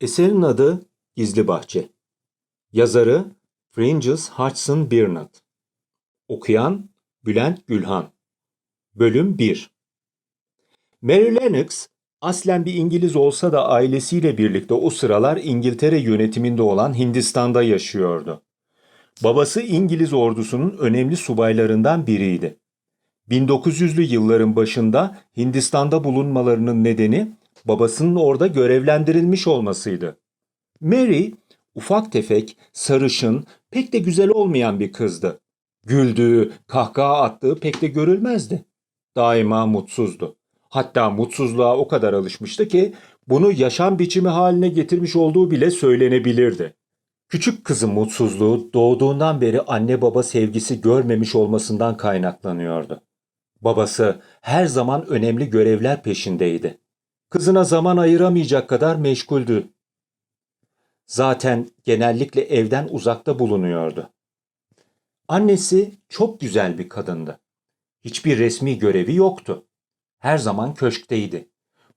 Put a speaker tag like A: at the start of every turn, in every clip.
A: Eserin adı Gizli Bahçe. Yazarı Frances Hodgson Burnett. Okuyan Bülent Gülhan. Bölüm 1 Mary Lennox aslen bir İngiliz olsa da ailesiyle birlikte o sıralar İngiltere yönetiminde olan Hindistan'da yaşıyordu. Babası İngiliz ordusunun önemli subaylarından biriydi. 1900'lü yılların başında Hindistan'da bulunmalarının nedeni babasının orada görevlendirilmiş olmasıydı. Mary ufak tefek, sarışın, pek de güzel olmayan bir kızdı. Güldüğü, kahkaha attığı pek de görülmezdi. Daima mutsuzdu. Hatta mutsuzluğa o kadar alışmıştı ki bunu yaşam biçimi haline getirmiş olduğu bile söylenebilirdi. Küçük kızın mutsuzluğu doğduğundan beri anne baba sevgisi görmemiş olmasından kaynaklanıyordu. Babası her zaman önemli görevler peşindeydi. Kızına zaman ayıramayacak kadar meşguldü. Zaten genellikle evden uzakta bulunuyordu. Annesi çok güzel bir kadındı. Hiçbir resmi görevi yoktu. Her zaman köşkteydi.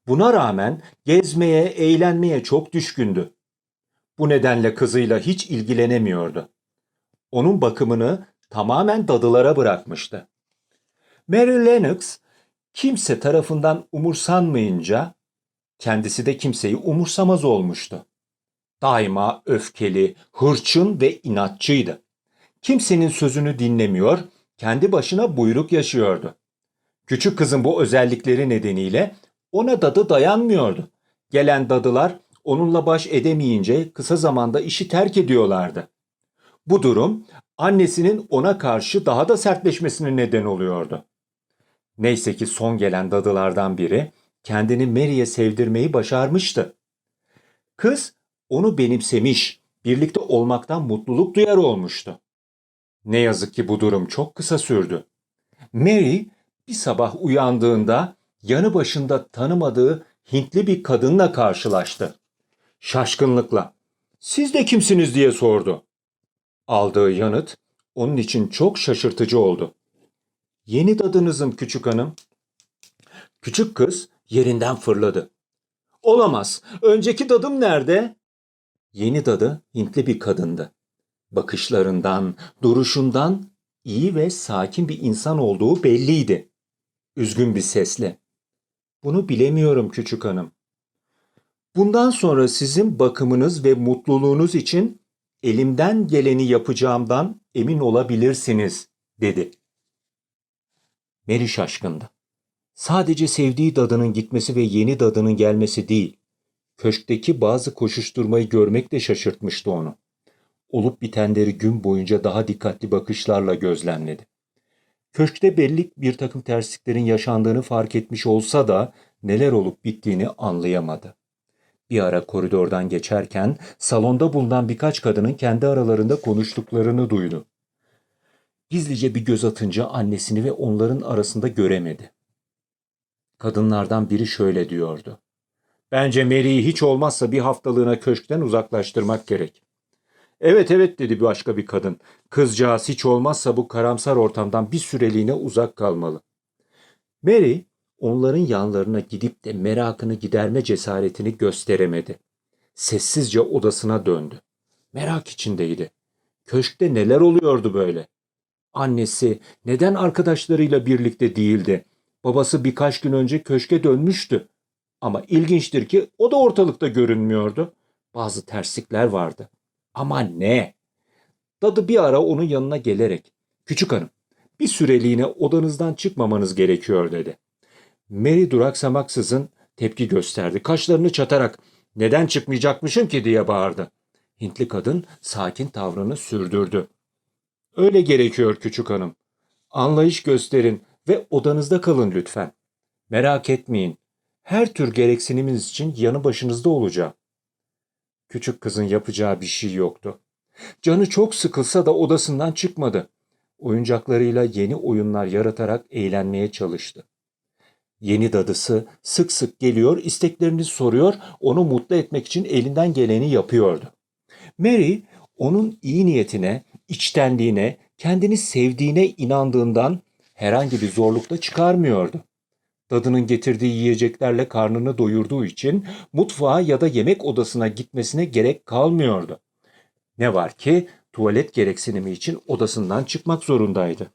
A: Buna rağmen gezmeye, eğlenmeye çok düşkündü. Bu nedenle kızıyla hiç ilgilenemiyordu. Onun bakımını tamamen dadılara bırakmıştı. Mary Lennox kimse tarafından umursanmayınca kendisi de kimseyi umursamaz olmuştu. Daima öfkeli, hırçın ve inatçıydı. Kimsenin sözünü dinlemiyor, kendi başına buyruk yaşıyordu. Küçük kızın bu özellikleri nedeniyle ona dadı dayanmıyordu. Gelen dadılar onunla baş edemeyince kısa zamanda işi terk ediyorlardı. Bu durum annesinin ona karşı daha da sertleşmesine neden oluyordu. Neyse ki son gelen dadılardan biri kendini Mary'e sevdirmeyi başarmıştı. Kız onu benimsemiş, birlikte olmaktan mutluluk duyar olmuştu. Ne yazık ki bu durum çok kısa sürdü. Mary bir sabah uyandığında yanı başında tanımadığı Hintli bir kadınla karşılaştı. Şaşkınlıkla "Siz de kimsiniz?" diye sordu. Aldığı yanıt onun için çok şaşırtıcı oldu. "Yeni dadınızım küçük hanım." Küçük kız yerinden fırladı. "Olamaz. Önceki dadım nerede?" Yeni dadı Hintli bir kadındı. Bakışlarından, duruşundan iyi ve sakin bir insan olduğu belliydi. Üzgün bir sesle. Bunu bilemiyorum küçük hanım. Bundan sonra sizin bakımınız ve mutluluğunuz için elimden geleni yapacağımdan emin olabilirsiniz, dedi. Mary şaşkındı. Sadece sevdiği dadının gitmesi ve yeni dadının gelmesi değil, köşkteki bazı koşuşturmayı görmek de şaşırtmıştı onu. Olup bitenleri gün boyunca daha dikkatli bakışlarla gözlemledi. Köşkte belli bir takım tersliklerin yaşandığını fark etmiş olsa da neler olup bittiğini anlayamadı. Bir ara koridordan geçerken salonda bulunan birkaç kadının kendi aralarında konuştuklarını duydu. Gizlice bir göz atınca annesini ve onların arasında göremedi. Kadınlardan biri şöyle diyordu. Bence Mary'i hiç olmazsa bir haftalığına köşkten uzaklaştırmak gerek. Evet evet dedi başka bir kadın. Kızcağız hiç olmazsa bu karamsar ortamdan bir süreliğine uzak kalmalı. Mary onların yanlarına gidip de merakını giderme cesaretini gösteremedi. Sessizce odasına döndü. Merak içindeydi. Köşkte neler oluyordu böyle? Annesi neden arkadaşlarıyla birlikte değildi? Babası birkaç gün önce köşke dönmüştü. Ama ilginçtir ki o da ortalıkta görünmüyordu. Bazı terslikler vardı. Ama ne? Dadı bir ara onun yanına gelerek, küçük hanım, bir süreliğine odanızdan çıkmamanız gerekiyor dedi. Mary duraksamaksızın tepki gösterdi. Kaşlarını çatarak, neden çıkmayacakmışım ki diye bağırdı. Hintli kadın sakin tavrını sürdürdü. Öyle gerekiyor küçük hanım. Anlayış gösterin ve odanızda kalın lütfen. Merak etmeyin. Her tür gereksiniminiz için yanı başınızda olacağım. Küçük kızın yapacağı bir şey yoktu. Canı çok sıkılsa da odasından çıkmadı. Oyuncaklarıyla yeni oyunlar yaratarak eğlenmeye çalıştı. Yeni dadısı sık sık geliyor, isteklerini soruyor, onu mutlu etmek için elinden geleni yapıyordu. Mary onun iyi niyetine, içtenliğine, kendini sevdiğine inandığından herhangi bir zorlukta çıkarmıyordu. Dadının getirdiği yiyeceklerle karnını doyurduğu için mutfağa ya da yemek odasına gitmesine gerek kalmıyordu. Ne var ki tuvalet gereksinimi için odasından çıkmak zorundaydı.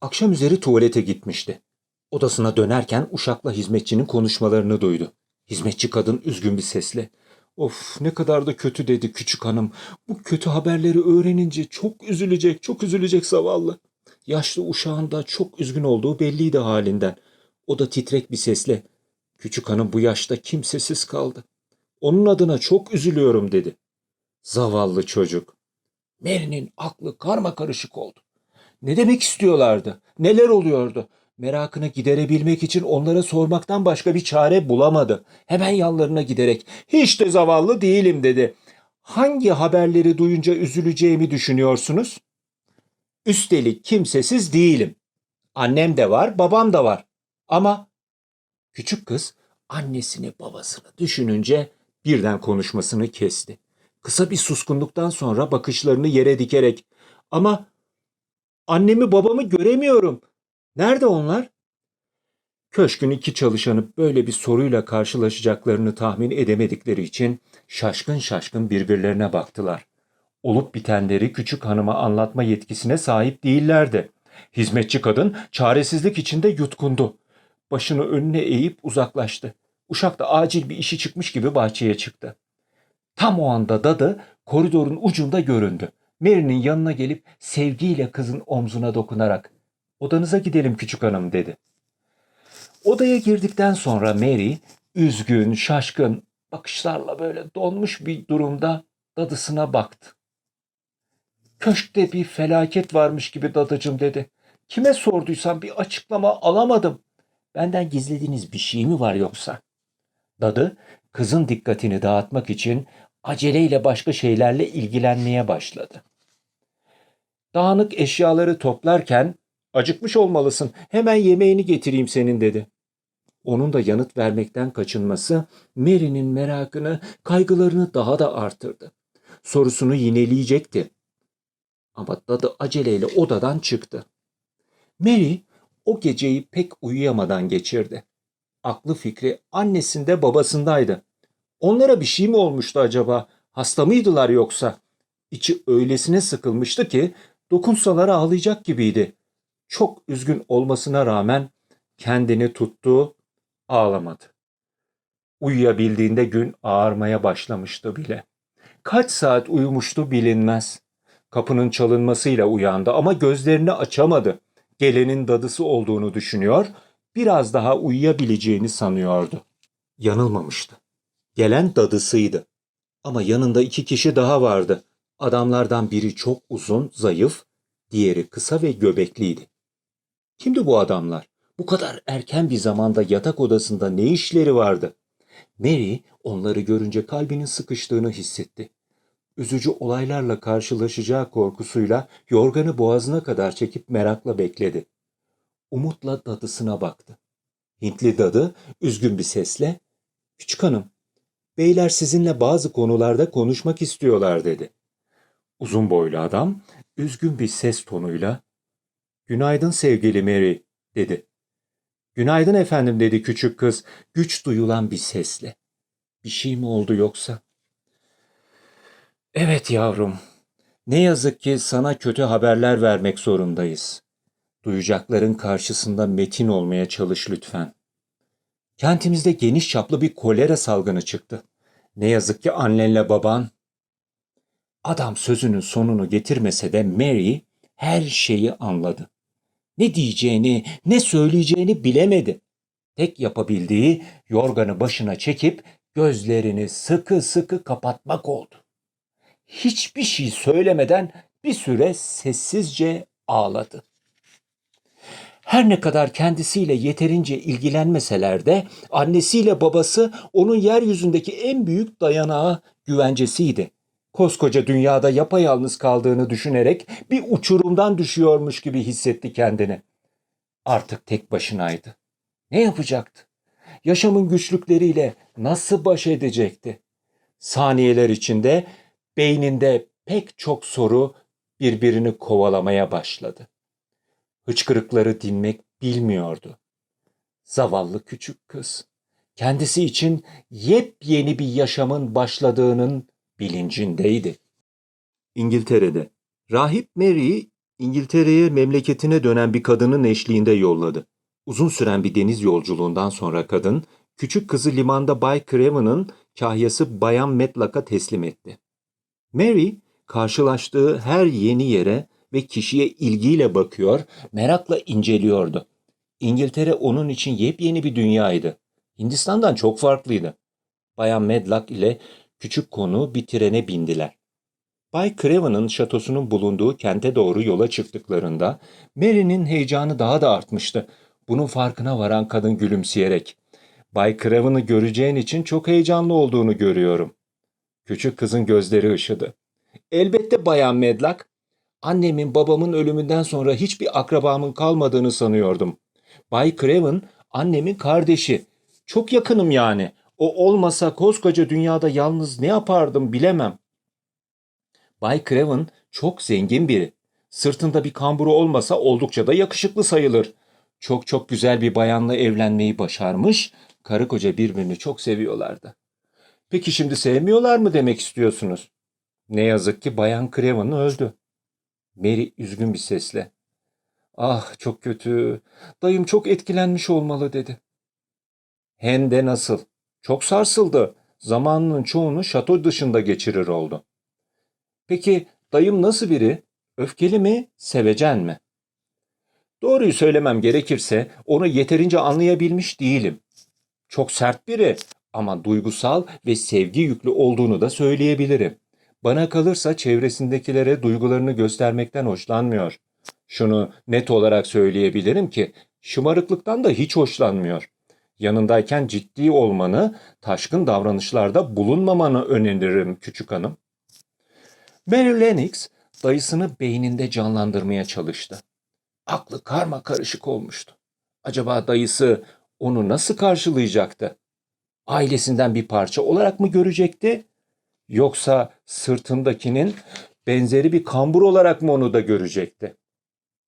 A: Akşam üzeri tuvalete gitmişti. Odasına dönerken uşakla hizmetçinin konuşmalarını duydu. Hizmetçi kadın üzgün bir sesle Of ne kadar da kötü dedi küçük hanım. Bu kötü haberleri öğrenince çok üzülecek, çok üzülecek zavallı. Yaşlı uşağın da çok üzgün olduğu belliydi halinden. O da titrek bir sesle Küçük hanım bu yaşta kimsesiz kaldı. Onun adına çok üzülüyorum dedi. Zavallı çocuk. Mary'nin aklı karma karışık oldu. Ne demek istiyorlardı? Neler oluyordu? Merakını giderebilmek için onlara sormaktan başka bir çare bulamadı. Hemen yanlarına giderek hiç de zavallı değilim dedi. Hangi haberleri duyunca üzüleceğimi düşünüyorsunuz? Üstelik kimsesiz değilim. Annem de var, babam da var. Ama küçük kız annesini babasını düşününce birden konuşmasını kesti. Kısa bir suskunluktan sonra bakışlarını yere dikerek ama annemi babamı göremiyorum. Nerede onlar? Köşkün iki çalışanı böyle bir soruyla karşılaşacaklarını tahmin edemedikleri için şaşkın şaşkın birbirlerine baktılar. Olup bitenleri küçük hanıma anlatma yetkisine sahip değillerdi. Hizmetçi kadın çaresizlik içinde yutkundu. Başını önüne eğip uzaklaştı. Uşak da acil bir işi çıkmış gibi bahçeye çıktı. Tam o anda dadı koridorun ucunda göründü. Mary'nin yanına gelip sevgiyle kızın omzuna dokunarak Odanıza gidelim küçük hanım dedi. Odaya girdikten sonra Mary üzgün, şaşkın bakışlarla böyle donmuş bir durumda dadısına baktı. Köşkte bir felaket varmış gibi dadıcım dedi. Kime sorduysam bir açıklama alamadım. Benden gizlediğiniz bir şey mi var yoksa? Dadı kızın dikkatini dağıtmak için aceleyle başka şeylerle ilgilenmeye başladı. Dağınık eşyaları toplarken Acıkmış olmalısın. Hemen yemeğini getireyim senin dedi. Onun da yanıt vermekten kaçınması Mary'nin merakını, kaygılarını daha da artırdı. Sorusunu yineleyecekti. Ama dadı aceleyle odadan çıktı. Mary o geceyi pek uyuyamadan geçirdi. Aklı fikri annesinde babasındaydı. Onlara bir şey mi olmuştu acaba? Hasta mıydılar yoksa? İçi öylesine sıkılmıştı ki dokunsalar ağlayacak gibiydi çok üzgün olmasına rağmen kendini tuttu, ağlamadı. Uyuyabildiğinde gün ağarmaya başlamıştı bile. Kaç saat uyumuştu bilinmez. Kapının çalınmasıyla uyandı ama gözlerini açamadı. Gelenin dadısı olduğunu düşünüyor, biraz daha uyuyabileceğini sanıyordu. Yanılmamıştı. Gelen dadısıydı. Ama yanında iki kişi daha vardı. Adamlardan biri çok uzun, zayıf, diğeri kısa ve göbekliydi. Kimdi bu adamlar? Bu kadar erken bir zamanda yatak odasında ne işleri vardı? Mary onları görünce kalbinin sıkıştığını hissetti. Üzücü olaylarla karşılaşacağı korkusuyla yorganı boğazına kadar çekip merakla bekledi. Umutla dadısına baktı. Hintli dadı üzgün bir sesle "Küçük hanım, beyler sizinle bazı konularda konuşmak istiyorlar." dedi. Uzun boylu adam üzgün bir ses tonuyla Günaydın sevgili Mary, dedi. Günaydın efendim, dedi küçük kız, güç duyulan bir sesle. Bir şey mi oldu yoksa? Evet yavrum, ne yazık ki sana kötü haberler vermek zorundayız. Duyacakların karşısında metin olmaya çalış lütfen. Kentimizde geniş çaplı bir kolera salgını çıktı. Ne yazık ki annenle baban... Adam sözünün sonunu getirmese de Mary her şeyi anladı. Ne diyeceğini, ne söyleyeceğini bilemedi. Tek yapabildiği yorganı başına çekip gözlerini sıkı sıkı kapatmak oldu. Hiçbir şey söylemeden bir süre sessizce ağladı. Her ne kadar kendisiyle yeterince ilgilenmeseler de annesiyle babası onun yeryüzündeki en büyük dayanağı, güvencesiydi koskoca dünyada yapayalnız kaldığını düşünerek bir uçurumdan düşüyormuş gibi hissetti kendini. Artık tek başınaydı. Ne yapacaktı? Yaşamın güçlükleriyle nasıl baş edecekti? Saniyeler içinde beyninde pek çok soru birbirini kovalamaya başladı. Hıçkırıkları dinmek bilmiyordu. Zavallı küçük kız. Kendisi için yepyeni bir yaşamın başladığının bilincindeydi. İngiltere'de Rahip Mary'i İngiltere'ye memleketine dönen bir kadının eşliğinde yolladı. Uzun süren bir deniz yolculuğundan sonra kadın, küçük kızı limanda Bay Craven'ın kahyası Bayan Medlock'a teslim etti. Mary, karşılaştığı her yeni yere ve kişiye ilgiyle bakıyor, merakla inceliyordu. İngiltere onun için yepyeni bir dünyaydı. Hindistan'dan çok farklıydı. Bayan Medlock ile küçük konu bir trene bindiler. Bay Craven'ın şatosunun bulunduğu kente doğru yola çıktıklarında Mary'nin heyecanı daha da artmıştı. Bunun farkına varan kadın gülümseyerek Bay Craven'ı göreceğin için çok heyecanlı olduğunu görüyorum. Küçük kızın gözleri ışıdı. Elbette Bayan Medlock. Annemin babamın ölümünden sonra hiçbir akrabamın kalmadığını sanıyordum. Bay Craven annemin kardeşi. Çok yakınım yani. O olmasa koskoca dünyada yalnız ne yapardım bilemem. Bay Craven çok zengin biri. Sırtında bir kamburu olmasa oldukça da yakışıklı sayılır. Çok çok güzel bir bayanla evlenmeyi başarmış, karı koca birbirini çok seviyorlardı. Peki şimdi sevmiyorlar mı demek istiyorsunuz? Ne yazık ki Bayan Craven öldü. Mary üzgün bir sesle. Ah çok kötü. Dayım çok etkilenmiş olmalı dedi. Hem de nasıl? Çok sarsıldı. Zamanının çoğunu şato dışında geçirir oldu. Peki dayım nasıl biri? Öfkeli mi, sevecen mi? Doğruyu söylemem gerekirse onu yeterince anlayabilmiş değilim. Çok sert biri ama duygusal ve sevgi yüklü olduğunu da söyleyebilirim. Bana kalırsa çevresindekilere duygularını göstermekten hoşlanmıyor. Şunu net olarak söyleyebilirim ki şımarıklıktan da hiç hoşlanmıyor. Yanındayken ciddi olmanı, taşkın davranışlarda bulunmamanı öneririm küçük hanım. Mary Lennox dayısını beyninde canlandırmaya çalıştı. Aklı karma karışık olmuştu. Acaba dayısı onu nasıl karşılayacaktı? Ailesinden bir parça olarak mı görecekti? Yoksa sırtındakinin benzeri bir kambur olarak mı onu da görecekti?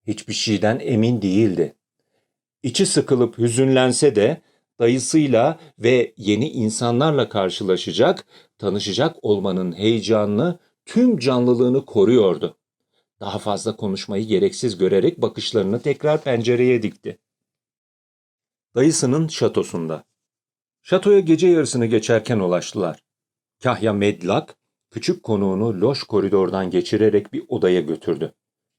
A: Hiçbir şeyden emin değildi. İçi sıkılıp hüzünlense de dayısıyla ve yeni insanlarla karşılaşacak, tanışacak olmanın heyecanını, tüm canlılığını koruyordu. Daha fazla konuşmayı gereksiz görerek bakışlarını tekrar pencereye dikti. Dayısının şatosunda. Şatoya gece yarısını geçerken ulaştılar. Kahya Medlak, küçük konuğunu loş koridordan geçirerek bir odaya götürdü.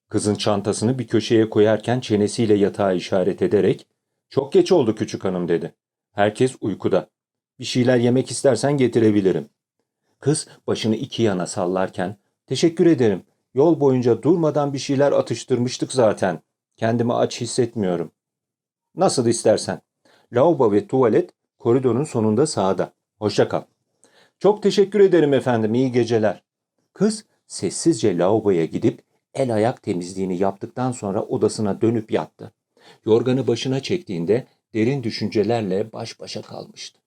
A: Kızın çantasını bir köşeye koyarken çenesiyle yatağa işaret ederek ''Çok geç oldu küçük hanım'' dedi. ''Herkes uykuda. Bir şeyler yemek istersen getirebilirim.'' Kız başını iki yana sallarken ''Teşekkür ederim. Yol boyunca durmadan bir şeyler atıştırmıştık zaten. Kendimi aç hissetmiyorum.'' ''Nasıl istersen. Lavabo ve tuvalet koridorun sonunda sağda. Hoşça kal.'' ''Çok teşekkür ederim efendim. İyi geceler.'' Kız sessizce lavaboya gidip el ayak temizliğini yaptıktan sonra odasına dönüp yattı. Yorganı başına çektiğinde derin düşüncelerle baş başa kalmıştı.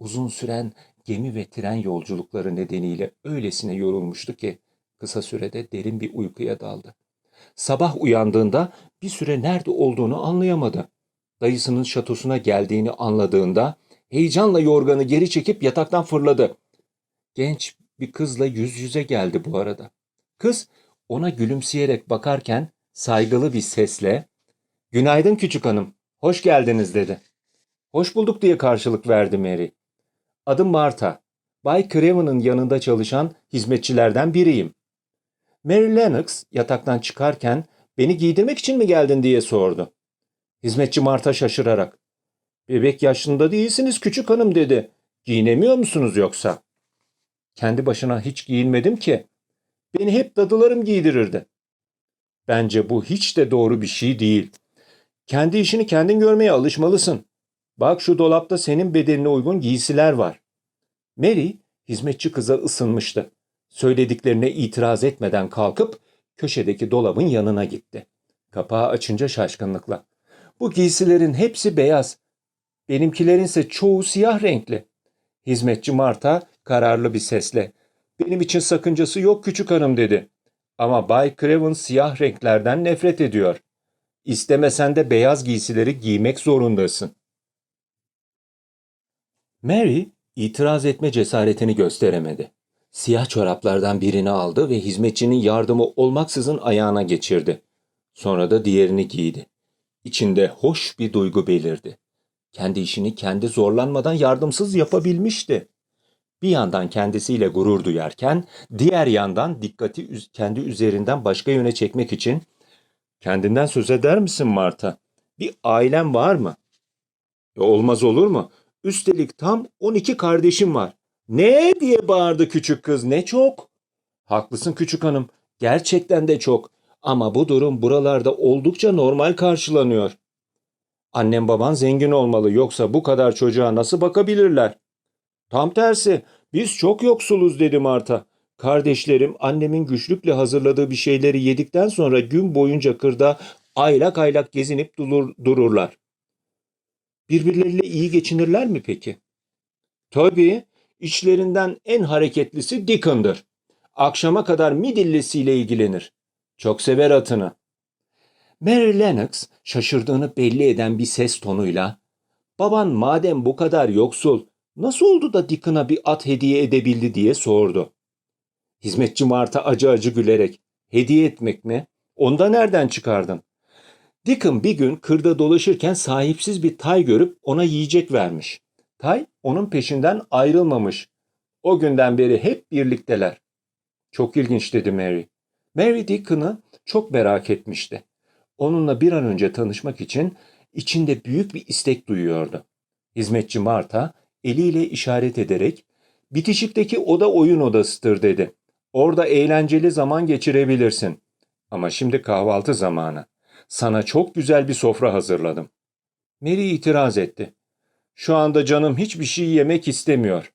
A: Uzun süren gemi ve tren yolculukları nedeniyle öylesine yorulmuştu ki kısa sürede derin bir uykuya daldı. Sabah uyandığında bir süre nerede olduğunu anlayamadı. Dayısının şatosuna geldiğini anladığında heyecanla yorganı geri çekip yataktan fırladı. Genç bir kızla yüz yüze geldi bu arada. Kız ona gülümseyerek bakarken saygılı bir sesle ''Günaydın küçük hanım, hoş geldiniz.'' dedi. ''Hoş bulduk.'' diye karşılık verdi Mary. ''Adım Marta. Bay Craven'ın yanında çalışan hizmetçilerden biriyim.'' Mary Lennox yataktan çıkarken ''Beni giydirmek için mi geldin?'' diye sordu. Hizmetçi Marta şaşırarak ''Bebek yaşında değilsiniz küçük hanım.'' dedi. ''Giyinemiyor musunuz yoksa?'' Kendi başına hiç giyinmedim ki. Beni hep dadılarım giydirirdi. Bence bu hiç de doğru bir şey değil. Kendi işini kendin görmeye alışmalısın. Bak şu dolapta senin bedenine uygun giysiler var. Mary hizmetçi kıza ısınmıştı. Söylediklerine itiraz etmeden kalkıp köşedeki dolabın yanına gitti. Kapağı açınca şaşkınlıkla. Bu giysilerin hepsi beyaz. Benimkilerinse çoğu siyah renkli. Hizmetçi Marta kararlı bir sesle benim için sakıncası yok küçük hanım dedi. Ama Bay Craven siyah renklerden nefret ediyor. İstemesen de beyaz giysileri giymek zorundasın. Mary itiraz etme cesaretini gösteremedi. Siyah çoraplardan birini aldı ve hizmetçinin yardımı olmaksızın ayağına geçirdi. Sonra da diğerini giydi. İçinde hoş bir duygu belirdi. Kendi işini kendi zorlanmadan yardımsız yapabilmişti. Bir yandan kendisiyle gurur duyarken, diğer yandan dikkati kendi üzerinden başka yöne çekmek için "Kendinden söz eder misin Marta? Bir ailen var mı?" "E, olmaz olur mu? Üstelik tam 12 kardeşim var. Ne diye bağırdı küçük kız. Ne çok? Haklısın küçük hanım. Gerçekten de çok. Ama bu durum buralarda oldukça normal karşılanıyor. Annem baban zengin olmalı yoksa bu kadar çocuğa nasıl bakabilirler? Tam tersi. Biz çok yoksuluz dedi Marta. Kardeşlerim annemin güçlükle hazırladığı bir şeyleri yedikten sonra gün boyunca kırda aylak aylak gezinip durur, dururlar. Birbirleriyle iyi geçinirler mi peki? Tabii. İçlerinden en hareketlisi Dickon'dır. Akşama kadar midillisiyle ilgilenir. Çok sever atını. Mary Lennox şaşırdığını belli eden bir ses tonuyla "Baban madem bu kadar yoksul, nasıl oldu da Dickon'a bir at hediye edebildi?" diye sordu. Hizmetçi Marta acı acı gülerek "Hediye etmek mi? Onda nereden çıkardın?" Dickon bir gün kırda dolaşırken sahipsiz bir tay görüp ona yiyecek vermiş. Tay onun peşinden ayrılmamış. O günden beri hep birlikteler. Çok ilginç dedi Mary. Mary Dickon'ı çok merak etmişti. Onunla bir an önce tanışmak için içinde büyük bir istek duyuyordu. Hizmetçi Marta eliyle işaret ederek bitişikteki oda oyun odasıdır dedi. Orada eğlenceli zaman geçirebilirsin. Ama şimdi kahvaltı zamanı. Sana çok güzel bir sofra hazırladım. Mary itiraz etti. Şu anda canım hiçbir şey yemek istemiyor.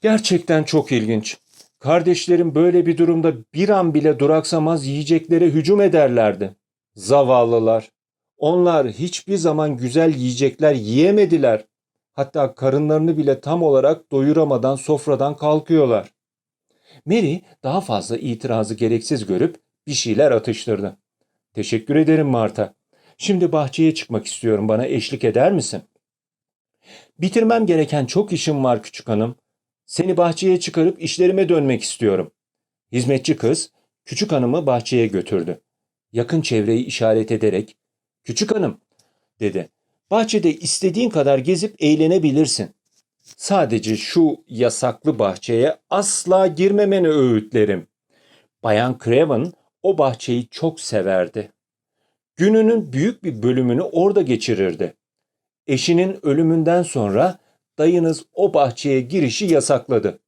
A: Gerçekten çok ilginç. Kardeşlerim böyle bir durumda bir an bile duraksamaz yiyeceklere hücum ederlerdi. Zavallılar. Onlar hiçbir zaman güzel yiyecekler yiyemediler. Hatta karınlarını bile tam olarak doyuramadan sofradan kalkıyorlar. Mary daha fazla itirazı gereksiz görüp bir şeyler atıştırdı. Teşekkür ederim Marta. Şimdi bahçeye çıkmak istiyorum. Bana eşlik eder misin? Bitirmem gereken çok işim var küçük hanım. Seni bahçeye çıkarıp işlerime dönmek istiyorum. Hizmetçi kız küçük hanımı bahçeye götürdü. Yakın çevreyi işaret ederek "Küçük hanım," dedi. "Bahçede istediğin kadar gezip eğlenebilirsin. Sadece şu yasaklı bahçeye asla girmemeni öğütlerim." Bayan Craven o bahçeyi çok severdi. Gününün büyük bir bölümünü orada geçirirdi. Eşinin ölümünden sonra dayınız o bahçeye girişi yasakladı.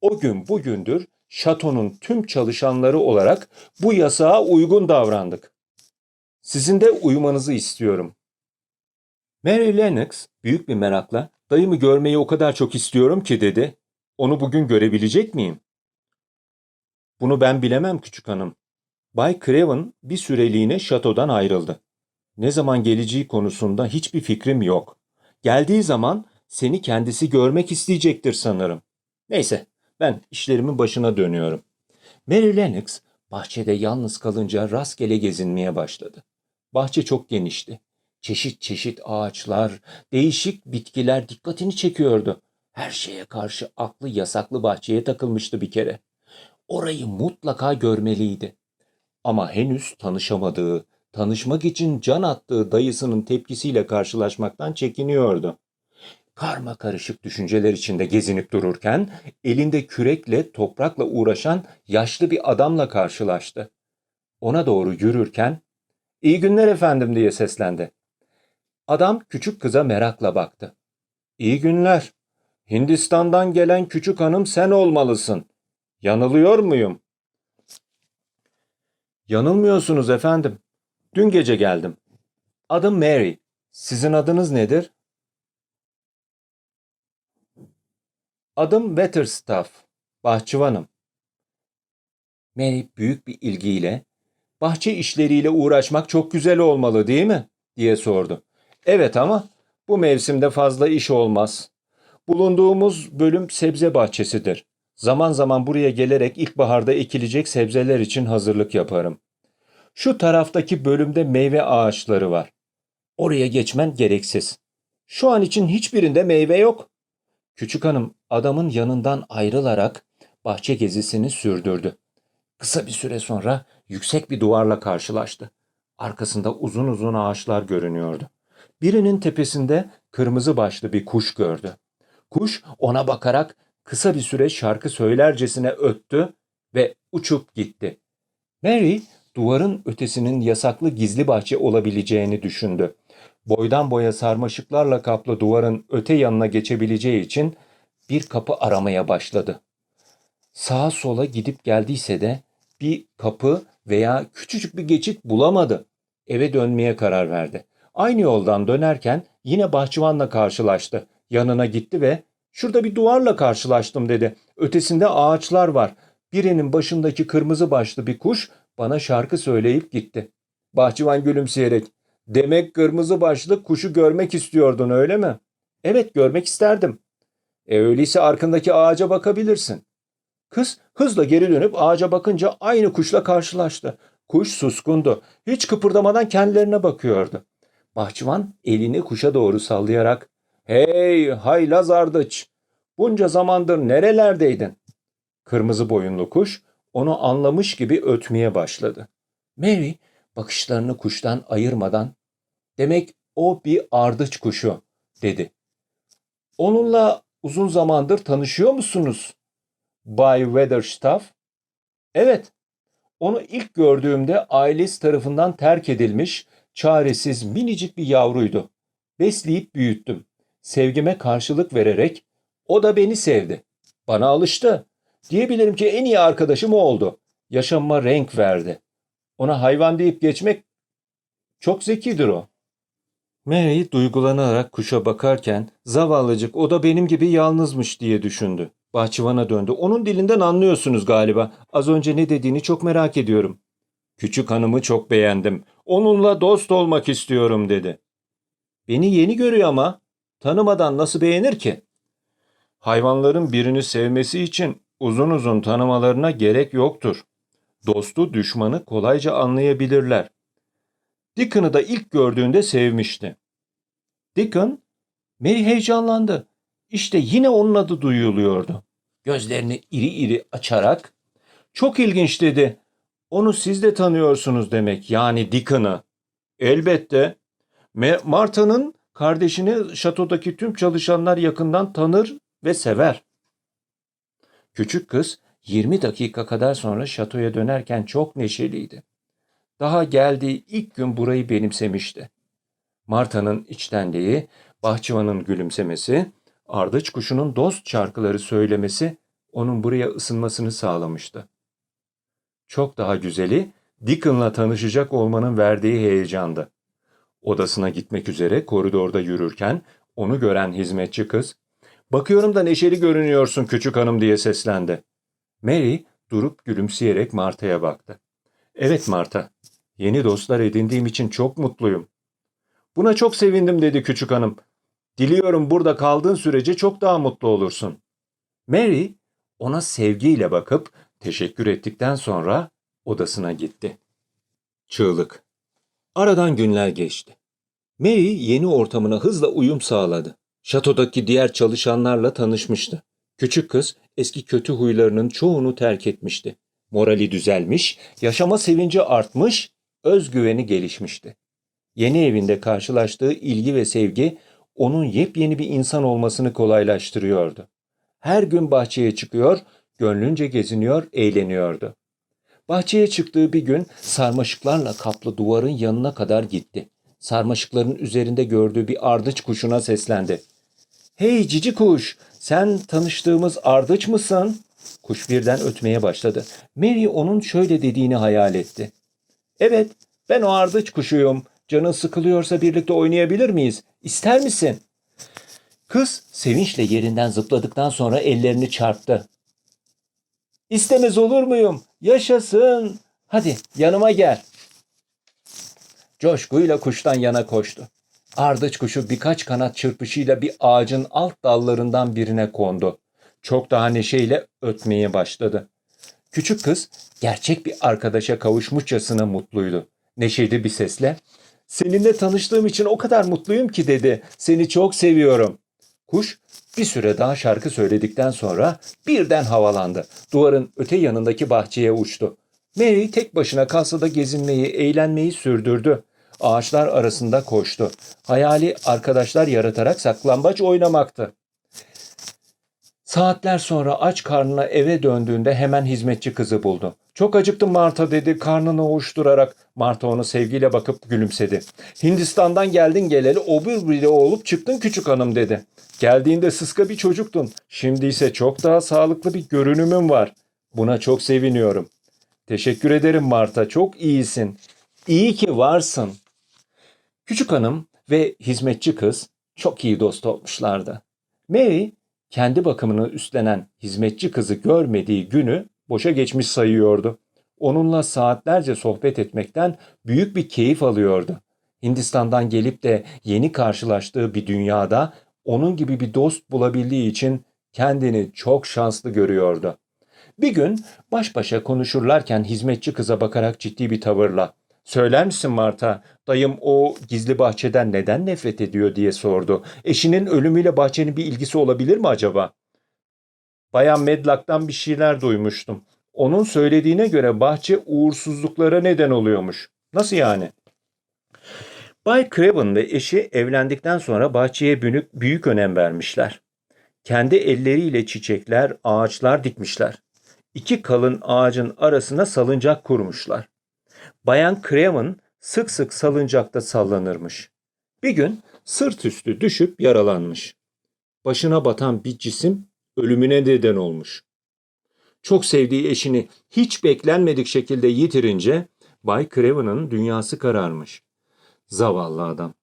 A: O gün bugündür şatonun tüm çalışanları olarak bu yasağa uygun davrandık. Sizin de uymanızı istiyorum. Mary Lennox büyük bir merakla dayımı görmeyi o kadar çok istiyorum ki dedi. Onu bugün görebilecek miyim? Bunu ben bilemem küçük hanım. Bay Craven bir süreliğine şatodan ayrıldı. Ne zaman geleceği konusunda hiçbir fikrim yok. Geldiği zaman seni kendisi görmek isteyecektir sanırım. Neyse, ben işlerimin başına dönüyorum. Mary Lennox bahçede yalnız kalınca rastgele gezinmeye başladı. Bahçe çok genişti. Çeşit çeşit ağaçlar, değişik bitkiler dikkatini çekiyordu. Her şeye karşı aklı yasaklı bahçeye takılmıştı bir kere. Orayı mutlaka görmeliydi. Ama henüz tanışamadığı, tanışmak için can attığı dayısının tepkisiyle karşılaşmaktan çekiniyordu. Karma karışık düşünceler içinde gezinip dururken elinde kürekle toprakla uğraşan yaşlı bir adamla karşılaştı. Ona doğru yürürken "İyi günler efendim." diye seslendi. Adam küçük kıza merakla baktı. "İyi günler. Hindistan'dan gelen küçük hanım sen olmalısın. Yanılıyor muyum?" Yanılmıyorsunuz efendim. Dün gece geldim. Adım Mary. Sizin adınız nedir? Adım Wetterstaff. Bahçıvanım. Mary büyük bir ilgiyle, bahçe işleriyle uğraşmak çok güzel olmalı değil mi? diye sordu. Evet ama bu mevsimde fazla iş olmaz. Bulunduğumuz bölüm sebze bahçesidir. Zaman zaman buraya gelerek ilkbaharda ekilecek sebzeler için hazırlık yaparım. Şu taraftaki bölümde meyve ağaçları var. Oraya geçmen gereksiz. Şu an için hiçbirinde meyve yok. Küçük hanım adamın yanından ayrılarak bahçe gezisini sürdürdü. Kısa bir süre sonra yüksek bir duvarla karşılaştı. Arkasında uzun uzun ağaçlar görünüyordu. Birinin tepesinde kırmızı başlı bir kuş gördü. Kuş ona bakarak kısa bir süre şarkı söylercesine öttü ve uçup gitti. Mary duvarın ötesinin yasaklı gizli bahçe olabileceğini düşündü. Boydan boya sarmaşıklarla kaplı duvarın öte yanına geçebileceği için bir kapı aramaya başladı. Sağa sola gidip geldiyse de bir kapı veya küçücük bir geçit bulamadı. Eve dönmeye karar verdi. Aynı yoldan dönerken yine bahçıvanla karşılaştı. Yanına gitti ve "Şurada bir duvarla karşılaştım." dedi. "Ötesinde ağaçlar var. Birinin başındaki kırmızı başlı bir kuş bana şarkı söyleyip gitti." Bahçıvan gülümseyerek "Demek kırmızı başlı kuşu görmek istiyordun öyle mi?" "Evet, görmek isterdim." "E öyleyse arkındaki ağaca bakabilirsin." Kız hızla geri dönüp ağaca bakınca aynı kuşla karşılaştı. Kuş suskundu. Hiç kıpırdamadan kendilerine bakıyordu. Bahçıvan elini kuşa doğru sallayarak ''Hey haylaz ardıç! Bunca zamandır nerelerdeydin?'' Kırmızı boyunlu kuş onu anlamış gibi ötmeye başladı. Mary bakışlarını kuştan ayırmadan ''Demek o bir ardıç kuşu'' dedi. ''Onunla uzun zamandır tanışıyor musunuz?'' Bay Weatherstaff? Evet. Onu ilk gördüğümde ailesi tarafından terk edilmiş, çaresiz minicik bir yavruydu. Besleyip büyüttüm. Sevgime karşılık vererek o da beni sevdi. Bana alıştı. Diyebilirim ki en iyi arkadaşım o oldu. Yaşamıma renk verdi. Ona hayvan deyip geçmek çok zekidir o. Mary duygulanarak kuşa bakarken zavallıcık o da benim gibi yalnızmış diye düşündü. Bahçıvana döndü. Onun dilinden anlıyorsunuz galiba. Az önce ne dediğini çok merak ediyorum. Küçük hanımı çok beğendim. Onunla dost olmak istiyorum dedi. Beni yeni görüyor ama tanımadan nasıl beğenir ki? Hayvanların birini sevmesi için uzun uzun tanımalarına gerek yoktur. Dostu düşmanı kolayca anlayabilirler. Dickon'ı da ilk gördüğünde sevmişti. Dickon, Mary heyecanlandı. İşte yine onun adı duyuluyordu. Gözlerini iri iri açarak çok ilginç dedi. Onu siz de tanıyorsunuz demek yani Dickon'ı. Elbette. Marta'nın kardeşini şatodaki tüm çalışanlar yakından tanır ve sever. Küçük kız 20 dakika kadar sonra şatoya dönerken çok neşeliydi. Daha geldiği ilk gün burayı benimsemişti. Marta'nın içtenliği, bahçıvanın gülümsemesi, ardıç kuşunun dost şarkıları söylemesi onun buraya ısınmasını sağlamıştı. Çok daha güzeli Dickon'la tanışacak olmanın verdiği heyecandı. Odasına gitmek üzere koridorda yürürken onu gören hizmetçi kız, ''Bakıyorum da neşeli görünüyorsun küçük hanım'' diye seslendi. Mary durup gülümseyerek Marta'ya baktı. ''Evet Marta, yeni dostlar edindiğim için çok mutluyum.'' ''Buna çok sevindim'' dedi küçük hanım. Diliyorum burada kaldığın sürece çok daha mutlu olursun. Mary ona sevgiyle bakıp teşekkür ettikten sonra odasına gitti. Çığlık. Aradan günler geçti. Mary yeni ortamına hızla uyum sağladı. Şatodaki diğer çalışanlarla tanışmıştı. Küçük kız eski kötü huylarının çoğunu terk etmişti. Morali düzelmiş, yaşama sevinci artmış, özgüveni gelişmişti. Yeni evinde karşılaştığı ilgi ve sevgi onun yepyeni bir insan olmasını kolaylaştırıyordu. Her gün bahçeye çıkıyor, gönlünce geziniyor, eğleniyordu. Bahçeye çıktığı bir gün sarmaşıklarla kaplı duvarın yanına kadar gitti. Sarmaşıkların üzerinde gördüğü bir ardıç kuşuna seslendi. ''Hey cici kuş, sen tanıştığımız ardıç mısın?'' Kuş birden ötmeye başladı. Mary onun şöyle dediğini hayal etti. ''Evet, ben o ardıç kuşuyum. Canın sıkılıyorsa birlikte oynayabilir miyiz? İster misin? Kız sevinçle yerinden zıpladıktan sonra ellerini çarptı. İstemez olur muyum? Yaşasın. Hadi yanıma gel. Coşkuyla kuştan yana koştu. Ardıç kuşu birkaç kanat çırpışıyla bir ağacın alt dallarından birine kondu. Çok daha neşeyle ötmeye başladı. Küçük kız gerçek bir arkadaşa kavuşmuşçasına mutluydu. Neşeli bir sesle Seninle tanıştığım için o kadar mutluyum ki dedi. Seni çok seviyorum. Kuş bir süre daha şarkı söyledikten sonra birden havalandı. Duvarın öte yanındaki bahçeye uçtu. Mary tek başına kasada gezinmeyi, eğlenmeyi sürdürdü. Ağaçlar arasında koştu. Hayali arkadaşlar yaratarak saklambaç oynamaktı. Saatler sonra aç karnına eve döndüğünde hemen hizmetçi kızı buldu. Çok acıktım Marta dedi karnını ovuşturarak. Marta onu sevgiyle bakıp gülümsedi. Hindistan'dan geldin geleli obur biri olup çıktın küçük hanım dedi. Geldiğinde sıska bir çocuktun. Şimdi ise çok daha sağlıklı bir görünümün var. Buna çok seviniyorum. Teşekkür ederim Marta çok iyisin. İyi ki varsın. Küçük hanım ve hizmetçi kız çok iyi dost olmuşlardı. Mary kendi bakımını üstlenen hizmetçi kızı görmediği günü boşa geçmiş sayıyordu. Onunla saatlerce sohbet etmekten büyük bir keyif alıyordu. Hindistan'dan gelip de yeni karşılaştığı bir dünyada onun gibi bir dost bulabildiği için kendini çok şanslı görüyordu. Bir gün baş başa konuşurlarken hizmetçi kıza bakarak ciddi bir tavırla ''Söyler misin Marta, dayım o gizli bahçeden neden nefret ediyor?'' diye sordu. ''Eşinin ölümüyle bahçenin bir ilgisi olabilir mi acaba?'' Bayan Medlock'tan bir şeyler duymuştum. Onun söylediğine göre bahçe uğursuzluklara neden oluyormuş. Nasıl yani? Bay Craven ve eşi evlendikten sonra bahçeye büyük, büyük önem vermişler. Kendi elleriyle çiçekler, ağaçlar dikmişler. İki kalın ağacın arasına salıncak kurmuşlar. Bayan Craven sık sık salıncakta sallanırmış. Bir gün sırt üstü düşüp yaralanmış. Başına batan bir cisim ölümüne neden olmuş. Çok sevdiği eşini hiç beklenmedik şekilde yitirince Bay Craven'ın dünyası kararmış. Zavallı adam.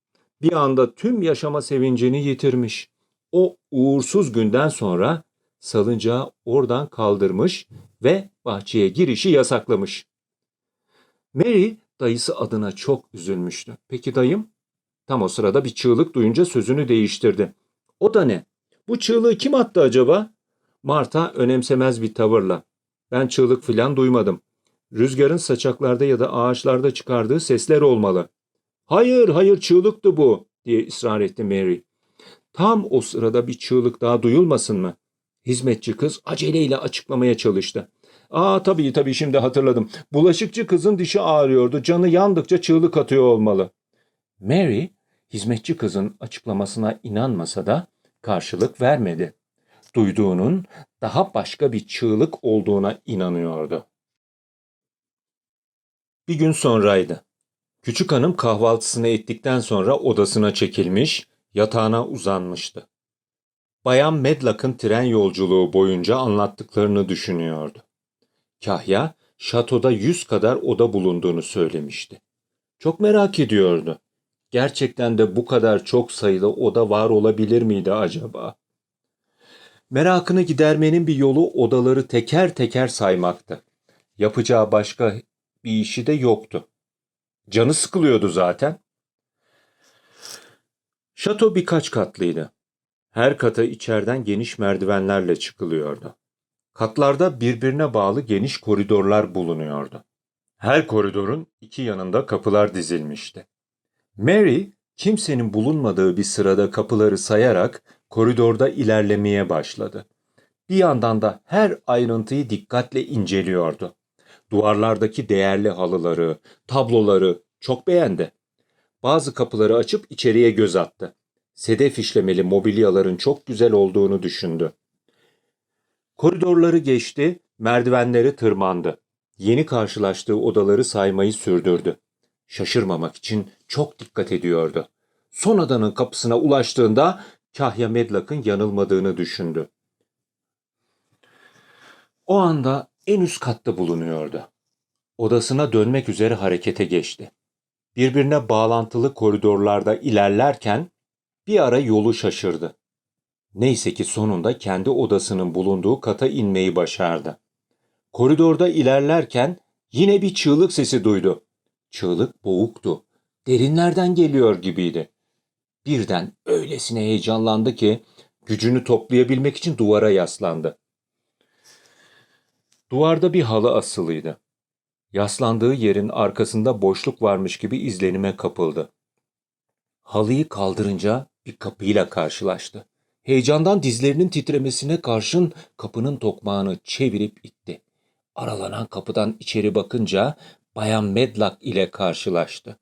A: Bir anda tüm yaşama sevincini yitirmiş. O uğursuz günden sonra salıncağı oradan kaldırmış ve bahçeye girişi yasaklamış. Mary dayısı adına çok üzülmüştü. Peki dayım? Tam o sırada bir çığlık duyunca sözünü değiştirdi. O da ne? Bu çığlığı kim attı acaba? Marta önemsemez bir tavırla. Ben çığlık filan duymadım. Rüzgarın saçaklarda ya da ağaçlarda çıkardığı sesler olmalı. Hayır, hayır çığlıktı bu diye ısrar etti Mary. Tam o sırada bir çığlık daha duyulmasın mı? Hizmetçi kız aceleyle açıklamaya çalıştı. Aa tabii tabii şimdi hatırladım. Bulaşıkçı kızın dişi ağrıyordu. Canı yandıkça çığlık atıyor olmalı. Mary hizmetçi kızın açıklamasına inanmasa da karşılık vermedi. Duyduğunun daha başka bir çığlık olduğuna inanıyordu. Bir gün sonraydı. Küçük hanım kahvaltısını ettikten sonra odasına çekilmiş, yatağına uzanmıştı. Bayan Medlock'ın tren yolculuğu boyunca anlattıklarını düşünüyordu. Kahya, şatoda yüz kadar oda bulunduğunu söylemişti. Çok merak ediyordu. Gerçekten de bu kadar çok sayılı oda var olabilir miydi acaba? Merakını gidermenin bir yolu odaları teker teker saymaktı. Yapacağı başka bir işi de yoktu. Canı sıkılıyordu zaten. Şato birkaç katlıydı. Her kata içeriden geniş merdivenlerle çıkılıyordu. Katlarda birbirine bağlı geniş koridorlar bulunuyordu. Her koridorun iki yanında kapılar dizilmişti. Mary, kimsenin bulunmadığı bir sırada kapıları sayarak koridorda ilerlemeye başladı. Bir yandan da her ayrıntıyı dikkatle inceliyordu. Duvarlardaki değerli halıları, tabloları çok beğendi. Bazı kapıları açıp içeriye göz attı. Sedef işlemeli mobilyaların çok güzel olduğunu düşündü. Koridorları geçti, merdivenleri tırmandı. Yeni karşılaştığı odaları saymayı sürdürdü. Şaşırmamak için çok dikkat ediyordu. Son adanın kapısına ulaştığında Kahya Medlock'ın yanılmadığını düşündü. O anda en üst katta bulunuyordu. Odasına dönmek üzere harekete geçti. Birbirine bağlantılı koridorlarda ilerlerken bir ara yolu şaşırdı. Neyse ki sonunda kendi odasının bulunduğu kata inmeyi başardı. Koridorda ilerlerken yine bir çığlık sesi duydu. Çığlık boğuktu. Derinlerden geliyor gibiydi. Birden öylesine heyecanlandı ki gücünü toplayabilmek için duvara yaslandı. Duvarda bir halı asılıydı. Yaslandığı yerin arkasında boşluk varmış gibi izlenime kapıldı. Halıyı kaldırınca bir kapıyla karşılaştı. Heyecandan dizlerinin titremesine karşın kapının tokmağını çevirip itti. Aralanan kapıdan içeri bakınca Bayan Medlock ile karşılaştı.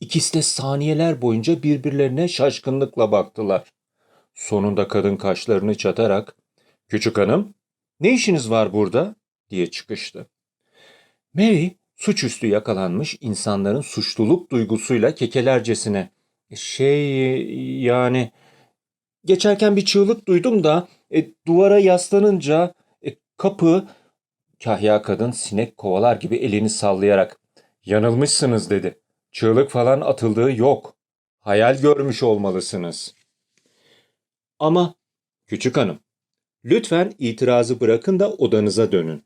A: İkisi de saniyeler boyunca birbirlerine şaşkınlıkla baktılar. Sonunda kadın kaşlarını çatarak, ''Küçük hanım, ne işiniz var burada?'' diye çıkıştı. Mary, suçüstü yakalanmış insanların suçluluk duygusuyla kekelercesine, ''Şey, yani, geçerken bir çığlık duydum da, e, duvara yaslanınca, e, kapı...'' Kahya kadın sinek kovalar gibi elini sallayarak, ''Yanılmışsınız.'' dedi. ''Çığlık falan atıldığı yok. Hayal görmüş olmalısınız.'' Ama küçük hanım, lütfen itirazı bırakın da odanıza dönün.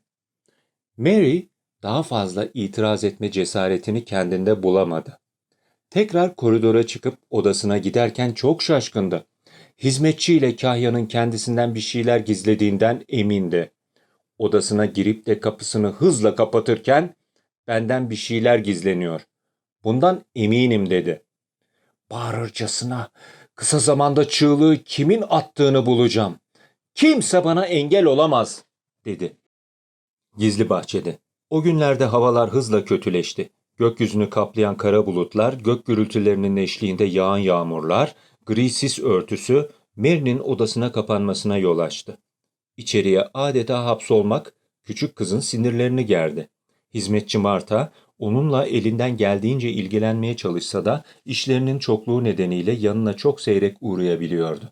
A: Mary daha fazla itiraz etme cesaretini kendinde bulamadı. Tekrar koridora çıkıp odasına giderken çok şaşkındı. Hizmetçiyle Kahya'nın kendisinden bir şeyler gizlediğinden emindi. Odasına girip de kapısını hızla kapatırken benden bir şeyler gizleniyor. Bundan eminim dedi. Bağırırcasına kısa zamanda çığlığı kimin attığını bulacağım. Kimse bana engel olamaz dedi. Gizli bahçede. O günlerde havalar hızla kötüleşti. Gökyüzünü kaplayan kara bulutlar, gök gürültülerinin eşliğinde yağan yağmurlar, gri sis örtüsü Mary'nin odasına kapanmasına yol açtı. İçeriye adeta hapsolmak küçük kızın sinirlerini gerdi. Hizmetçi Marta onunla elinden geldiğince ilgilenmeye çalışsa da işlerinin çokluğu nedeniyle yanına çok seyrek uğrayabiliyordu.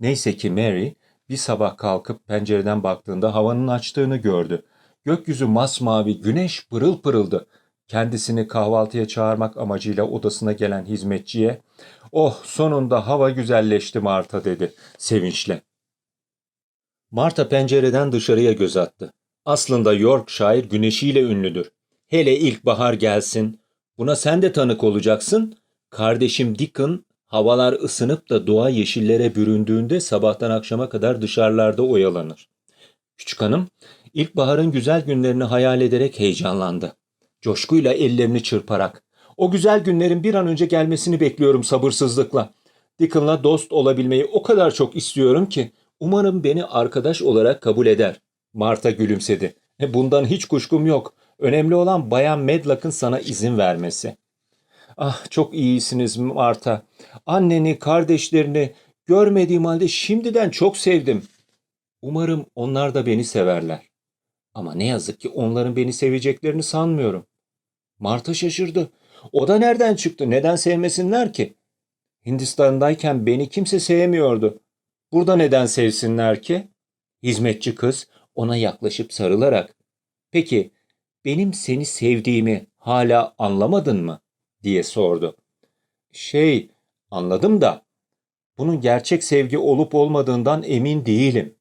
A: Neyse ki Mary bir sabah kalkıp pencereden baktığında havanın açtığını gördü. Gökyüzü masmavi, güneş pırıl pırıldı. Kendisini kahvaltıya çağırmak amacıyla odasına gelen hizmetçiye ''Oh sonunda hava güzelleşti Marta'' dedi sevinçle. Marta pencereden dışarıya göz attı. Aslında Yorkshire güneşiyle ünlüdür. Hele ilkbahar gelsin. Buna sen de tanık olacaksın. Kardeşim Dickon havalar ısınıp da doğa yeşillere büründüğünde sabahtan akşama kadar dışarılarda oyalanır. Küçük hanım ilkbaharın güzel günlerini hayal ederek heyecanlandı. Coşkuyla ellerini çırparak. O güzel günlerin bir an önce gelmesini bekliyorum sabırsızlıkla. Dickon'la dost olabilmeyi o kadar çok istiyorum ki umarım beni arkadaş olarak kabul eder. Marta gülümsedi. E, bundan hiç kuşkum yok. Önemli olan Bayan Medlock'ın sana izin vermesi. Ah çok iyisiniz Marta. Anneni, kardeşlerini görmediğim halde şimdiden çok sevdim. Umarım onlar da beni severler. Ama ne yazık ki onların beni seveceklerini sanmıyorum. Marta şaşırdı. O da nereden çıktı? Neden sevmesinler ki? Hindistan'dayken beni kimse sevmiyordu. Burada neden sevsinler ki? Hizmetçi kız ona yaklaşıp sarılarak, "Peki benim seni sevdiğimi hala anlamadın mı?" diye sordu. "Şey, anladım da bunun gerçek sevgi olup olmadığından emin değilim."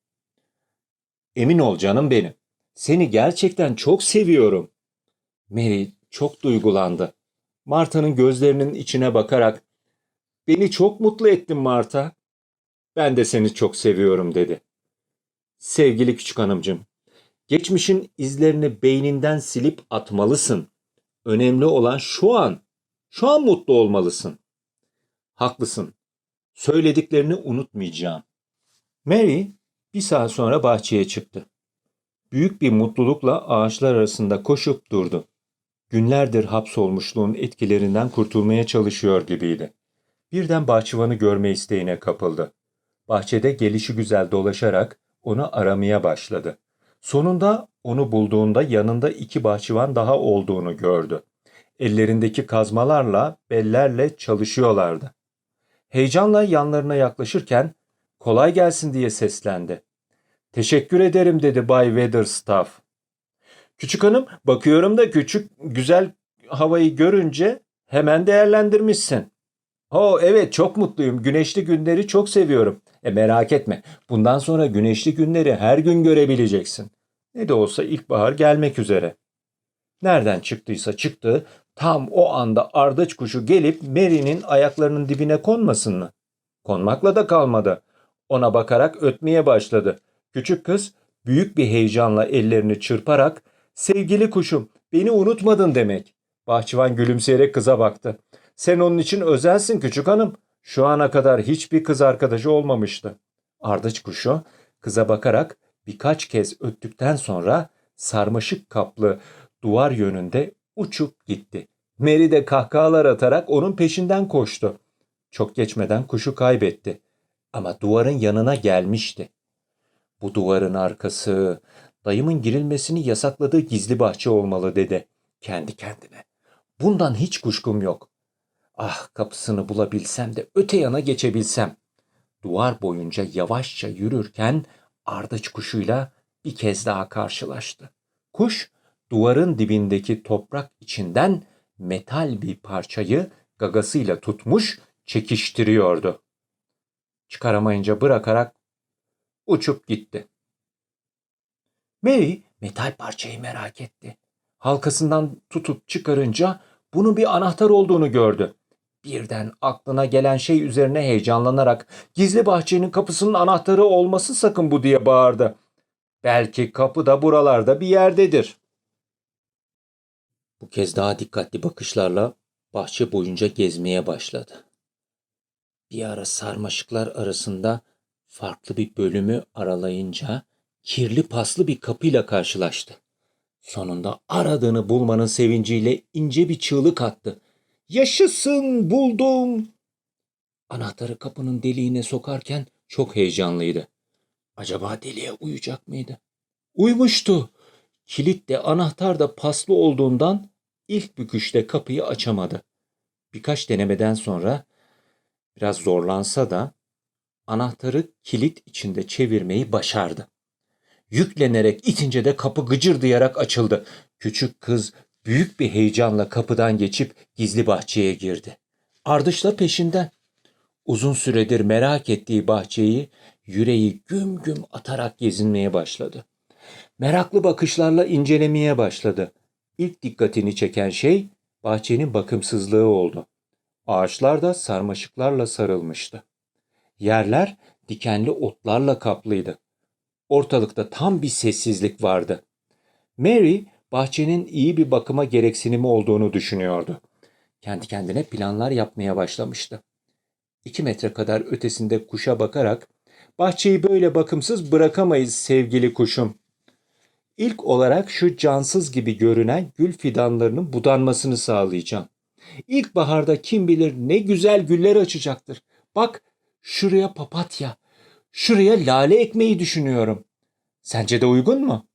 A: "Emin ol canım benim. Seni gerçekten çok seviyorum." Mary çok duygulandı. Marta'nın gözlerinin içine bakarak, "Beni çok mutlu ettin Marta. Ben de seni çok seviyorum." dedi. Sevgili küçük hanımcığım, geçmişin izlerini beyninden silip atmalısın. Önemli olan şu an. Şu an mutlu olmalısın. Haklısın. Söylediklerini unutmayacağım. Mary bir saat sonra bahçeye çıktı. Büyük bir mutlulukla ağaçlar arasında koşup durdu. Günlerdir hapsolmuşluğun etkilerinden kurtulmaya çalışıyor gibiydi. Birden bahçıvanı görme isteğine kapıldı. Bahçede gelişi güzel dolaşarak onu aramaya başladı. Sonunda onu bulduğunda yanında iki bahçıvan daha olduğunu gördü. Ellerindeki kazmalarla, bellerle çalışıyorlardı. Heyecanla yanlarına yaklaşırken kolay gelsin diye seslendi. Teşekkür ederim dedi Bay Weatherstaff. Küçük hanım bakıyorum da küçük güzel havayı görünce hemen değerlendirmişsin. Oh evet çok mutluyum. Güneşli günleri çok seviyorum. E merak etme. Bundan sonra güneşli günleri her gün görebileceksin. Ne de olsa ilkbahar gelmek üzere. Nereden çıktıysa çıktı, tam o anda ardıç kuşu gelip Mary'nin ayaklarının dibine konmasın mı? Konmakla da kalmadı. Ona bakarak ötmeye başladı. Küçük kız büyük bir heyecanla ellerini çırparak Sevgili kuşum, beni unutmadın demek. Bahçıvan gülümseyerek kıza baktı. Sen onun için özelsin küçük hanım. Şu ana kadar hiçbir kız arkadaşı olmamıştı. Ardıç kuşu kıza bakarak birkaç kez öttükten sonra sarmaşık kaplı duvar yönünde uçup gitti. Mary de kahkahalar atarak onun peşinden koştu. Çok geçmeden kuşu kaybetti. Ama duvarın yanına gelmişti. Bu duvarın arkası dayımın girilmesini yasakladığı gizli bahçe olmalı dedi kendi kendine. Bundan hiç kuşkum yok. Ah kapısını bulabilsem de öte yana geçebilsem. Duvar boyunca yavaşça yürürken ardıç kuşuyla bir kez daha karşılaştı. Kuş duvarın dibindeki toprak içinden metal bir parçayı gagasıyla tutmuş çekiştiriyordu. Çıkaramayınca bırakarak uçup gitti. Mary metal parçayı merak etti. Halkasından tutup çıkarınca bunun bir anahtar olduğunu gördü. Birden aklına gelen şey üzerine heyecanlanarak gizli bahçenin kapısının anahtarı olması sakın bu diye bağırdı. Belki kapı da buralarda bir yerdedir. Bu kez daha dikkatli bakışlarla bahçe boyunca gezmeye başladı. Bir ara sarmaşıklar arasında farklı bir bölümü aralayınca kirli paslı bir kapıyla karşılaştı. Sonunda aradığını bulmanın sevinciyle ince bir çığlık attı. Yaşasın buldum. Anahtarı kapının deliğine sokarken çok heyecanlıydı. Acaba deliğe uyacak mıydı? Uymuştu. Kilit de anahtar da paslı olduğundan ilk büküşte kapıyı açamadı. Birkaç denemeden sonra biraz zorlansa da anahtarı kilit içinde çevirmeyi başardı. Yüklenerek itince de kapı gıcırdayarak açıldı. Küçük kız büyük bir heyecanla kapıdan geçip gizli bahçeye girdi. Ardışla peşinden. Uzun süredir merak ettiği bahçeyi yüreği güm güm atarak gezinmeye başladı. Meraklı bakışlarla incelemeye başladı. İlk dikkatini çeken şey bahçenin bakımsızlığı oldu. Ağaçlar da sarmaşıklarla sarılmıştı. Yerler dikenli otlarla kaplıydı. Ortalıkta tam bir sessizlik vardı. Mary bahçenin iyi bir bakıma gereksinimi olduğunu düşünüyordu. Kendi kendine planlar yapmaya başlamıştı. İki metre kadar ötesinde kuşa bakarak bahçeyi böyle bakımsız bırakamayız sevgili kuşum. İlk olarak şu cansız gibi görünen gül fidanlarının budanmasını sağlayacağım. İlkbaharda kim bilir ne güzel güller açacaktır. Bak şuraya papatya, şuraya lale ekmeği düşünüyorum. Sence de uygun mu?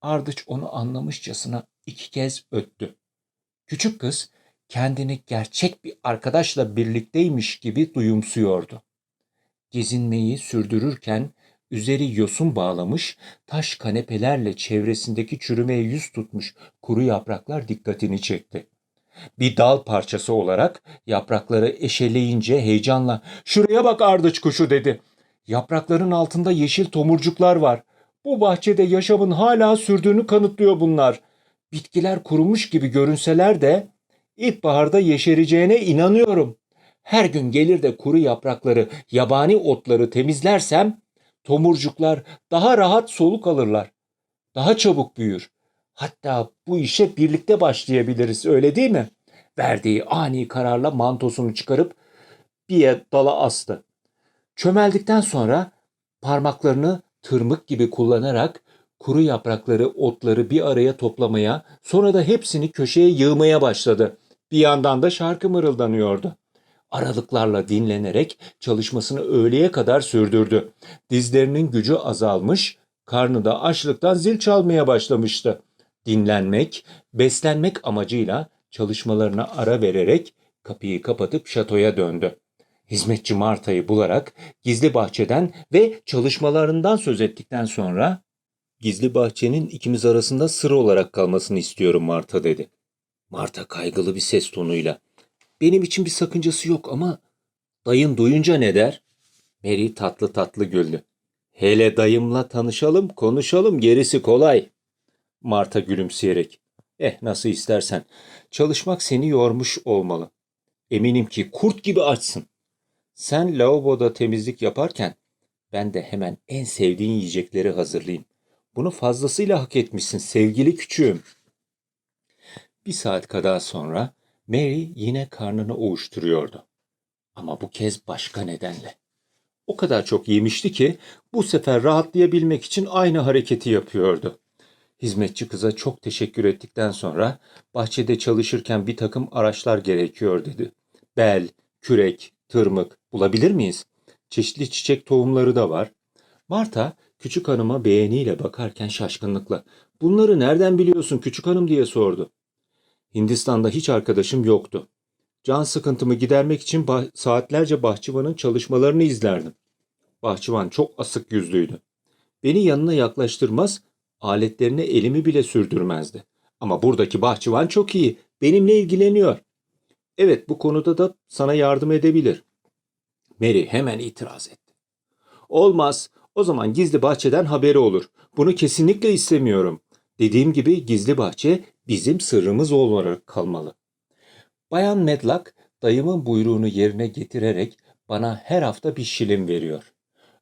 A: Ardıç onu anlamışçasına iki kez öttü. Küçük kız kendini gerçek bir arkadaşla birlikteymiş gibi duyumsuyordu. Gezinmeyi sürdürürken üzeri yosun bağlamış, taş kanepelerle çevresindeki çürümeye yüz tutmuş kuru yapraklar dikkatini çekti. Bir dal parçası olarak yaprakları eşeleyince heyecanla ''Şuraya bak ardıç kuşu'' dedi. Yaprakların altında yeşil tomurcuklar var. Bu bahçede yaşamın hala sürdüğünü kanıtlıyor bunlar. Bitkiler kurumuş gibi görünseler de ilkbaharda yeşereceğine inanıyorum. Her gün gelir de kuru yaprakları, yabani otları temizlersem tomurcuklar daha rahat soluk alırlar. Daha çabuk büyür. Hatta bu işe birlikte başlayabiliriz öyle değil mi? Verdiği ani kararla mantosunu çıkarıp bir dala astı. Çömeldikten sonra parmaklarını tırmık gibi kullanarak kuru yaprakları, otları bir araya toplamaya, sonra da hepsini köşeye yığmaya başladı. Bir yandan da şarkı mırıldanıyordu. Aralıklarla dinlenerek çalışmasını öğleye kadar sürdürdü. Dizlerinin gücü azalmış, karnı da açlıktan zil çalmaya başlamıştı. Dinlenmek, beslenmek amacıyla çalışmalarına ara vererek kapıyı kapatıp şatoya döndü. Hizmetçi Marta'yı bularak gizli bahçeden ve çalışmalarından söz ettikten sonra gizli bahçenin ikimiz arasında sır olarak kalmasını istiyorum Marta dedi. Marta kaygılı bir ses tonuyla. Benim için bir sakıncası yok ama dayın duyunca ne der? Mary tatlı tatlı güldü. Hele dayımla tanışalım, konuşalım, gerisi kolay. Marta gülümseyerek. Eh nasıl istersen. Çalışmak seni yormuş olmalı. Eminim ki kurt gibi açsın. Sen lavaboda temizlik yaparken ben de hemen en sevdiğin yiyecekleri hazırlayayım. Bunu fazlasıyla hak etmişsin sevgili küçüğüm. Bir saat kadar sonra Mary yine karnını ovuşturuyordu. Ama bu kez başka nedenle. O kadar çok yemişti ki bu sefer rahatlayabilmek için aynı hareketi yapıyordu. Hizmetçi kıza çok teşekkür ettikten sonra bahçede çalışırken bir takım araçlar gerekiyor dedi. Bel, kürek, tırmık bulabilir miyiz? Çeşitli çiçek tohumları da var. Marta küçük hanıma beğeniyle bakarken şaşkınlıkla bunları nereden biliyorsun küçük hanım diye sordu. Hindistan'da hiç arkadaşım yoktu. Can sıkıntımı gidermek için bah- saatlerce bahçıvanın çalışmalarını izlerdim. Bahçıvan çok asık yüzlüydü. Beni yanına yaklaştırmaz, aletlerine elimi bile sürdürmezdi. Ama buradaki bahçıvan çok iyi, benimle ilgileniyor. Evet, bu konuda da sana yardım edebilir. Mary hemen itiraz etti. Olmaz, o zaman gizli bahçeden haberi olur. Bunu kesinlikle istemiyorum. Dediğim gibi gizli bahçe bizim sırrımız olarak kalmalı. Bayan Medlock dayımın buyruğunu yerine getirerek bana her hafta bir şilin veriyor.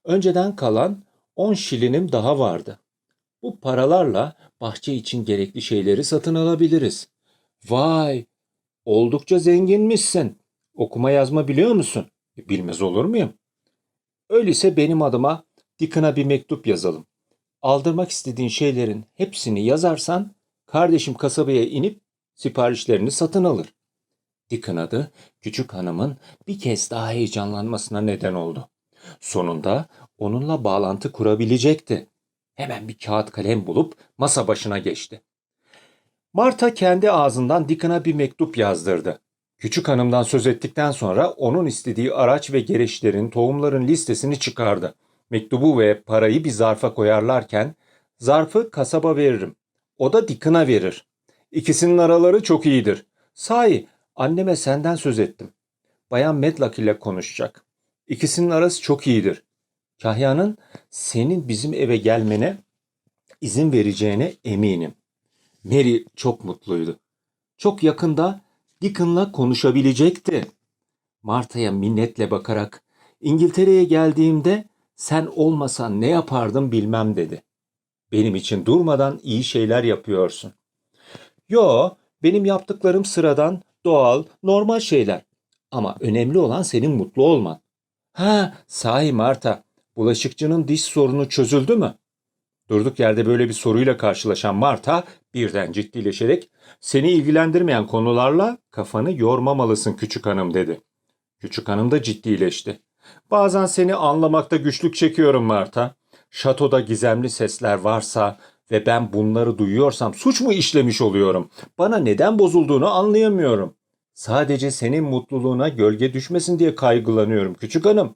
A: Önceden kalan 10 şilinim daha vardı. Bu paralarla bahçe için gerekli şeyleri satın alabiliriz. Vay, oldukça zenginmişsin. Okuma yazma biliyor musun? Bilmez olur muyum? Öyleyse benim adıma Dickon'a bir mektup yazalım. Aldırmak istediğin şeylerin hepsini yazarsan kardeşim kasabaya inip siparişlerini satın alır. Dickon adı küçük hanımın bir kez daha heyecanlanmasına neden oldu. Sonunda onunla bağlantı kurabilecekti. Hemen bir kağıt kalem bulup masa başına geçti. Marta kendi ağzından Dickon'a bir mektup yazdırdı. Küçük hanımdan söz ettikten sonra onun istediği araç ve gereçlerin, tohumların listesini çıkardı. Mektubu ve parayı bir zarfa koyarlarken, zarfı kasaba veririm. O da Dickon'a verir. İkisinin araları çok iyidir. Sahi anneme senden söz ettim. Bayan Medlock ile konuşacak. İkisinin arası çok iyidir. Kahya'nın senin bizim eve gelmene izin vereceğine eminim. Mary çok mutluydu. Çok yakında Dickon'la konuşabilecekti. Marta'ya minnetle bakarak İngiltere'ye geldiğimde sen olmasan ne yapardım bilmem dedi. Benim için durmadan iyi şeyler yapıyorsun. Yo, benim yaptıklarım sıradan, doğal, normal şeyler. Ama önemli olan senin mutlu olman. Ha, sahi Marta, bulaşıkçının diş sorunu çözüldü mü? Durduk yerde böyle bir soruyla karşılaşan Marta birden ciddileşerek seni ilgilendirmeyen konularla kafanı yormamalısın küçük hanım dedi. Küçük hanım da ciddileşti. Bazen seni anlamakta güçlük çekiyorum Marta. Şatoda gizemli sesler varsa ve ben bunları duyuyorsam suç mu işlemiş oluyorum? Bana neden bozulduğunu anlayamıyorum. Sadece senin mutluluğuna gölge düşmesin diye kaygılanıyorum küçük hanım.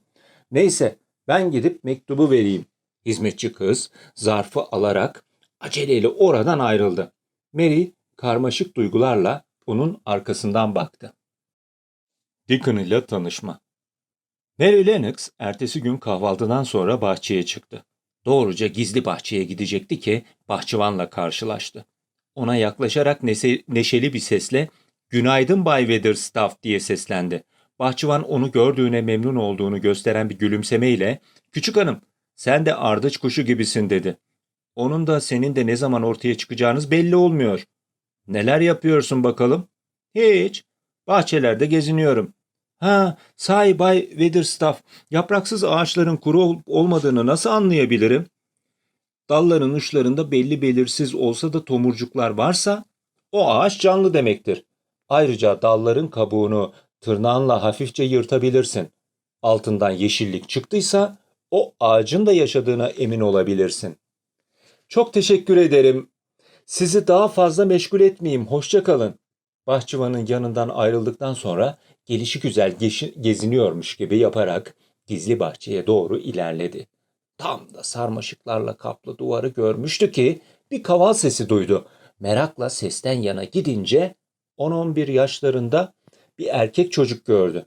A: Neyse ben gidip mektubu vereyim. Hizmetçi kız zarfı alarak aceleyle oradan ayrıldı. Mary karmaşık duygularla onun arkasından baktı. Deacon ile tanışma. Mary Lennox ertesi gün kahvaltıdan sonra bahçeye çıktı. Doğruca gizli bahçeye gidecekti ki bahçıvanla karşılaştı. Ona yaklaşarak nese- neşeli bir sesle "Günaydın Bay Weatherstaff" diye seslendi. Bahçıvan onu gördüğüne memnun olduğunu gösteren bir gülümsemeyle "Küçük hanım, sen de ardıç kuşu gibisin." dedi. Onun da senin de ne zaman ortaya çıkacağınız belli olmuyor. Neler yapıyorsun bakalım? Hiç. Bahçelerde geziniyorum. Ha, sahi Bay Weatherstaff, yapraksız ağaçların kuru olup olmadığını nasıl anlayabilirim? Dalların uçlarında belli belirsiz olsa da tomurcuklar varsa o ağaç canlı demektir. Ayrıca dalların kabuğunu tırnağınla hafifçe yırtabilirsin. Altından yeşillik çıktıysa o ağacın da yaşadığına emin olabilirsin. Çok teşekkür ederim. Sizi daha fazla meşgul etmeyeyim. Hoşça kalın. Bahçıvanın yanından ayrıldıktan sonra gelişi güzel geziniyormuş gibi yaparak gizli bahçeye doğru ilerledi. Tam da sarmaşıklarla kaplı duvarı görmüştü ki bir kaval sesi duydu. Merakla sesten yana gidince 10-11 yaşlarında bir erkek çocuk gördü.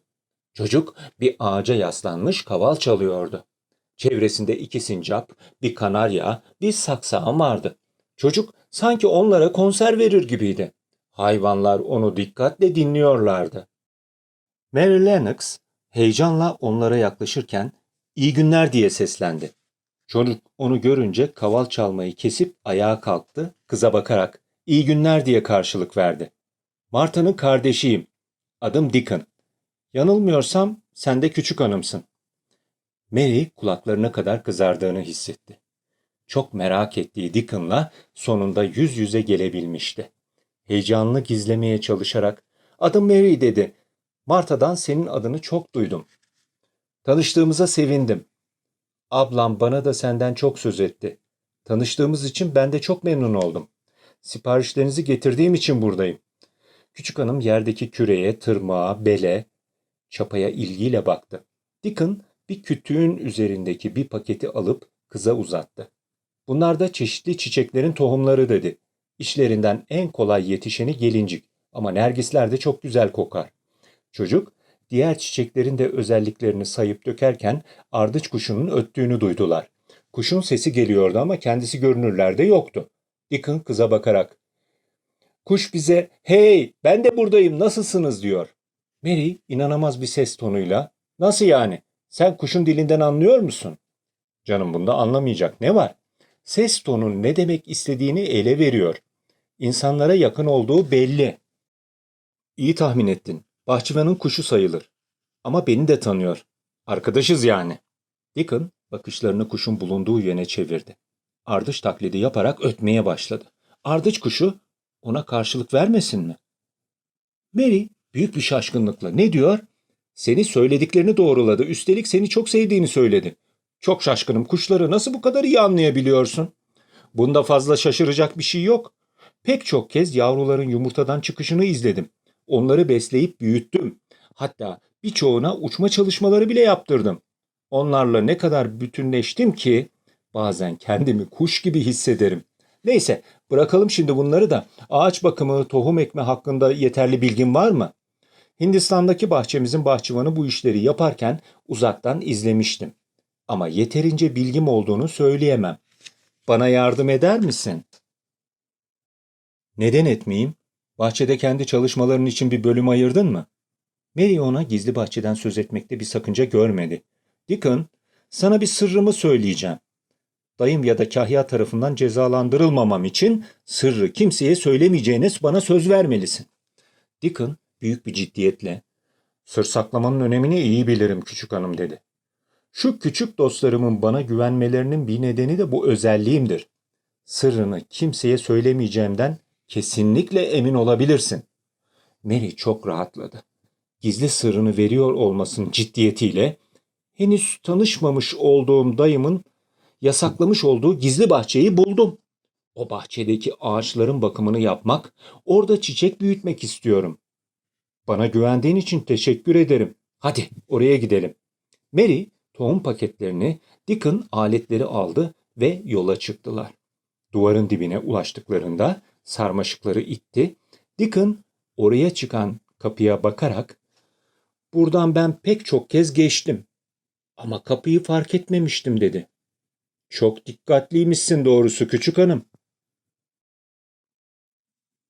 A: Çocuk bir ağaca yaslanmış kaval çalıyordu. Çevresinde iki sincap, bir kanarya, bir saksağan vardı. Çocuk sanki onlara konser verir gibiydi. Hayvanlar onu dikkatle dinliyorlardı. Mary Lennox heyecanla onlara yaklaşırken iyi günler diye seslendi. Çocuk onu görünce kaval çalmayı kesip ayağa kalktı, kıza bakarak iyi günler diye karşılık verdi. Marta'nın kardeşiyim. Adım Deacon. Yanılmıyorsam sen de küçük hanımsın. Mary kulaklarına kadar kızardığını hissetti. Çok merak ettiği Deacon'la sonunda yüz yüze gelebilmişti. Heyecanını gizlemeye çalışarak adım Mary dedi. Marta'dan senin adını çok duydum. Tanıştığımıza sevindim. Ablam bana da senden çok söz etti. Tanıştığımız için ben de çok memnun oldum. Siparişlerinizi getirdiğim için buradayım. Küçük hanım yerdeki küreye, tırmağa, bele, çapaya ilgiyle baktı. Deacon bir kütüğün üzerindeki bir paketi alıp kıza uzattı. Bunlar da çeşitli çiçeklerin tohumları dedi. İşlerinden en kolay yetişeni gelincik ama nergisler de çok güzel kokar. Çocuk diğer çiçeklerin de özelliklerini sayıp dökerken ardıç kuşunun öttüğünü duydular. Kuşun sesi geliyordu ama kendisi görünürlerde yoktu. Deacon kıza bakarak Kuş bize hey ben de buradayım nasılsınız diyor. Mary inanamaz bir ses tonuyla nasıl yani sen kuşun dilinden anlıyor musun? Canım bunda anlamayacak ne var? Ses tonun ne demek istediğini ele veriyor. İnsanlara yakın olduğu belli. İyi tahmin ettin. Bahçıvanın kuşu sayılır. Ama beni de tanıyor. Arkadaşız yani. Deacon bakışlarını kuşun bulunduğu yöne çevirdi. Ardış taklidi yaparak ötmeye başladı. Ardıç kuşu ona karşılık vermesin mi? Mary büyük bir şaşkınlıkla ne diyor? Seni söylediklerini doğruladı. Üstelik seni çok sevdiğini söyledi. Çok şaşkınım. Kuşları nasıl bu kadar iyi anlayabiliyorsun? Bunda fazla şaşıracak bir şey yok. Pek çok kez yavruların yumurtadan çıkışını izledim. Onları besleyip büyüttüm. Hatta birçoğuna uçma çalışmaları bile yaptırdım. Onlarla ne kadar bütünleştim ki bazen kendimi kuş gibi hissederim. Neyse bırakalım şimdi bunları da ağaç bakımı, tohum ekme hakkında yeterli bilgin var mı? Hindistan'daki bahçemizin bahçıvanı bu işleri yaparken uzaktan izlemiştim. Ama yeterince bilgim olduğunu söyleyemem. Bana yardım eder misin? Neden etmeyeyim? Bahçede kendi çalışmaların için bir bölüm ayırdın mı? Mary ona gizli bahçeden söz etmekte bir sakınca görmedi. Deacon, sana bir sırrımı söyleyeceğim. Dayım ya da kahya tarafından cezalandırılmamam için sırrı kimseye söylemeyeceğiniz bana söz vermelisin. Deacon büyük bir ciddiyetle, sır saklamanın önemini iyi bilirim küçük hanım dedi. Şu küçük dostlarımın bana güvenmelerinin bir nedeni de bu özelliğimdir. Sırrını kimseye söylemeyeceğimden kesinlikle emin olabilirsin. Mary çok rahatladı. Gizli sırrını veriyor olmasının ciddiyetiyle henüz tanışmamış olduğum dayımın yasaklamış olduğu gizli bahçeyi buldum. O bahçedeki ağaçların bakımını yapmak, orada çiçek büyütmek istiyorum. Bana güvendiğin için teşekkür ederim. Hadi oraya gidelim. Mary tohum paketlerini, Deacon aletleri aldı ve yola çıktılar. Duvarın dibine ulaştıklarında sarmaşıkları itti. Deacon oraya çıkan kapıya bakarak "Buradan ben pek çok kez geçtim ama kapıyı fark etmemiştim." dedi. "Çok dikkatliymişsin doğrusu küçük hanım."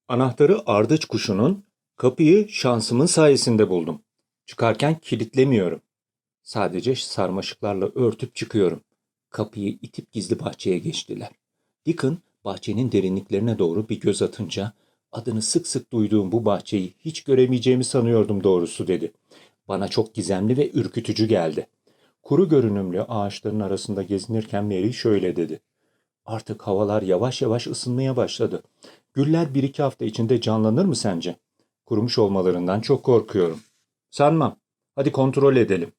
A: Anahtarı ardıç kuşunun, kapıyı şansımın sayesinde buldum. Çıkarken kilitlemiyorum. Sadece sarmaşıklarla örtüp çıkıyorum. Kapıyı itip gizli bahçeye geçtiler. Deacon bahçenin derinliklerine doğru bir göz atınca adını sık sık duyduğum bu bahçeyi hiç göremeyeceğimi sanıyordum doğrusu dedi. Bana çok gizemli ve ürkütücü geldi. Kuru görünümlü ağaçların arasında gezinirken Mary şöyle dedi. Artık havalar yavaş yavaş ısınmaya başladı. Güller bir iki hafta içinde canlanır mı sence? Kurumuş olmalarından çok korkuyorum. Sanmam. Hadi kontrol edelim.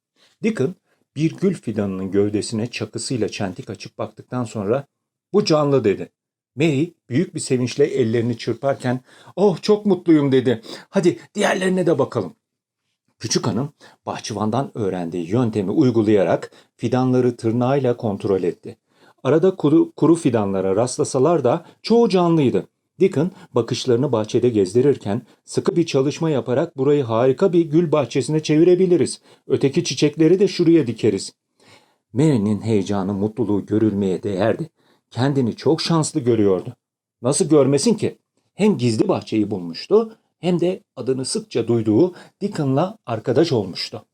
A: Deacon bir gül fidanının gövdesine çakısıyla çentik açıp baktıktan sonra bu canlı dedi. Mary büyük bir sevinçle ellerini çırparken oh çok mutluyum dedi. Hadi diğerlerine de bakalım. Küçük hanım bahçıvandan öğrendiği yöntemi uygulayarak fidanları tırnağıyla kontrol etti. Arada kuru, kuru fidanlara rastlasalar da çoğu canlıydı. Deacon bakışlarını bahçede gezdirirken sıkı bir çalışma yaparak burayı harika bir gül bahçesine çevirebiliriz. Öteki çiçekleri de şuraya dikeriz. Mary'nin heyecanı, mutluluğu görülmeye değerdi. Kendini çok şanslı görüyordu. Nasıl görmesin ki? Hem gizli bahçeyi bulmuştu hem de adını sıkça duyduğu Deacon'la arkadaş olmuştu.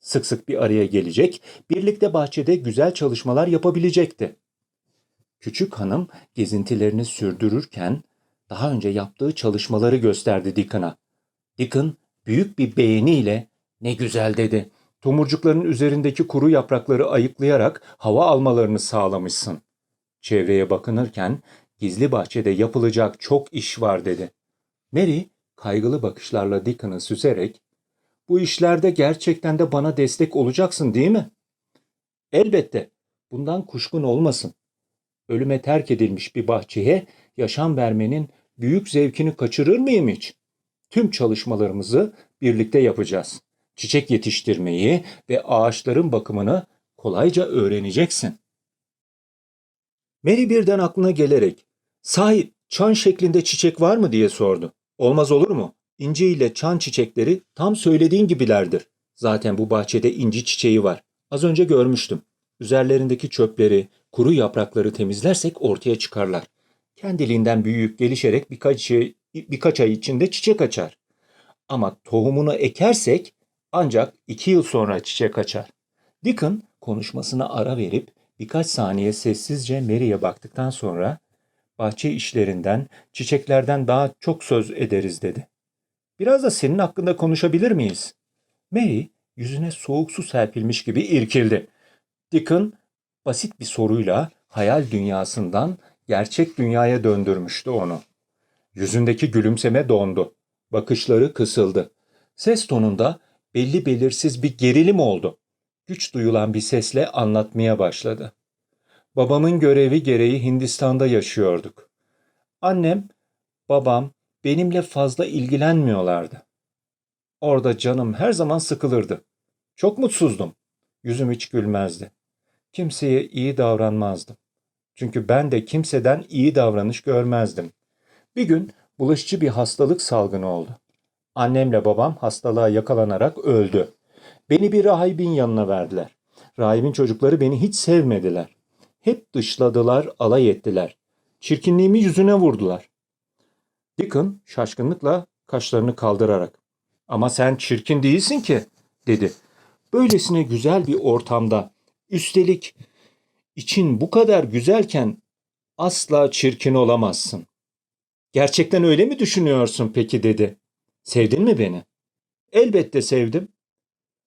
A: Sık sık bir araya gelecek, birlikte bahçede güzel çalışmalar yapabilecekti. Küçük hanım gezintilerini sürdürürken daha önce yaptığı çalışmaları gösterdi Deacon'a. Deacon büyük bir beğeniyle ne güzel dedi. Tomurcukların üzerindeki kuru yaprakları ayıklayarak hava almalarını sağlamışsın. Çevreye bakınırken gizli bahçede yapılacak çok iş var dedi. Mary kaygılı bakışlarla Deacon'ı süzerek bu işlerde gerçekten de bana destek olacaksın değil mi? Elbette. Bundan kuşkun olmasın. Ölüme terk edilmiş bir bahçeye yaşam vermenin büyük zevkini kaçırır mıyım hiç? Tüm çalışmalarımızı birlikte yapacağız. Çiçek yetiştirmeyi ve ağaçların bakımını kolayca öğreneceksin. Mary birden aklına gelerek, sahi çan şeklinde çiçek var mı diye sordu. Olmaz olur mu? İnci ile çan çiçekleri tam söylediğin gibilerdir. Zaten bu bahçede inci çiçeği var. Az önce görmüştüm. Üzerlerindeki çöpleri, kuru yaprakları temizlersek ortaya çıkarlar. Kendiliğinden büyüyüp gelişerek birkaç, birkaç ay içinde çiçek açar. Ama tohumunu ekersek ancak iki yıl sonra çiçek açar. Deacon konuşmasına ara verip birkaç saniye sessizce Mary'e baktıktan sonra bahçe işlerinden, çiçeklerden daha çok söz ederiz dedi. Biraz da senin hakkında konuşabilir miyiz? Mary yüzüne soğuk su serpilmiş gibi irkildi. Deacon basit bir soruyla hayal dünyasından gerçek dünyaya döndürmüştü onu. Yüzündeki gülümseme dondu. Bakışları kısıldı. Ses tonunda belli belirsiz bir gerilim oldu. Güç duyulan bir sesle anlatmaya başladı. Babamın görevi gereği Hindistan'da yaşıyorduk. Annem, babam benimle fazla ilgilenmiyorlardı. Orada canım her zaman sıkılırdı. Çok mutsuzdum. Yüzüm hiç gülmezdi. Kimseye iyi davranmazdım. Çünkü ben de kimseden iyi davranış görmezdim. Bir gün bulaşıcı bir hastalık salgını oldu. Annemle babam hastalığa yakalanarak öldü. Beni bir rahibin yanına verdiler. Rahibin çocukları beni hiç sevmediler. Hep dışladılar, alay ettiler. Çirkinliğimi yüzüne vurdular. Deacon şaşkınlıkla kaşlarını kaldırarak "Ama sen çirkin değilsin ki." dedi. "Böylesine güzel bir ortamda, üstelik için bu kadar güzelken asla çirkin olamazsın." "Gerçekten öyle mi düşünüyorsun peki?" dedi. "Sevdin mi beni?" "Elbette sevdim."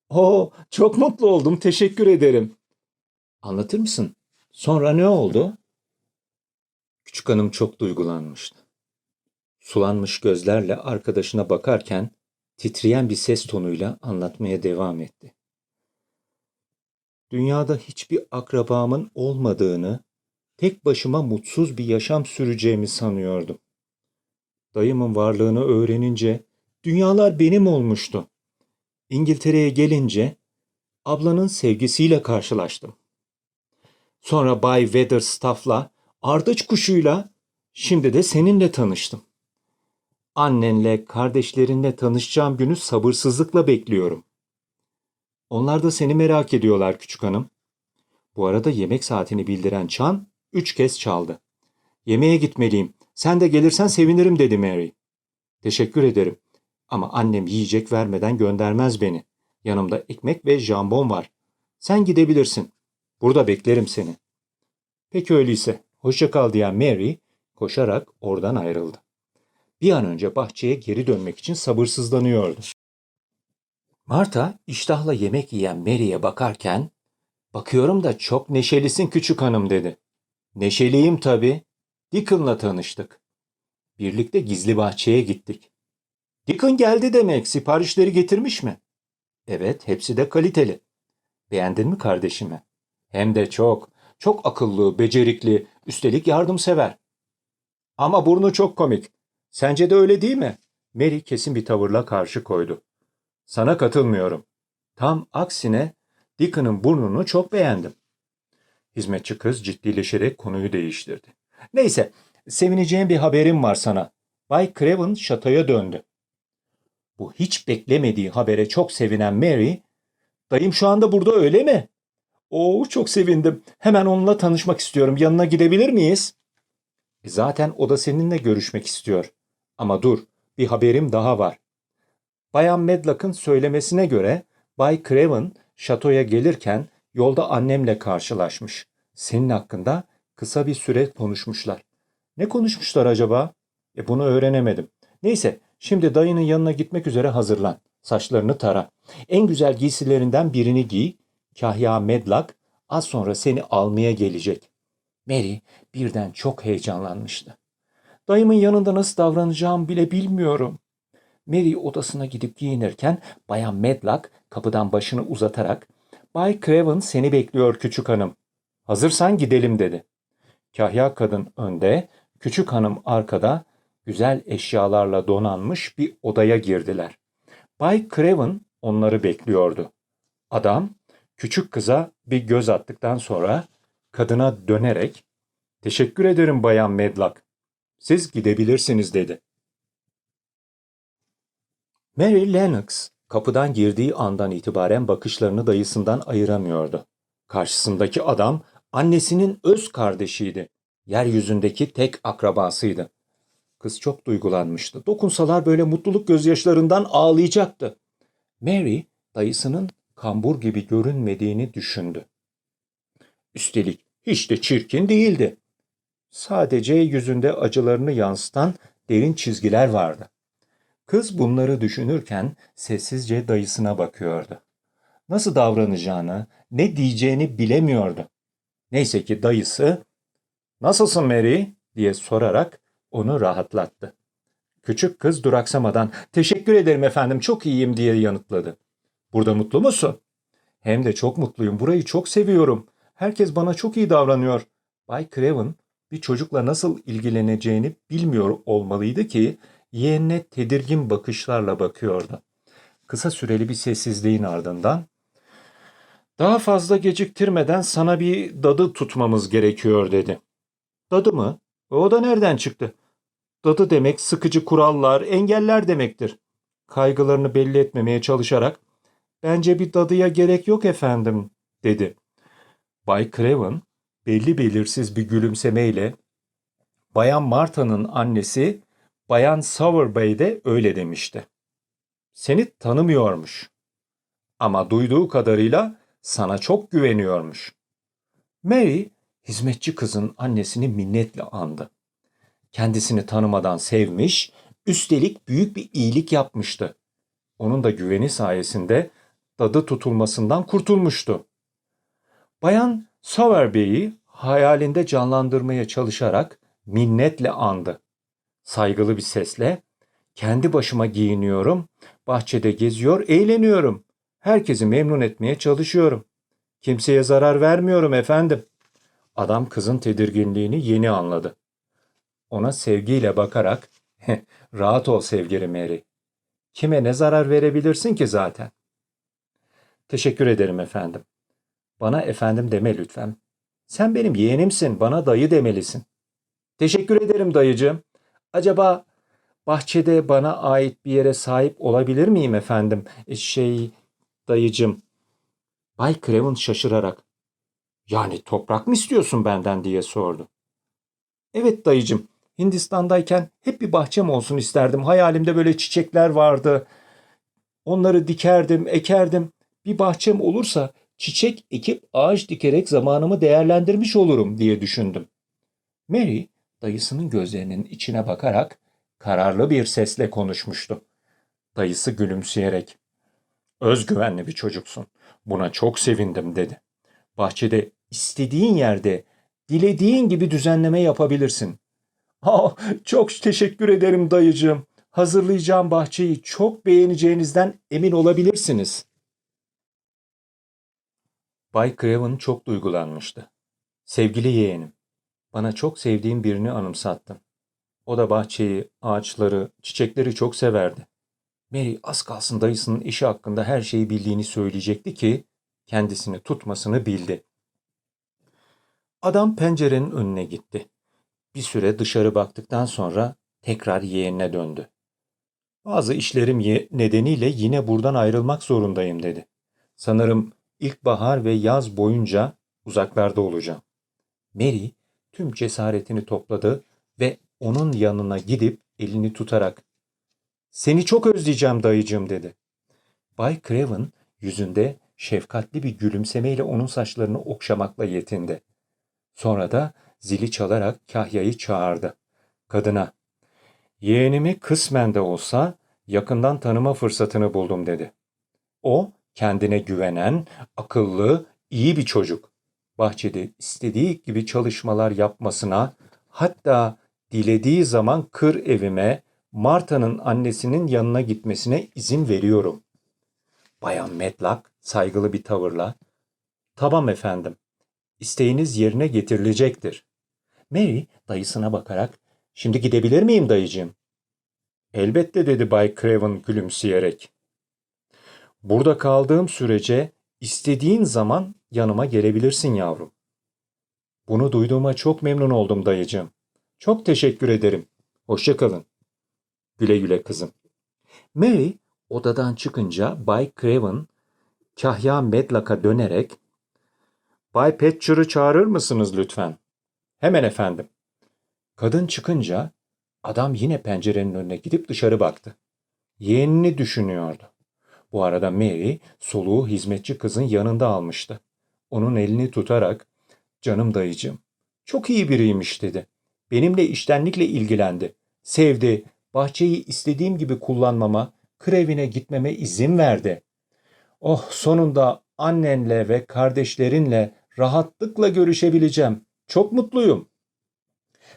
A: "Oo, çok mutlu oldum. Teşekkür ederim." "Anlatır mısın? Sonra ne oldu?" Küçük hanım çok duygulanmıştı. Sulanmış gözlerle arkadaşına bakarken titreyen bir ses tonuyla anlatmaya devam etti. Dünyada hiçbir akrabamın olmadığını, tek başıma mutsuz bir yaşam süreceğimi sanıyordum. Dayımın varlığını öğrenince dünyalar benim olmuştu. İngiltere'ye gelince ablanın sevgisiyle karşılaştım. Sonra Bay Weatherstaff'la, ardıç kuşuyla, şimdi de seninle tanıştım. Annenle, kardeşlerinle tanışacağım günü sabırsızlıkla bekliyorum. Onlar da seni merak ediyorlar küçük hanım. Bu arada yemek saatini bildiren çan üç kez çaldı. Yemeğe gitmeliyim. Sen de gelirsen sevinirim dedi Mary. Teşekkür ederim. Ama annem yiyecek vermeden göndermez beni. Yanımda ekmek ve jambon var. Sen gidebilirsin. Burada beklerim seni. Peki öyleyse. Hoşça kal diyen Mary koşarak oradan ayrıldı bir an önce bahçeye geri dönmek için sabırsızlanıyordu. Marta iştahla yemek yiyen Mary'e bakarken, ''Bakıyorum da çok neşelisin küçük hanım.'' dedi. ''Neşeliyim tabii. Deacon'la tanıştık. Birlikte gizli bahçeye gittik. Deacon geldi demek. Siparişleri getirmiş mi? Evet, hepsi de kaliteli. Beğendin mi kardeşimi? Hem de çok, çok akıllı, becerikli, üstelik yardımsever. Ama burnu çok komik. Sence de öyle değil mi? Mary kesin bir tavırla karşı koydu. Sana katılmıyorum. Tam aksine Deacon'ın burnunu çok beğendim. Hizmetçi kız ciddileşerek konuyu değiştirdi. Neyse, sevineceğim bir haberim var sana. Bay Craven şatoya döndü. Bu hiç beklemediği habere çok sevinen Mary, dayım şu anda burada öyle mi? Oo çok sevindim. Hemen onunla tanışmak istiyorum. Yanına gidebilir miyiz? E zaten o da seninle görüşmek istiyor. Ama dur, bir haberim daha var. Bayan Medlock'ın söylemesine göre Bay Craven şatoya gelirken yolda annemle karşılaşmış. Senin hakkında kısa bir süre konuşmuşlar. Ne konuşmuşlar acaba? E bunu öğrenemedim. Neyse, şimdi dayının yanına gitmek üzere hazırlan. Saçlarını tara. En güzel giysilerinden birini giy. Kahya Medlak az sonra seni almaya gelecek. Mary birden çok heyecanlanmıştı. Dayımın yanında nasıl davranacağımı bile bilmiyorum. Mary odasına gidip giyinirken Bayan Medlock kapıdan başını uzatarak Bay Craven seni bekliyor küçük hanım. Hazırsan gidelim dedi. Kahya kadın önde, küçük hanım arkada güzel eşyalarla donanmış bir odaya girdiler. Bay Craven onları bekliyordu. Adam küçük kıza bir göz attıktan sonra kadına dönerek "Teşekkür ederim Bayan Medlock. Siz gidebilirsiniz." dedi. Mary Lennox kapıdan girdiği andan itibaren bakışlarını dayısından ayıramıyordu. Karşısındaki adam annesinin öz kardeşiydi. Yeryüzündeki tek akrabasıydı. Kız çok duygulanmıştı. Dokunsalar böyle mutluluk gözyaşlarından ağlayacaktı. Mary dayısının kambur gibi görünmediğini düşündü. Üstelik hiç de çirkin değildi. Sadece yüzünde acılarını yansıtan derin çizgiler vardı. Kız bunları düşünürken sessizce dayısına bakıyordu. Nasıl davranacağını, ne diyeceğini bilemiyordu. Neyse ki dayısı, "Nasılsın Mary?" diye sorarak onu rahatlattı. Küçük kız duraksamadan, "Teşekkür ederim efendim, çok iyiyim." diye yanıtladı. "Burada mutlu musun?" "Hem de çok mutluyum. Burayı çok seviyorum. Herkes bana çok iyi davranıyor." Bay Craven bir çocukla nasıl ilgileneceğini bilmiyor olmalıydı ki yeğenine tedirgin bakışlarla bakıyordu. Kısa süreli bir sessizliğin ardından daha fazla geciktirmeden sana bir dadı tutmamız gerekiyor dedi. Dadı mı? O da nereden çıktı? Dadı demek sıkıcı kurallar, engeller demektir. Kaygılarını belli etmemeye çalışarak bence bir dadıya gerek yok efendim dedi. Bay Craven belli belirsiz bir gülümsemeyle Bayan Marta'nın annesi Bayan Sowerbay de öyle demişti. Seni tanımıyormuş. Ama duyduğu kadarıyla sana çok güveniyormuş. Mary, hizmetçi kızın annesini minnetle andı. Kendisini tanımadan sevmiş, üstelik büyük bir iyilik yapmıştı. Onun da güveni sayesinde dadı tutulmasından kurtulmuştu. Bayan Sowerbay'i hayalinde canlandırmaya çalışarak minnetle andı. Saygılı bir sesle, kendi başıma giyiniyorum, bahçede geziyor, eğleniyorum. Herkesi memnun etmeye çalışıyorum. Kimseye zarar vermiyorum efendim. Adam kızın tedirginliğini yeni anladı. Ona sevgiyle bakarak, rahat ol sevgili Mary. Kime ne zarar verebilirsin ki zaten? Teşekkür ederim efendim. Bana efendim deme lütfen. Sen benim yeğenimsin, bana dayı demelisin. Teşekkür ederim dayıcığım. Acaba bahçede bana ait bir yere sahip olabilir miyim efendim? E, şey, dayıcım. Bay Craven şaşırarak. Yani toprak mı istiyorsun benden diye sordu. Evet dayıcım. Hindistan'dayken hep bir bahçem olsun isterdim. Hayalimde böyle çiçekler vardı. Onları dikerdim, ekerdim. Bir bahçem olursa çiçek ekip ağaç dikerek zamanımı değerlendirmiş olurum diye düşündüm. Mary dayısının gözlerinin içine bakarak kararlı bir sesle konuşmuştu. Dayısı gülümseyerek Özgüvenli bir çocuksun. Buna çok sevindim dedi. Bahçede istediğin yerde dilediğin gibi düzenleme yapabilirsin. Aa, çok teşekkür ederim dayıcığım. Hazırlayacağım bahçeyi çok beğeneceğinizden emin olabilirsiniz. Bay Craven çok duygulanmıştı. Sevgili yeğenim, bana çok sevdiğim birini anımsattın. O da bahçeyi, ağaçları, çiçekleri çok severdi. Mary az kalsın dayısının işi hakkında her şeyi bildiğini söyleyecekti ki kendisini tutmasını bildi. Adam pencerenin önüne gitti. Bir süre dışarı baktıktan sonra tekrar yeğenine döndü. Bazı işlerim nedeniyle yine buradan ayrılmak zorundayım dedi. Sanırım ilkbahar ve yaz boyunca uzaklarda olacağım. Mary tüm cesaretini topladı ve onun yanına gidip elini tutarak ''Seni çok özleyeceğim dayıcığım'' dedi. Bay Craven yüzünde şefkatli bir gülümsemeyle onun saçlarını okşamakla yetindi. Sonra da zili çalarak Kahya'yı çağırdı. Kadına, yeğenimi kısmen de olsa yakından tanıma fırsatını buldum dedi. O kendine güvenen, akıllı, iyi bir çocuk. Bahçede istediği gibi çalışmalar yapmasına, hatta dilediği zaman kır evime, Marta'nın annesinin yanına gitmesine izin veriyorum. Bayan Medlock saygılı bir tavırla, Tamam efendim, isteğiniz yerine getirilecektir. Mary dayısına bakarak, şimdi gidebilir miyim dayıcığım? Elbette dedi Bay Craven gülümseyerek. Burada kaldığım sürece istediğin zaman yanıma gelebilirsin yavrum. Bunu duyduğuma çok memnun oldum dayıcığım. Çok teşekkür ederim. Hoşça kalın. Güle güle kızım. Mary odadan çıkınca Bay Craven Kahya Medlock'a dönerek Bay Petcher'ı çağırır mısınız lütfen? Hemen efendim. Kadın çıkınca adam yine pencerenin önüne gidip dışarı baktı. Yeğenini düşünüyordu. Bu arada Mary soluğu hizmetçi kızın yanında almıştı. Onun elini tutarak "Canım dayıcığım, çok iyi biriymiş." dedi. Benimle iştenlikle ilgilendi. Sevdi, bahçeyi istediğim gibi kullanmama, kır evine gitmeme izin verdi. Oh sonunda annenle ve kardeşlerinle rahatlıkla görüşebileceğim. Çok mutluyum.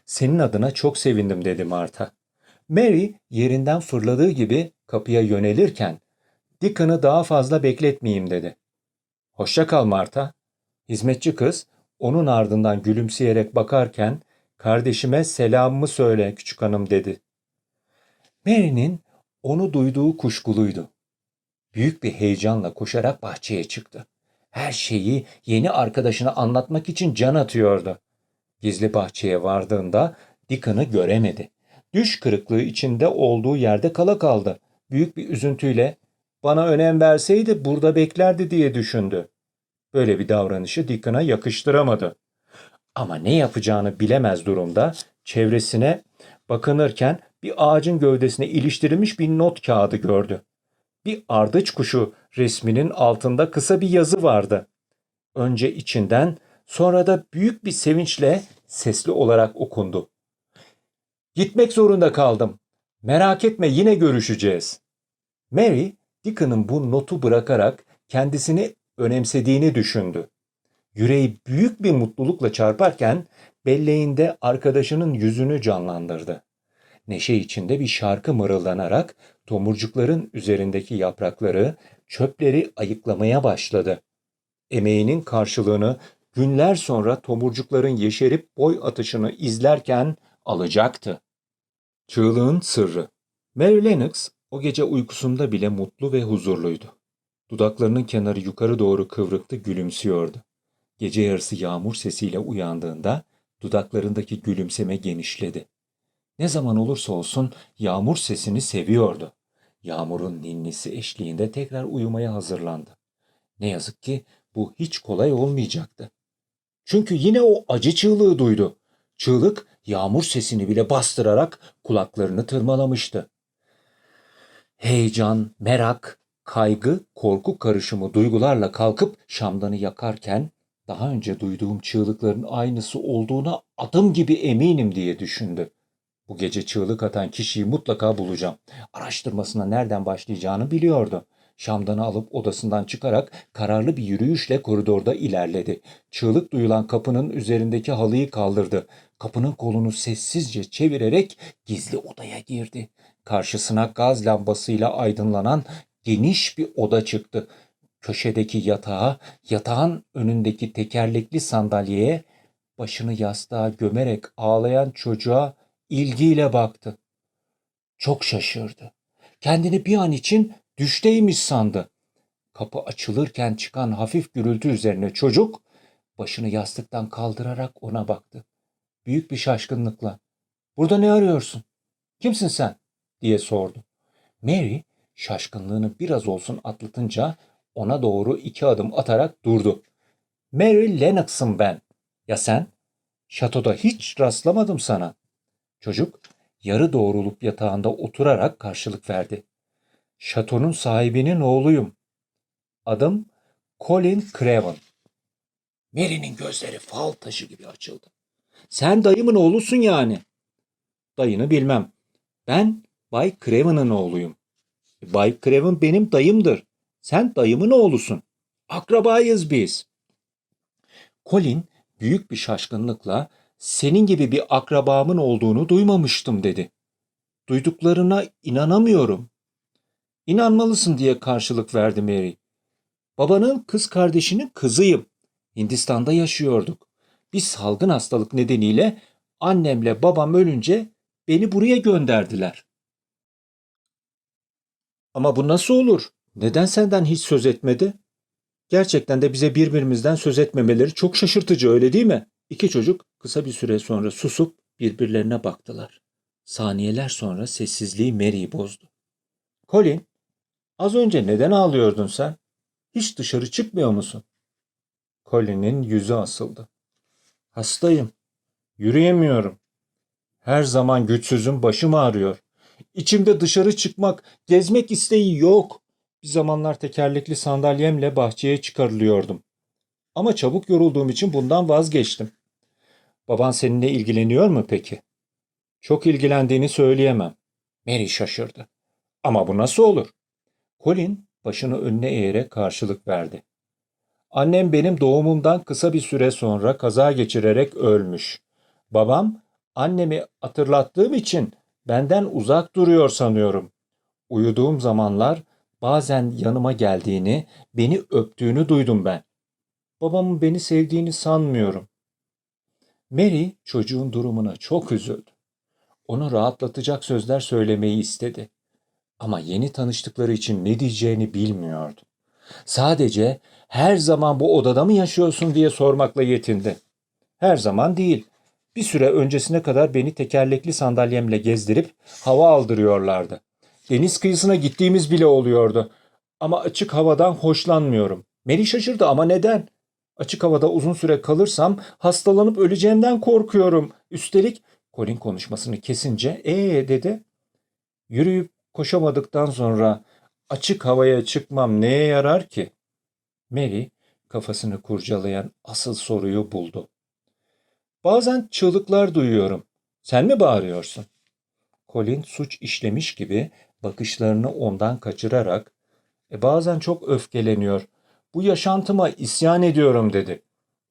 A: Senin adına çok sevindim dedi Marta. Mary yerinden fırladığı gibi kapıya yönelirken Dickon'ı daha fazla bekletmeyeyim dedi. Hoşça kal Marta. Hizmetçi kız onun ardından gülümseyerek bakarken kardeşime selamımı söyle küçük hanım dedi. Mary'nin onu duyduğu kuşkuluydu. Büyük bir heyecanla koşarak bahçeye çıktı. Her şeyi yeni arkadaşına anlatmak için can atıyordu. Gizli bahçeye vardığında Dickon'ı göremedi. Düş kırıklığı içinde olduğu yerde kala kaldı. Büyük bir üzüntüyle bana önem verseydi burada beklerdi diye düşündü. Böyle bir davranışı Dickon'a yakıştıramadı. Ama ne yapacağını bilemez durumda çevresine bakınırken bir ağacın gövdesine iliştirilmiş bir not kağıdı gördü. Bir ardıç kuşu resminin altında kısa bir yazı vardı. Önce içinden sonra da büyük bir sevinçle sesli olarak okundu. Gitmek zorunda kaldım. Merak etme yine görüşeceğiz. Mary, Dickon'ın bu notu bırakarak kendisini önemsediğini düşündü. Yüreği büyük bir mutlulukla çarparken belleğinde arkadaşının yüzünü canlandırdı. Neşe içinde bir şarkı mırıldanarak tomurcukların üzerindeki yaprakları, çöpleri ayıklamaya başladı. Emeğinin karşılığını günler sonra tomurcukların yeşerip boy atışını izlerken alacaktı. Çığlığın sırrı Mary Lennox o gece uykusunda bile mutlu ve huzurluydu. Dudaklarının kenarı yukarı doğru kıvrıktı gülümsüyordu. Gece yarısı yağmur sesiyle uyandığında dudaklarındaki gülümseme genişledi. Ne zaman olursa olsun yağmur sesini seviyordu. Yağmurun ninnisi eşliğinde tekrar uyumaya hazırlandı. Ne yazık ki bu hiç kolay olmayacaktı. Çünkü yine o acı çığlığı duydu. Çığlık yağmur sesini bile bastırarak kulaklarını tırmalamıştı. Heyecan, merak, kaygı, korku karışımı duygularla kalkıp şamdanı yakarken daha önce duyduğum çığlıkların aynısı olduğuna adım gibi eminim diye düşündü. Bu gece çığlık atan kişiyi mutlaka bulacağım. Araştırmasına nereden başlayacağını biliyordu. Şamdanı alıp odasından çıkarak kararlı bir yürüyüşle koridorda ilerledi. Çığlık duyulan kapının üzerindeki halıyı kaldırdı. Kapının kolunu sessizce çevirerek gizli odaya girdi. Karşısına gaz lambasıyla aydınlanan geniş bir oda çıktı. Köşedeki yatağa, yatağın önündeki tekerlekli sandalyeye, başını yastığa gömerek ağlayan çocuğa ilgiyle baktı. Çok şaşırdı. Kendini bir an için düşteymiş sandı. Kapı açılırken çıkan hafif gürültü üzerine çocuk başını yastıktan kaldırarak ona baktı. Büyük bir şaşkınlıkla "Burada ne arıyorsun? Kimsin sen?" diye sordu. Mary şaşkınlığını biraz olsun atlatınca ona doğru iki adım atarak durdu. Mary Lennox'ım ben. Ya sen? Şatoda hiç rastlamadım sana. Çocuk yarı doğrulup yatağında oturarak karşılık verdi. Şatonun sahibinin oğluyum. Adım Colin Craven. Mary'nin gözleri fal taşı gibi açıldı. Sen dayımın oğlusun yani. Dayını bilmem. Ben Bay Craven'ın oğluyum. Bay Craven benim dayımdır. Sen dayımın oğlusun. Akrabayız biz. Colin büyük bir şaşkınlıkla senin gibi bir akrabamın olduğunu duymamıştım dedi. Duyduklarına inanamıyorum. İnanmalısın diye karşılık verdi Mary. Babanın kız kardeşinin kızıyım. Hindistan'da yaşıyorduk. Bir salgın hastalık nedeniyle annemle babam ölünce beni buraya gönderdiler. Ama bu nasıl olur? Neden senden hiç söz etmedi? Gerçekten de bize birbirimizden söz etmemeleri çok şaşırtıcı öyle değil mi? İki çocuk kısa bir süre sonra susup birbirlerine baktılar. Saniyeler sonra sessizliği Mary'i bozdu. Colin, az önce neden ağlıyordun sen? Hiç dışarı çıkmıyor musun? Colin'in yüzü asıldı. Hastayım. Yürüyemiyorum. Her zaman güçsüzüm, başım ağrıyor. İçimde dışarı çıkmak, gezmek isteği yok. Bir zamanlar tekerlekli sandalyemle bahçeye çıkarılıyordum. Ama çabuk yorulduğum için bundan vazgeçtim. Baban seninle ilgileniyor mu peki? Çok ilgilendiğini söyleyemem. Mary şaşırdı. Ama bu nasıl olur? Colin başını önüne eğerek karşılık verdi. Annem benim doğumumdan kısa bir süre sonra kaza geçirerek ölmüş. Babam annemi hatırlattığım için benden uzak duruyor sanıyorum. Uyuduğum zamanlar bazen yanıma geldiğini, beni öptüğünü duydum ben. Babamın beni sevdiğini sanmıyorum. Mary çocuğun durumuna çok üzüldü. Onu rahatlatacak sözler söylemeyi istedi. Ama yeni tanıştıkları için ne diyeceğini bilmiyordu. Sadece her zaman bu odada mı yaşıyorsun diye sormakla yetindi. Her zaman değil. Bir süre öncesine kadar beni tekerlekli sandalyemle gezdirip hava aldırıyorlardı. Deniz kıyısına gittiğimiz bile oluyordu. Ama açık havadan hoşlanmıyorum. Mary şaşırdı ama neden? Açık havada uzun süre kalırsam hastalanıp öleceğimden korkuyorum. Üstelik Colin konuşmasını kesince ee dedi. Yürüyüp koşamadıktan sonra açık havaya çıkmam neye yarar ki? Mary kafasını kurcalayan asıl soruyu buldu. Bazen çığlıklar duyuyorum. Sen mi bağırıyorsun? Colin suç işlemiş gibi bakışlarını ondan kaçırarak e bazen çok öfkeleniyor. Bu yaşantıma isyan ediyorum dedi.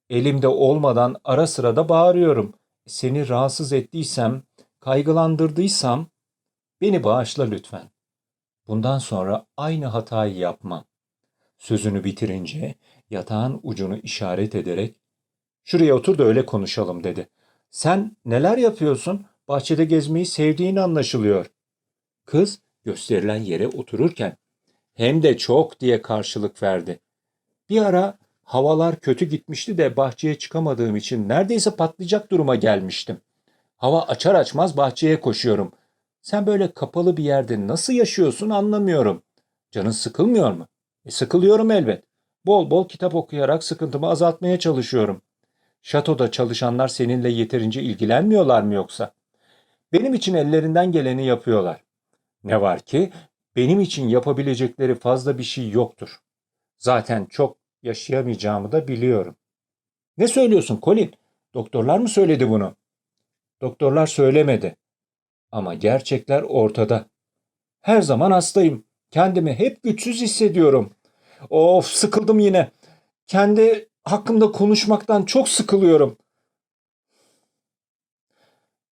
A: Elimde olmadan ara sıra da bağırıyorum. Seni rahatsız ettiysem, kaygılandırdıysam beni bağışla lütfen. Bundan sonra aynı hatayı yapmam. Sözünü bitirince yatağın ucunu işaret ederek şuraya otur da öyle konuşalım dedi. Sen neler yapıyorsun? Bahçede gezmeyi sevdiğin anlaşılıyor. Kız gösterilen yere otururken hem de çok diye karşılık verdi. Bir ara havalar kötü gitmişti de bahçeye çıkamadığım için neredeyse patlayacak duruma gelmiştim. Hava açar açmaz bahçeye koşuyorum. Sen böyle kapalı bir yerde nasıl yaşıyorsun anlamıyorum. Canın sıkılmıyor mu? E, sıkılıyorum elbet. Bol bol kitap okuyarak sıkıntımı azaltmaya çalışıyorum. Şatoda çalışanlar seninle yeterince ilgilenmiyorlar mı yoksa? Benim için ellerinden geleni yapıyorlar. Ne var ki benim için yapabilecekleri fazla bir şey yoktur. Zaten çok yaşayamayacağımı da biliyorum. Ne söylüyorsun Colin? Doktorlar mı söyledi bunu? Doktorlar söylemedi. Ama gerçekler ortada. Her zaman hastayım. Kendimi hep güçsüz hissediyorum. Of sıkıldım yine. Kendi hakkımda konuşmaktan çok sıkılıyorum.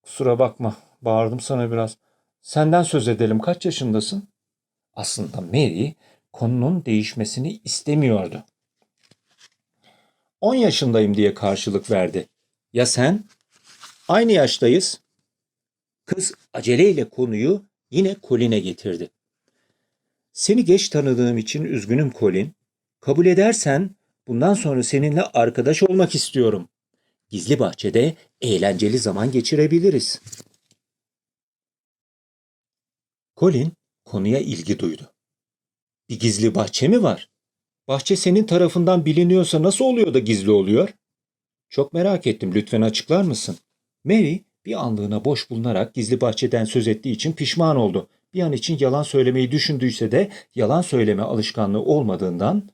A: Kusura bakma. Bağırdım sana biraz. Senden söz edelim. Kaç yaşındasın? Aslında Mary konunun değişmesini istemiyordu. 10 yaşındayım diye karşılık verdi. Ya sen? Aynı yaştayız. Kız aceleyle konuyu yine Colin'e getirdi. Seni geç tanıdığım için üzgünüm Colin. Kabul edersen bundan sonra seninle arkadaş olmak istiyorum. Gizli bahçede eğlenceli zaman geçirebiliriz. Colin konuya ilgi duydu. Bir gizli bahçe mi var? Bahçe senin tarafından biliniyorsa nasıl oluyor da gizli oluyor? Çok merak ettim. Lütfen açıklar mısın? Mary bir anlığına boş bulunarak gizli bahçeden söz ettiği için pişman oldu. Bir an için yalan söylemeyi düşündüyse de yalan söyleme alışkanlığı olmadığından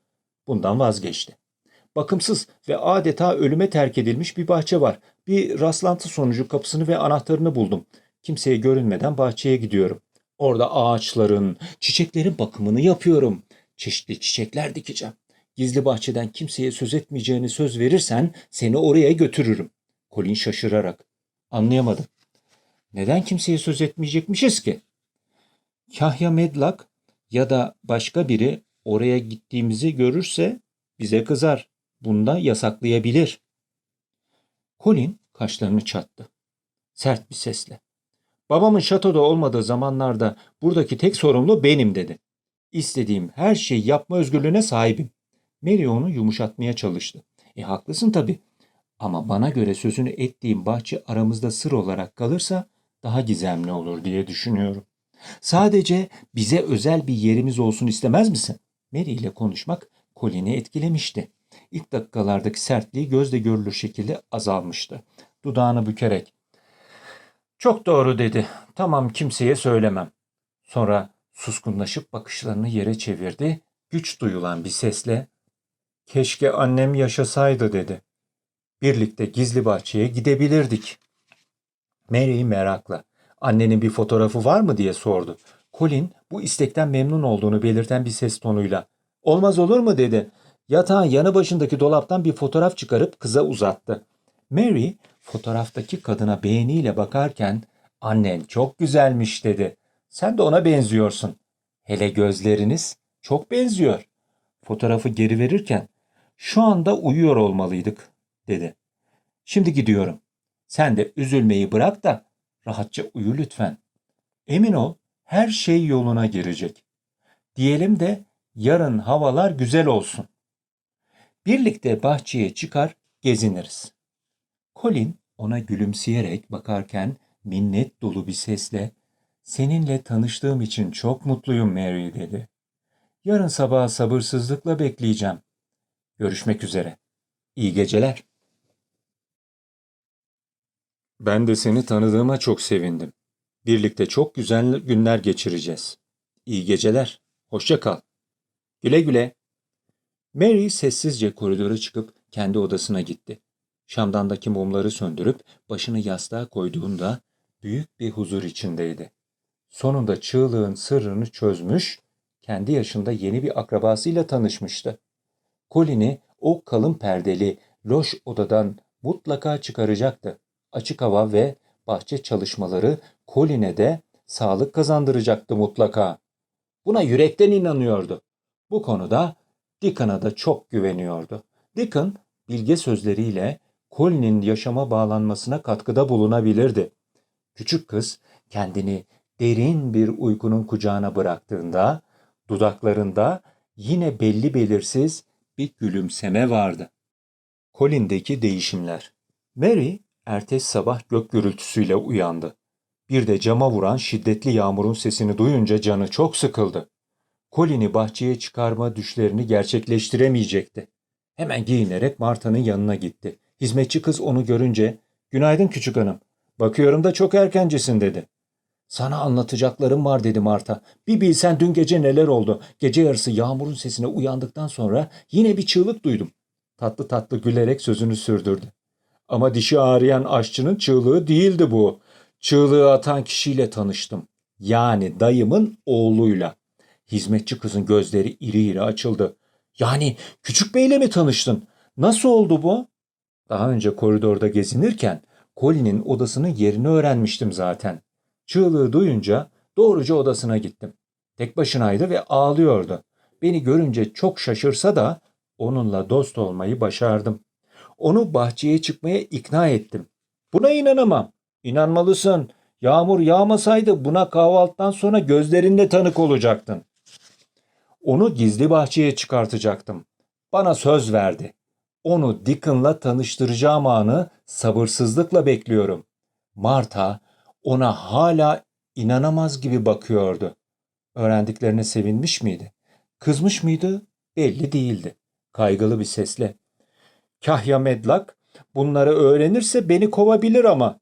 A: bundan vazgeçti. Bakımsız ve adeta ölüme terk edilmiş bir bahçe var. Bir rastlantı sonucu kapısını ve anahtarını buldum. Kimseye görünmeden bahçeye gidiyorum. Orada ağaçların, çiçeklerin bakımını yapıyorum. Çeşitli çiçekler dikeceğim. Gizli bahçeden kimseye söz etmeyeceğini söz verirsen seni oraya götürürüm. Colin şaşırarak. Anlayamadım. Neden kimseye söz etmeyecekmişiz ki? Kahya Medlak ya da başka biri oraya gittiğimizi görürse bize kızar. Bunda yasaklayabilir. Colin kaşlarını çattı. Sert bir sesle. Babamın şatoda olmadığı zamanlarda buradaki tek sorumlu benim dedi. İstediğim her şeyi yapma özgürlüğüne sahibim. Mary onu yumuşatmaya çalıştı. E haklısın tabii. Ama bana göre sözünü ettiğim bahçe aramızda sır olarak kalırsa daha gizemli olur diye düşünüyorum. Sadece bize özel bir yerimiz olsun istemez misin? Mary ile konuşmak Colin'i etkilemişti. İlk dakikalardaki sertliği gözle görülür şekilde azalmıştı. Dudağını bükerek çok doğru dedi. Tamam kimseye söylemem. Sonra suskunlaşıp bakışlarını yere çevirdi. Güç duyulan bir sesle keşke annem yaşasaydı dedi. Birlikte gizli bahçeye gidebilirdik. Mary merakla annenin bir fotoğrafı var mı diye sordu. Colin bu istekten memnun olduğunu belirten bir ses tonuyla olmaz olur mu dedi. Yatağın yanı başındaki dolaptan bir fotoğraf çıkarıp kıza uzattı. Mary fotoğraftaki kadına beğeniyle bakarken annen çok güzelmiş dedi. Sen de ona benziyorsun. Hele gözleriniz çok benziyor. Fotoğrafı geri verirken şu anda uyuyor olmalıydık dedi. Şimdi gidiyorum. Sen de üzülmeyi bırak da rahatça uyu lütfen. Emin ol her şey yoluna girecek. Diyelim de yarın havalar güzel olsun. Birlikte bahçeye çıkar geziniriz. Colin ona gülümseyerek bakarken minnet dolu bir sesle "Seninle tanıştığım için çok mutluyum Mary." dedi. "Yarın sabah sabırsızlıkla bekleyeceğim. Görüşmek üzere. İyi geceler." Ben de seni tanıdığıma çok sevindim. Birlikte çok güzel günler geçireceğiz. İyi geceler. Hoşça kal. Güle güle. Mary sessizce koridora çıkıp kendi odasına gitti. Şamdandaki mumları söndürüp başını yastığa koyduğunda büyük bir huzur içindeydi. Sonunda çığlığın sırrını çözmüş, kendi yaşında yeni bir akrabasıyla tanışmıştı. Colin'i o kalın perdeli, loş odadan mutlaka çıkaracaktı. Açık hava ve bahçe çalışmaları Colin'e de sağlık kazandıracaktı mutlaka. Buna yürekten inanıyordu. Bu konuda Deacon'a da çok güveniyordu. Deacon bilge sözleriyle Colin'in yaşama bağlanmasına katkıda bulunabilirdi. Küçük kız kendini derin bir uykunun kucağına bıraktığında dudaklarında yine belli belirsiz bir gülümseme vardı. Colin'deki değişimler. Mary ertesi sabah gök gürültüsüyle uyandı. Bir de cama vuran şiddetli yağmurun sesini duyunca canı çok sıkıldı. Colin'i bahçeye çıkarma düşlerini gerçekleştiremeyecekti. Hemen giyinerek Marta'nın yanına gitti. Hizmetçi kız onu görünce "Günaydın küçük hanım. Bakıyorum da çok erkencisin." dedi. "Sana anlatacaklarım var." dedi Marta. "Bir bilsen dün gece neler oldu. Gece yarısı yağmurun sesine uyandıktan sonra yine bir çığlık duydum." Tatlı tatlı gülerek sözünü sürdürdü. Ama dişi ağrıyan aşçının çığlığı değildi bu. Çığlığı atan kişiyle tanıştım. Yani dayımın oğluyla. Hizmetçi kızın gözleri iri iri açıldı. Yani küçük beyle mi tanıştın? Nasıl oldu bu? Daha önce koridorda gezinirken Colin'in odasının yerini öğrenmiştim zaten. Çığlığı duyunca doğruca odasına gittim. Tek başınaydı ve ağlıyordu. Beni görünce çok şaşırsa da onunla dost olmayı başardım. Onu bahçeye çıkmaya ikna ettim. Buna inanamam. İnanmalısın. Yağmur yağmasaydı buna kahvaltıdan sonra gözlerinde tanık olacaktın. Onu gizli bahçeye çıkartacaktım. Bana söz verdi. Onu Dickon'la tanıştıracağım anı sabırsızlıkla bekliyorum. Marta ona hala inanamaz gibi bakıyordu. Öğrendiklerine sevinmiş miydi? Kızmış mıydı? Belli değildi. Kaygılı bir sesle. Kahya Medlak bunları öğrenirse beni kovabilir ama.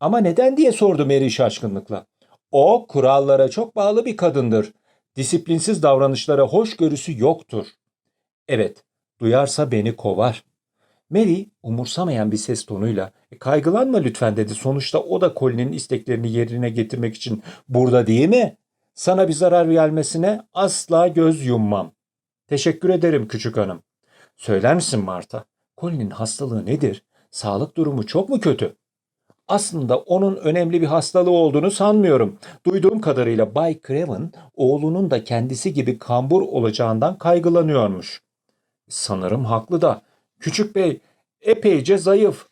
A: Ama neden diye sordu Mary şaşkınlıkla. O kurallara çok bağlı bir kadındır. Disiplinsiz davranışlara hoşgörüsü yoktur. Evet, duyarsa beni kovar. Mary umursamayan bir ses tonuyla "E, kaygılanma lütfen dedi. Sonuçta o da Colin'in isteklerini yerine getirmek için burada değil mi? Sana bir zarar gelmesine asla göz yummam. Teşekkür ederim küçük hanım. Söyler misin Marta? Colin'in hastalığı nedir? Sağlık durumu çok mu kötü? Aslında onun önemli bir hastalığı olduğunu sanmıyorum. Duyduğum kadarıyla Bay Craven oğlunun da kendisi gibi kambur olacağından kaygılanıyormuş. Sanırım haklı da. Küçük bey epeyce zayıf.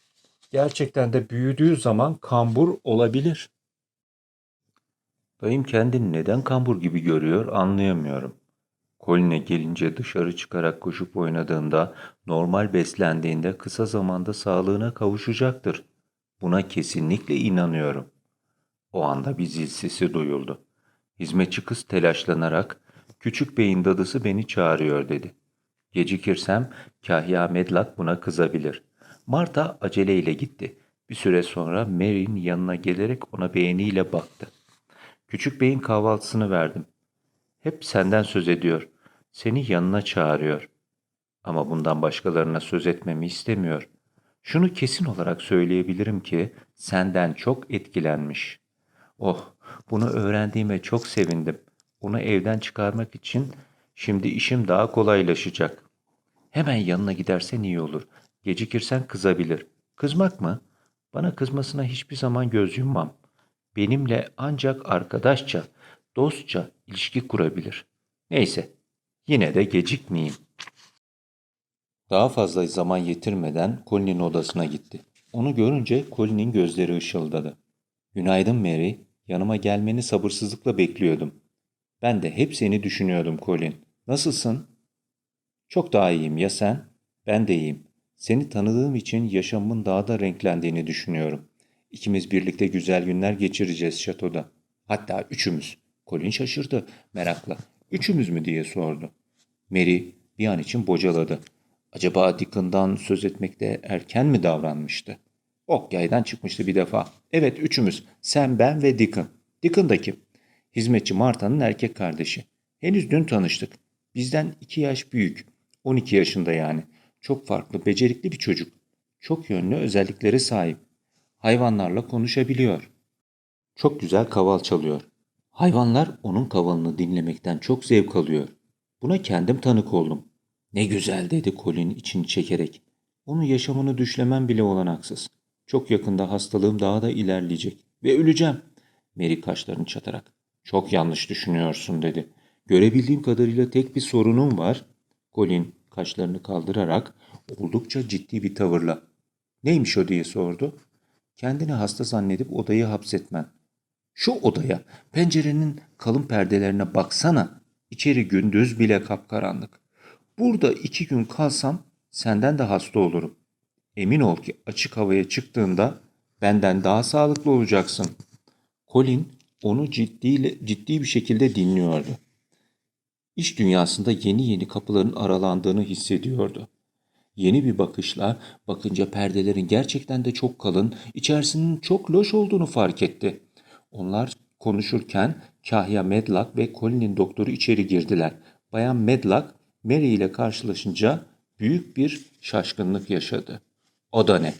A: Gerçekten de büyüdüğü zaman kambur olabilir.
B: Dayım kendini neden kambur gibi görüyor anlayamıyorum. Colin'e gelince dışarı çıkarak koşup oynadığında, normal beslendiğinde kısa zamanda sağlığına kavuşacaktır. Buna kesinlikle inanıyorum. O anda bir zil sesi duyuldu. Hizmetçi kız telaşlanarak, küçük beyin dadısı beni çağırıyor dedi. Gecikirsem Kahya Medlak buna kızabilir. Marta aceleyle gitti. Bir süre sonra Mary'in yanına gelerek ona beğeniyle baktı. Küçük beyin kahvaltısını verdim. Hep senden söz ediyor. Seni yanına çağırıyor. Ama bundan başkalarına söz etmemi istemiyor. Şunu kesin olarak söyleyebilirim ki senden çok etkilenmiş. Oh, bunu öğrendiğime çok sevindim. Onu evden çıkarmak için şimdi işim daha kolaylaşacak. Hemen yanına gidersen iyi olur. Gecikirsen kızabilir. Kızmak mı? Bana kızmasına hiçbir zaman göz yummam. Benimle ancak arkadaşça, dostça ilişki kurabilir. Neyse, yine de gecikmeyeyim. Daha fazla zaman yitirmeden Colin'in odasına gitti. Onu görünce Colin'in gözleri ışıldadı. Günaydın Mary, yanıma gelmeni sabırsızlıkla bekliyordum. Ben de hep seni düşünüyordum Colin. Nasılsın? Çok daha iyiyim ya sen? Ben de iyiyim. Seni tanıdığım için yaşamımın daha da renklendiğini düşünüyorum. İkimiz birlikte güzel günler geçireceğiz şatoda. Hatta üçümüz. Colin şaşırdı merakla. Üçümüz mü diye sordu. Mary bir an için bocaladı. Acaba Dickon'dan söz etmekte erken mi davranmıştı? Ok yaydan çıkmıştı bir defa. Evet üçümüz. Sen, ben ve Dickon. Dickon da kim? Hizmetçi Marta'nın erkek kardeşi. Henüz dün tanıştık. Bizden iki yaş büyük. 12 yaşında yani. Çok farklı, becerikli bir çocuk. Çok yönlü özelliklere sahip. Hayvanlarla konuşabiliyor. Çok güzel kaval çalıyor. Hayvanlar onun kavalını dinlemekten çok zevk alıyor. Buna kendim tanık oldum. Ne güzel dedi Colin içini çekerek. Onun yaşamını düşlemem bile olanaksız. Çok yakında hastalığım daha da ilerleyecek ve öleceğim. Mary kaşlarını çatarak. Çok yanlış düşünüyorsun dedi. Görebildiğim kadarıyla tek bir sorunum var. Colin kaşlarını kaldırarak oldukça ciddi bir tavırla. Neymiş o diye sordu. Kendini hasta zannedip odayı hapsetmen. Şu odaya, pencerenin kalın perdelerine baksana. İçeri gündüz bile kapkaranlık. Burada iki gün kalsam senden de hasta olurum. Emin ol ki açık havaya çıktığında benden daha sağlıklı olacaksın. Colin onu ciddi, ciddi bir şekilde dinliyordu. İş dünyasında yeni yeni kapıların aralandığını hissediyordu. Yeni bir bakışla bakınca perdelerin gerçekten de çok kalın, içerisinin çok loş olduğunu fark etti. Onlar konuşurken Kahya Medlock ve Colin'in doktoru içeri girdiler. Bayan Medlock Mary ile karşılaşınca büyük bir şaşkınlık yaşadı. O da ne?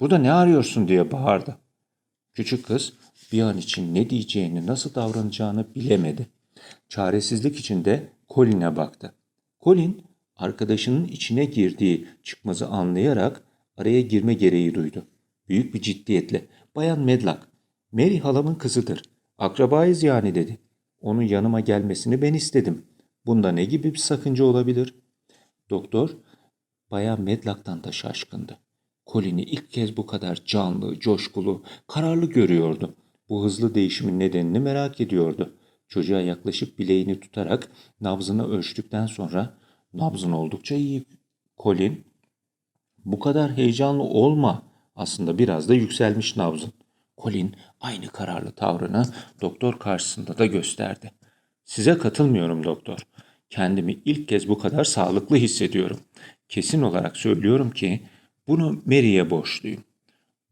B: Burada ne arıyorsun diye bağırdı. Küçük kız bir an için ne diyeceğini, nasıl davranacağını bilemedi. Çaresizlik içinde Colin'e baktı. Colin arkadaşının içine girdiği çıkmazı anlayarak araya girme gereği duydu. Büyük bir ciddiyetle Bayan Medlock, Mary halamın kızıdır. Akrabayız yani dedi. Onun yanıma gelmesini ben istedim. Bunda ne gibi bir sakınca olabilir? Doktor Bayan Medlock'tan da şaşkındı. Colin'i ilk kez bu kadar canlı, coşkulu, kararlı görüyordu. Bu hızlı değişimin nedenini merak ediyordu. Çocuğa yaklaşıp bileğini tutarak nabzını ölçtükten sonra nabzın oldukça iyi. Colin, bu kadar heyecanlı olma. Aslında biraz da yükselmiş nabzın. Colin aynı kararlı tavrını doktor karşısında da gösterdi. Size katılmıyorum doktor. Kendimi ilk kez bu kadar sağlıklı hissediyorum. Kesin olarak söylüyorum ki bunu Mary'e borçluyum.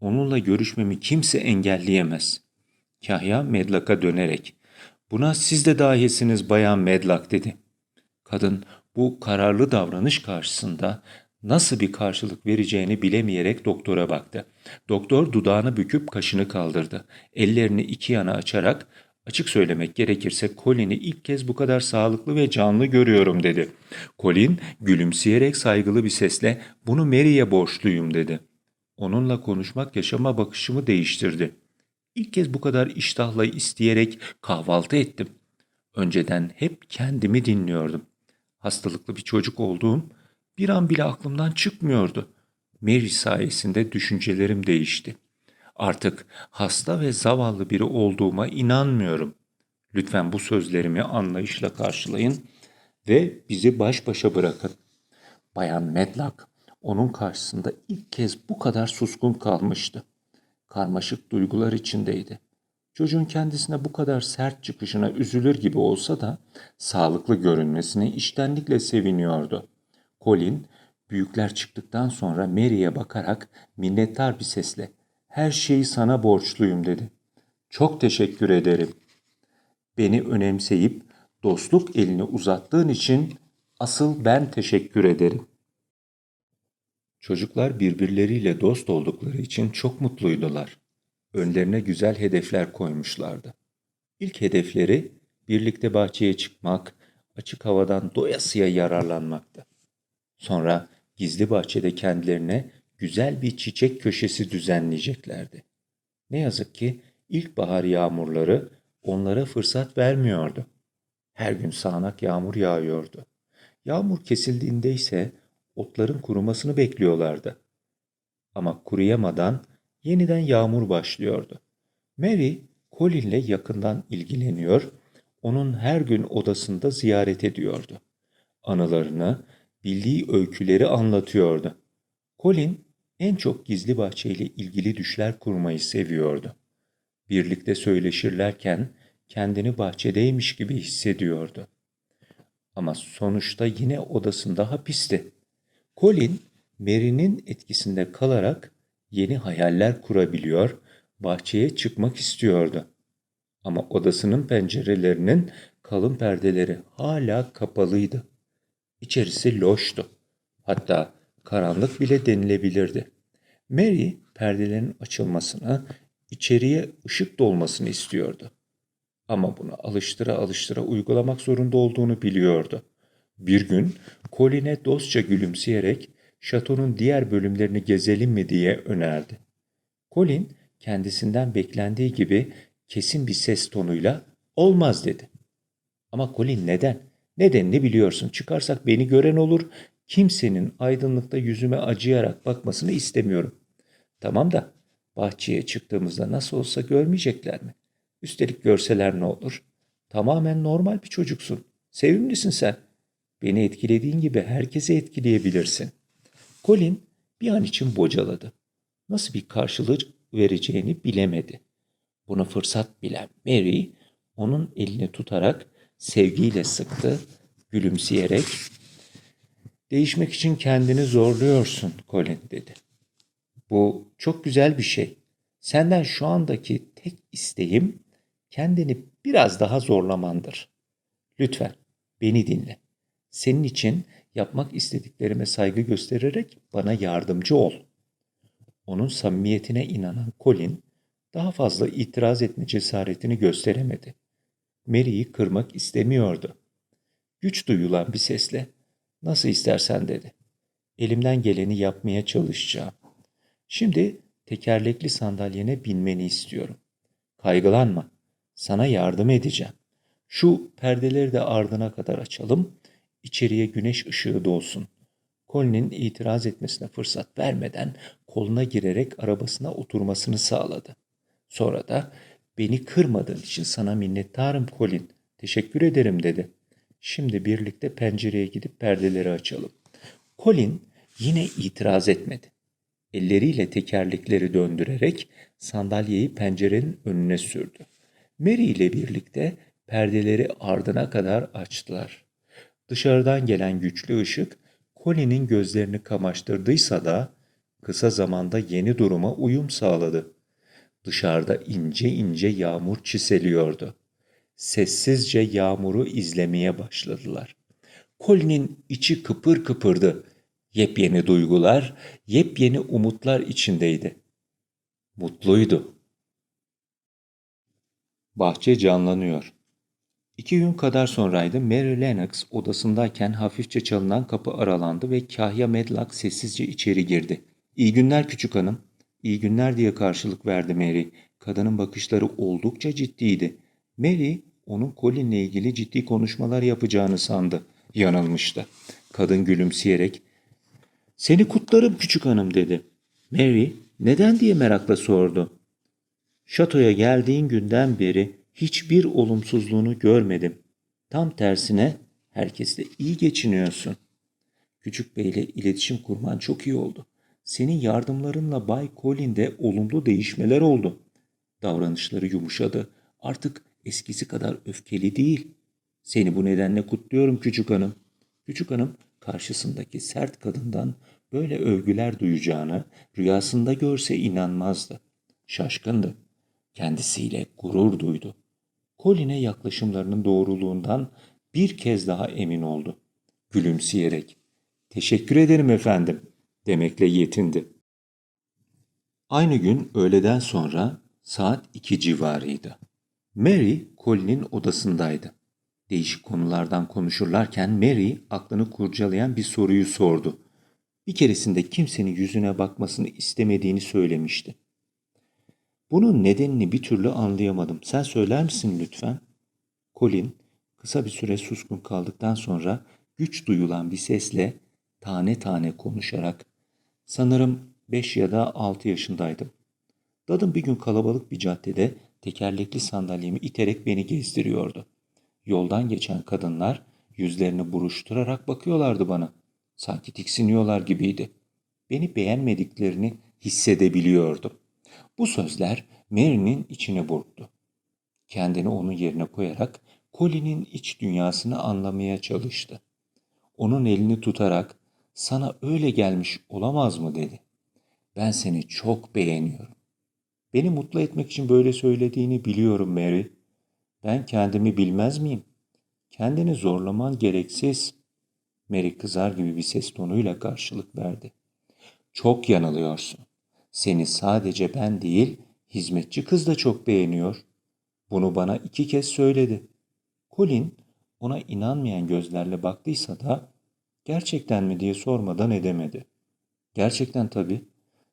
B: Onunla görüşmemi kimse engelleyemez. Kahya Medlock'a dönerek, buna siz de dahilsiniz Bayan Medlock dedi. Kadın Bu kararlı davranış karşısında nasıl bir karşılık vereceğini bilemeyerek doktora baktı. Doktor dudağını büküp kaşını kaldırdı. Ellerini iki yana açarak açık söylemek gerekirse Colin'i ilk kez bu kadar sağlıklı ve canlı görüyorum dedi. Colin gülümseyerek saygılı bir sesle bunu Mary'e borçluyum dedi. Onunla konuşmak yaşama bakışımı değiştirdi. İlk kez bu kadar iştahla isteyerek kahvaltı ettim. Önceden hep kendimi dinliyordum. Hastalıklı bir çocuk olduğum bir an bile aklımdan çıkmıyordu. Mary sayesinde düşüncelerim değişti. Artık hasta ve zavallı biri olduğuma inanmıyorum. Lütfen bu sözlerimi anlayışla karşılayın ve bizi baş başa bırakın. Bayan Medlock onun karşısında ilk kez bu kadar suskun kalmıştı. Karmaşık duygular içindeydi. Çocuğun kendisine bu kadar sert çıkışına üzülür gibi olsa da sağlıklı görünmesine iştenlikle seviniyordu. Colin büyükler çıktıktan sonra Mary'e bakarak minnettar bir sesle her şeyi sana borçluyum dedi. Çok teşekkür ederim. Beni önemseyip dostluk elini uzattığın için asıl ben teşekkür ederim. Çocuklar birbirleriyle dost oldukları için çok mutluydular. Önlerine güzel hedefler koymuşlardı. İlk hedefleri birlikte bahçeye çıkmak, açık havadan doyasıya yararlanmaktı. Sonra gizli bahçede kendilerine güzel bir çiçek köşesi düzenleyeceklerdi. Ne yazık ki ilkbahar yağmurları onlara fırsat vermiyordu. Her gün sağanak yağmur yağıyordu. Yağmur kesildiğinde ise otların kurumasını bekliyorlardı. Ama kuruyamadan yeniden yağmur başlıyordu. Mary, Colin'le yakından ilgileniyor, onun her gün odasında ziyaret ediyordu. Anılarını, bildiği öyküleri anlatıyordu. Colin en çok gizli bahçeyle ilgili düşler kurmayı seviyordu. Birlikte söyleşirlerken kendini bahçedeymiş gibi hissediyordu. Ama sonuçta yine odasında hapisti. Colin, Mary'nin etkisinde kalarak yeni hayaller kurabiliyor, bahçeye çıkmak istiyordu. Ama odasının pencerelerinin kalın perdeleri hala kapalıydı. İçerisi loştu. Hatta karanlık bile denilebilirdi. Mary perdelerin açılmasını, içeriye ışık dolmasını istiyordu. Ama bunu alıştıra alıştıra uygulamak zorunda olduğunu biliyordu. Bir gün Colin'e dostça gülümseyerek şatonun diğer bölümlerini gezelim mi diye önerdi. Colin kendisinden beklendiği gibi kesin bir ses tonuyla olmaz dedi. Ama Colin neden? Nedenini biliyorsun. Çıkarsak beni gören olur. Kimsenin aydınlıkta yüzüme acıyarak bakmasını istemiyorum. Tamam da bahçeye çıktığımızda nasıl olsa görmeyecekler mi? Üstelik görseler ne olur? Tamamen normal bir çocuksun. Sevimlisin sen. Beni etkilediğin gibi herkese etkileyebilirsin. Colin bir an için bocaladı. Nasıl bir karşılık vereceğini bilemedi. Bunu fırsat bilen Mary onun elini tutarak sevgiyle sıktı, gülümseyerek Değişmek için kendini zorluyorsun Colin dedi. Bu çok güzel bir şey. Senden şu andaki tek isteğim kendini biraz daha zorlamandır. Lütfen beni dinle. Senin için yapmak istediklerime saygı göstererek bana yardımcı ol. Onun samimiyetine inanan Colin daha fazla itiraz etme cesaretini gösteremedi. Mary'i kırmak istemiyordu. Güç duyulan bir sesle nasıl istersen dedi. Elimden geleni yapmaya çalışacağım. Şimdi tekerlekli sandalyene binmeni istiyorum. Kaygılanma. Sana yardım edeceğim. Şu perdeleri de ardına kadar açalım. İçeriye güneş ışığı dolsun. Colin'in itiraz etmesine fırsat vermeden koluna girerek arabasına oturmasını sağladı. Sonra da beni kırmadığın için sana minnettarım Colin. Teşekkür ederim dedi. Şimdi birlikte pencereye gidip perdeleri açalım. Colin yine itiraz etmedi. Elleriyle tekerlekleri döndürerek sandalyeyi pencerenin önüne sürdü. Mary ile birlikte perdeleri ardına kadar açtılar. Dışarıdan gelen güçlü ışık Colin'in gözlerini kamaştırdıysa da kısa zamanda yeni duruma uyum sağladı. Dışarıda ince ince yağmur çiseliyordu. Sessizce yağmuru izlemeye başladılar. Colin'in içi kıpır kıpırdı. Yepyeni duygular, yepyeni umutlar içindeydi. Mutluydu. Bahçe canlanıyor. İki gün kadar sonraydı. Mary Lennox odasındayken hafifçe çalınan kapı aralandı ve Kahya Medlock sessizce içeri girdi. İyi günler küçük hanım. İyi günler diye karşılık verdi Mary. Kadının bakışları oldukça ciddiydi. Mary onun Colin'le ilgili ciddi konuşmalar yapacağını sandı. Yanılmıştı. Kadın gülümseyerek seni kutlarım küçük hanım dedi. Mary neden diye merakla sordu. Şatoya geldiğin günden beri hiçbir olumsuzluğunu görmedim. Tam tersine herkesle iyi geçiniyorsun. Küçük Bey'le iletişim kurman çok iyi oldu. Senin yardımlarınla Bay Colin'de olumlu değişmeler oldu. Davranışları yumuşadı. Artık eskisi kadar öfkeli değil. Seni bu nedenle kutluyorum küçük hanım. Küçük hanım karşısındaki sert kadından böyle övgüler duyacağını rüyasında görse inanmazdı. Şaşkındı. Kendisiyle gurur duydu. Colin'e yaklaşımlarının doğruluğundan bir kez daha emin oldu. Gülümseyerek, teşekkür ederim efendim demekle yetindi. Aynı gün öğleden sonra saat iki civarıydı. Mary Colin'in odasındaydı. Değişik konulardan konuşurlarken Mary aklını kurcalayan bir soruyu sordu. Bir keresinde kimsenin yüzüne bakmasını istemediğini söylemişti. Bunun nedenini bir türlü anlayamadım. Sen söyler misin lütfen? Colin kısa bir süre suskun kaldıktan sonra güç duyulan bir sesle tane tane konuşarak sanırım 5 ya da 6 yaşındaydım. Dadım bir gün kalabalık bir caddede tekerlekli sandalyemi iterek beni gezdiriyordu. Yoldan geçen kadınlar yüzlerini buruşturarak bakıyorlardı bana. Sanki tiksiniyorlar gibiydi. Beni beğenmediklerini hissedebiliyordum. Bu sözler Mary'nin içine burktu. Kendini onun yerine koyarak Colin'in iç dünyasını anlamaya çalıştı. Onun elini tutarak sana öyle gelmiş olamaz mı dedi. Ben seni çok beğeniyorum. Beni mutlu etmek için böyle söylediğini biliyorum Mary. Ben kendimi bilmez miyim? Kendini zorlaman gereksiz. Mary kızar gibi bir ses tonuyla karşılık verdi. Çok yanılıyorsun. Seni sadece ben değil, hizmetçi kız da çok beğeniyor. Bunu bana iki kez söyledi. Colin ona inanmayan gözlerle baktıysa da gerçekten mi diye sormadan edemedi. Gerçekten tabii.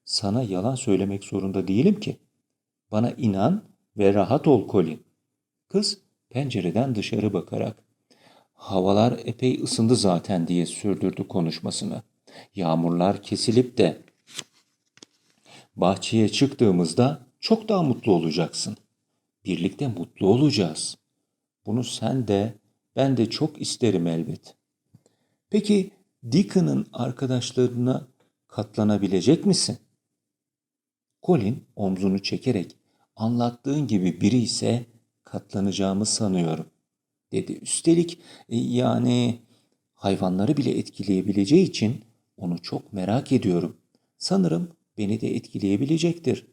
B: Sana yalan söylemek zorunda değilim ki. Bana inan ve rahat ol Colin. Kız pencereden dışarı bakarak havalar epey ısındı zaten diye sürdürdü konuşmasını. Yağmurlar kesilip de bahçeye çıktığımızda çok daha mutlu olacaksın. Birlikte mutlu olacağız. Bunu sen de ben de çok isterim elbet. Peki Deacon'ın arkadaşlarına katlanabilecek misin? Colin omzunu çekerek anlattığın gibi biri ise katlanacağımı sanıyorum dedi. Üstelik e, yani hayvanları bile etkileyebileceği için onu çok merak ediyorum. Sanırım beni de etkileyebilecektir.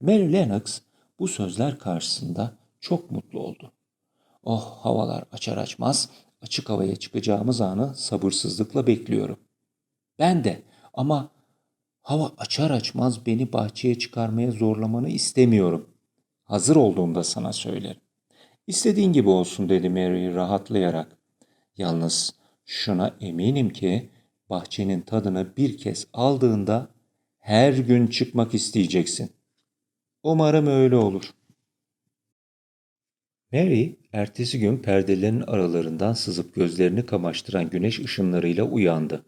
B: Mary Lennox bu sözler karşısında çok mutlu oldu. Oh havalar açar açmaz açık havaya çıkacağımız anı sabırsızlıkla bekliyorum. Ben de ama hava açar açmaz beni bahçeye çıkarmaya zorlamanı istemiyorum. Hazır olduğumda sana söylerim. İstediğin gibi olsun dedi Mary rahatlayarak. Yalnız şuna eminim ki bahçenin tadını bir kez aldığında her gün çıkmak isteyeceksin. Umarım öyle olur. Mary ertesi gün perdelerin aralarından sızıp gözlerini kamaştıran güneş ışınlarıyla uyandı.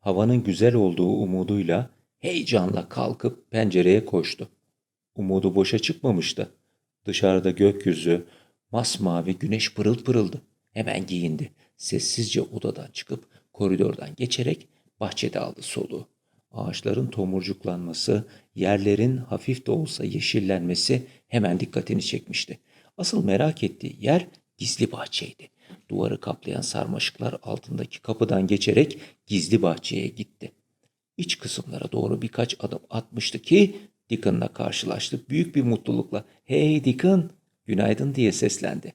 B: Havanın güzel olduğu umuduyla heyecanla kalkıp pencereye koştu. Umudu boşa çıkmamıştı. Dışarıda gökyüzü, masmavi güneş pırıl pırıldı. Hemen giyindi. Sessizce odadan çıkıp koridordan geçerek bahçede aldı soluğu. Ağaçların tomurcuklanması, yerlerin hafif de olsa yeşillenmesi hemen dikkatini çekmişti. Asıl merak ettiği yer gizli bahçeydi. Duvarı kaplayan sarmaşıklar altındaki kapıdan geçerek gizli bahçeye gitti. İç kısımlara doğru birkaç adım atmıştı ki Deacon'la karşılaştı. Büyük bir mutlulukla ''Hey Deacon, günaydın'' diye seslendi.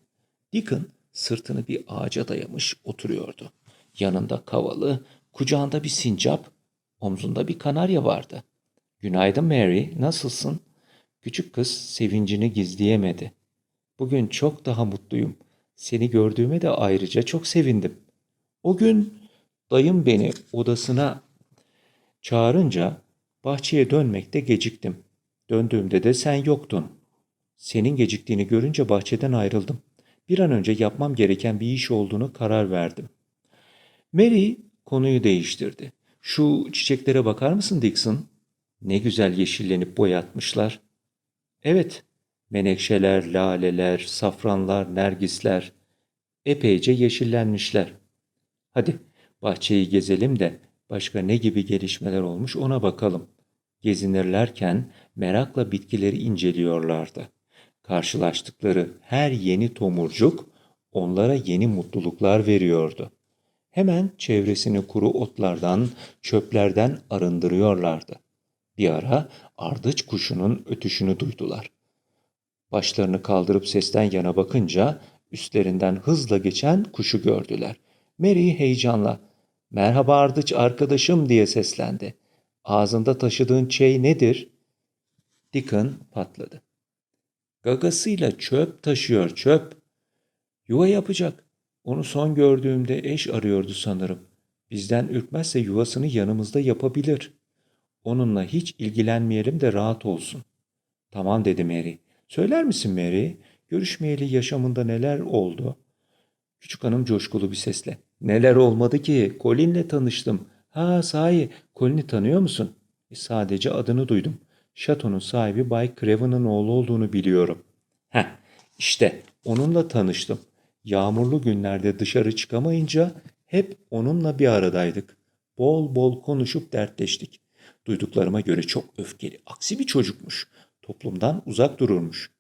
B: Deacon sırtını bir ağaca dayamış oturuyordu.
C: Yanında kavalı, kucağında bir sincap, omzunda bir kanarya vardı. Günaydın Mary, nasılsın? Küçük kız sevincini gizleyemedi. Bugün çok daha mutluyum. Seni gördüğüme de ayrıca çok sevindim. O gün dayım beni odasına çağırınca bahçeye dönmekte geciktim. Döndüğümde de sen yoktun. Senin geciktiğini görünce bahçeden ayrıldım. Bir an önce yapmam gereken bir iş olduğunu karar verdim. Mary konuyu değiştirdi. Şu çiçeklere bakar mısın Dixon? Ne güzel yeşillenip boyatmışlar. Evet, menekşeler, laleler, safranlar, nergisler epeyce yeşillenmişler. Hadi bahçeyi gezelim de başka ne gibi gelişmeler olmuş ona bakalım. Gezinirlerken merakla bitkileri inceliyorlardı. Karşılaştıkları her yeni tomurcuk onlara yeni mutluluklar veriyordu. Hemen çevresini kuru otlardan, çöplerden arındırıyorlardı. Bir ara ardıç kuşunun ötüşünü duydular. Başlarını kaldırıp sesten yana bakınca üstlerinden hızla geçen kuşu gördüler. Mary heyecanla "Merhaba ardıç arkadaşım" diye seslendi. "Ağzında taşıdığın şey nedir?" Dickon patladı. Gagasıyla çöp taşıyor çöp. Yuva yapacak. Onu son gördüğümde eş arıyordu sanırım. Bizden ürkmezse yuvasını yanımızda yapabilir. Onunla hiç ilgilenmeyelim de rahat olsun. Tamam dedi Mary. Söyler misin Mary? Görüşmeyeli yaşamında neler oldu? Küçük hanım coşkulu bir sesle. Neler olmadı ki? Colin'le tanıştım. Ha sahi, Colin'i tanıyor musun? E, sadece adını duydum. Şatonun sahibi Bay Craven'ın oğlu olduğunu biliyorum. Heh, işte onunla tanıştım. Yağmurlu günlerde dışarı çıkamayınca hep onunla bir aradaydık. Bol bol konuşup dertleştik. Duyduklarıma göre çok öfkeli, aksi bir çocukmuş. Toplumdan uzak dururmuş.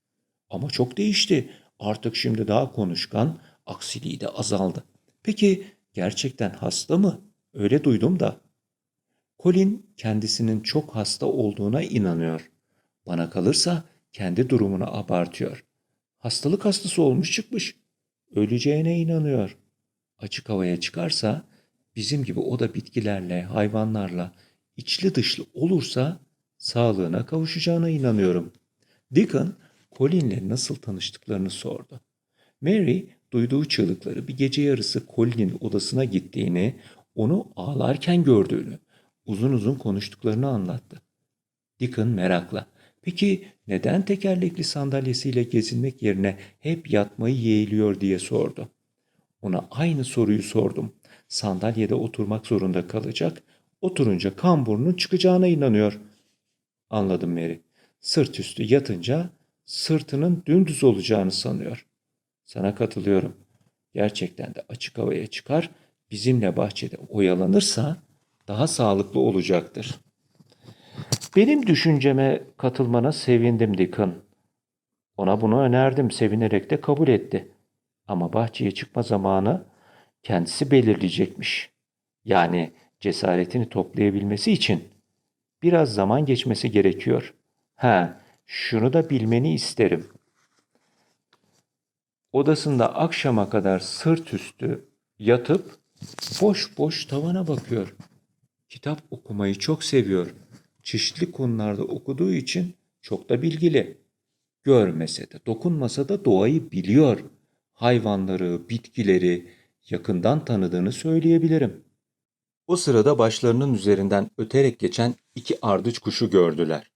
C: Ama çok değişti. Artık şimdi daha konuşkan, aksiliği de azaldı. Peki gerçekten hasta mı? Öyle duydum da. Colin kendisinin çok hasta olduğuna inanıyor. Bana kalırsa kendi durumunu abartıyor. Hastalık hastası olmuş çıkmış. Öleceğine inanıyor. Açık havaya çıkarsa bizim gibi o da bitkilerle, hayvanlarla içli dışlı olursa sağlığına kavuşacağına inanıyorum. Deacon Colin'le nasıl tanıştıklarını sordu. Mary duyduğu çığlıkları bir gece yarısı Colin'in odasına gittiğini, onu ağlarken gördüğünü, uzun uzun konuştuklarını anlattı. Deacon merakla, peki neden tekerlekli sandalyesiyle gezinmek yerine hep yatmayı yeğliyor diye sordu. Ona aynı soruyu sordum. Sandalyede oturmak zorunda kalacak, oturunca kamburunun çıkacağına inanıyor. Anladım Mary. Sırt üstü yatınca sırtının dümdüz olacağını sanıyor. Sana katılıyorum. Gerçekten de açık havaya çıkar, bizimle bahçede oyalanırsa daha sağlıklı olacaktır. Benim düşünceme katılmana sevindim Deacon. Ona bunu önerdim, sevinerek de kabul etti. Ama bahçeye çıkma zamanı kendisi belirleyecekmiş. Yani cesaretini toplayabilmesi için biraz zaman geçmesi gerekiyor. Ha, şunu da bilmeni isterim. Odasında akşama kadar sırt üstü yatıp boş boş tavana bakıyor. Kitap okumayı çok seviyor. Çeşitli konularda okuduğu için çok da bilgili. Görmese de dokunmasa da doğayı biliyor. Hayvanları, bitkileri yakından tanıdığını söyleyebilirim.
A: O sırada başlarının üzerinden öterek geçen iki ardıç kuşu gördüler.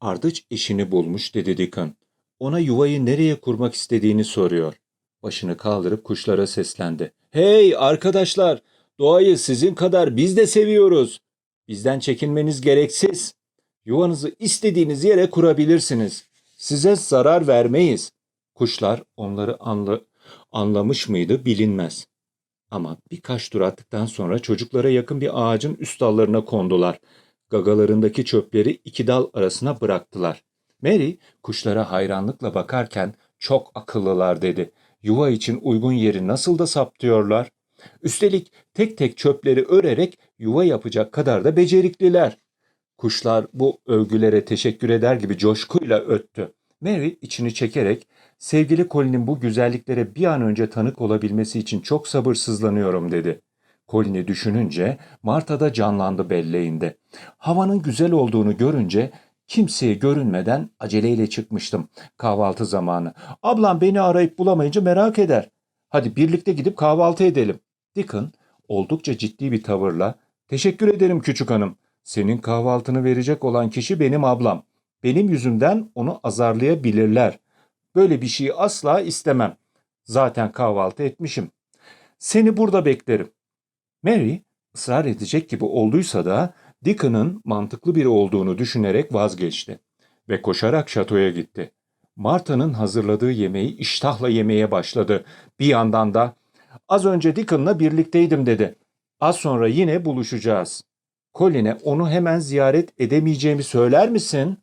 A: Ardıç eşini bulmuş dedi Deacon. Ona yuvayı nereye kurmak istediğini soruyor. Başını kaldırıp kuşlara seslendi. Hey arkadaşlar! Doğayı sizin kadar biz de seviyoruz. Bizden çekinmeniz gereksiz. Yuvanızı istediğiniz yere kurabilirsiniz. Size zarar vermeyiz. Kuşlar onları anla anlamış mıydı bilinmez. Ama birkaç tur attıktan sonra çocuklara yakın bir ağacın üst dallarına kondular. Gagalarındaki çöpleri iki dal arasına bıraktılar. Mary kuşlara hayranlıkla bakarken çok akıllılar dedi. Yuva için uygun yeri nasıl da saptıyorlar. Üstelik tek tek çöpleri örerek yuva yapacak kadar da becerikliler. Kuşlar bu övgülere teşekkür eder gibi coşkuyla öttü. Mary içini çekerek sevgili Colin'in bu güzelliklere bir an önce tanık olabilmesi için çok sabırsızlanıyorum dedi.
B: Colin'i düşününce Marta da canlandı belleğinde. Havanın güzel olduğunu görünce kimseye görünmeden aceleyle çıkmıştım. Kahvaltı zamanı. Ablam beni arayıp bulamayınca merak eder. Hadi birlikte gidip kahvaltı edelim. Dickon oldukça ciddi bir tavırla Teşekkür ederim küçük hanım. Senin kahvaltını verecek olan kişi benim ablam. Benim yüzümden onu azarlayabilirler. Böyle bir şeyi asla istemem. Zaten kahvaltı etmişim. Seni burada beklerim. Mary ısrar edecek gibi olduysa da Dickon'ın mantıklı biri olduğunu düşünerek vazgeçti ve koşarak şatoya gitti. Marta'nın hazırladığı yemeği iştahla yemeye başladı. Bir yandan da az önce Dickon'la birlikteydim dedi. Az sonra yine buluşacağız. Colin'e onu hemen ziyaret edemeyeceğimi söyler misin?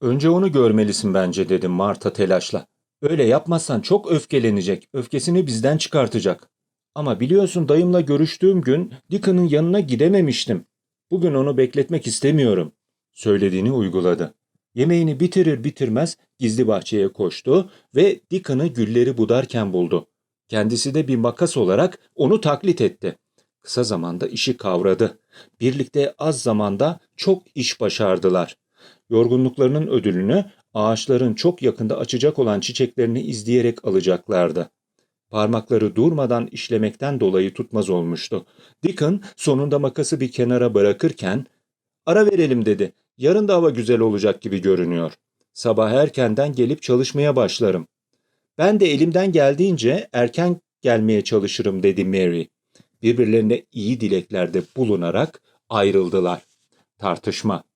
B: Önce onu görmelisin bence dedim Marta telaşla. Öyle yapmazsan çok öfkelenecek. Öfkesini bizden çıkartacak. Ama biliyorsun dayımla görüştüğüm gün Dickon'ın yanına gidememiştim. Bugün onu bekletmek istemiyorum. Söylediğini uyguladı. Yemeğini bitirir bitirmez gizli bahçeye koştu ve Dickon'ı gülleri budarken buldu. Kendisi de bir makas olarak onu taklit etti. Kısa zamanda işi kavradı. Birlikte az zamanda çok iş başardılar. Yorgunluklarının ödülünü ağaçların çok yakında açacak olan çiçeklerini izleyerek alacaklardı. Parmakları durmadan işlemekten dolayı tutmaz olmuştu. Dickon sonunda makası bir kenara bırakırken ara verelim dedi. Yarın da hava güzel olacak gibi görünüyor. Sabah erkenden gelip çalışmaya başlarım. Ben de elimden geldiğince erken gelmeye çalışırım dedi Mary. Birbirlerine iyi dileklerde bulunarak ayrıldılar. Tartışma.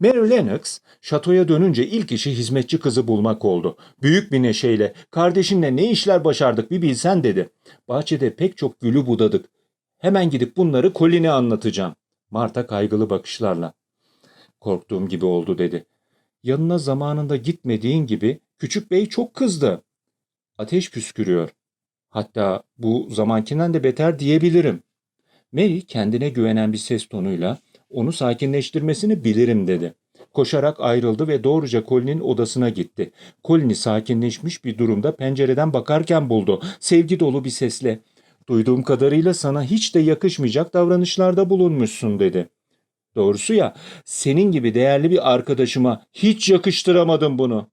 B: Mary Lennox şatoya dönünce ilk işi hizmetçi kızı bulmak oldu. Büyük bir neşeyle kardeşinle ne işler başardık bir bilsen dedi. Bahçede pek çok gülü budadık. Hemen gidip bunları Colin'e anlatacağım. Marta kaygılı bakışlarla. Korktuğum gibi oldu dedi. Yanına zamanında gitmediğin gibi küçük bey çok kızdı. Ateş püskürüyor. Hatta bu zamankinden de beter diyebilirim. Mary kendine güvenen bir ses tonuyla onu sakinleştirmesini bilirim dedi. Koşarak ayrıldı ve doğruca Colin'in odasına gitti. Colin'i sakinleşmiş bir durumda pencereden bakarken buldu. Sevgi dolu bir sesle ''Duyduğum kadarıyla sana hiç de yakışmayacak davranışlarda bulunmuşsun.'' dedi. ''Doğrusu ya, senin gibi değerli bir arkadaşıma hiç yakıştıramadım bunu.''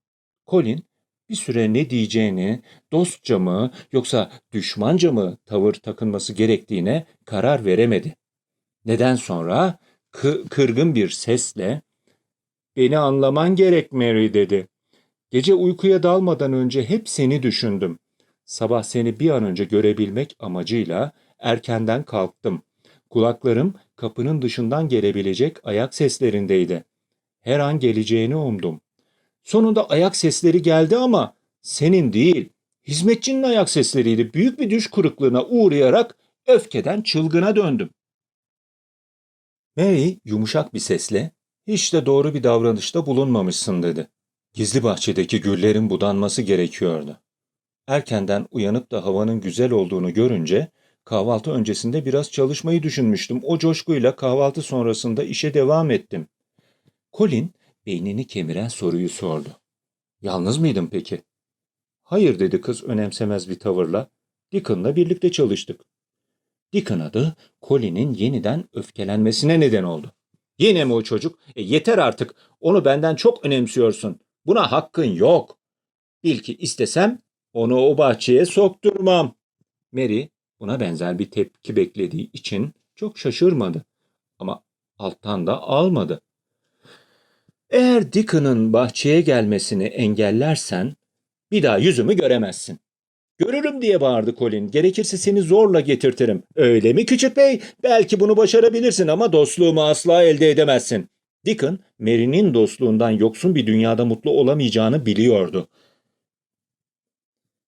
B: Colin bir süre ne diyeceğini, dostça mı yoksa düşmanca mı tavır takınması gerektiğine karar veremedi. Neden sonra kırgın bir sesle ''Beni anlaman gerek Mary'' dedi. ''Gece uykuya dalmadan önce hep seni düşündüm. Sabah seni bir an önce görebilmek amacıyla erkenden kalktım. Kulaklarım kapının dışından gelebilecek ayak seslerindeydi. Her an geleceğini umdum. Sonunda ayak sesleri geldi ama senin değil, hizmetçinin ayak sesleriydi. Büyük bir düş kırıklığına uğrayarak öfkeden çılgına döndüm. Mary yumuşak bir sesle, hiç de doğru bir davranışta bulunmamışsın dedi. Gizli bahçedeki güllerin budanması gerekiyordu. Erkenden uyanıp da havanın güzel olduğunu görünce kahvaltı öncesinde biraz çalışmayı düşünmüştüm. O coşkuyla kahvaltı sonrasında işe devam ettim. Colin beynini kemiren soruyu sordu. Yalnız mıydın peki? Hayır dedi kız önemsemez bir tavırla. Dickon'la birlikte çalıştık. Dickon adı Colin'in yeniden öfkelenmesine neden oldu. Yine mi o çocuk? E yeter artık. Onu benden çok önemsiyorsun. Buna hakkın yok. Bil ki istesem onu o bahçeye sokturmam. Mary buna benzer bir tepki beklediği için çok şaşırmadı. Ama alttan da almadı. Eğer Dickon'ın bahçeye gelmesini engellersen bir daha yüzümü göremezsin. Görürüm diye bağırdı Colin. Gerekirse seni zorla getirtirim. Öyle mi küçük bey? Belki bunu başarabilirsin ama dostluğumu asla elde edemezsin. Dickon, Mary'nin dostluğundan yoksun bir dünyada mutlu olamayacağını biliyordu.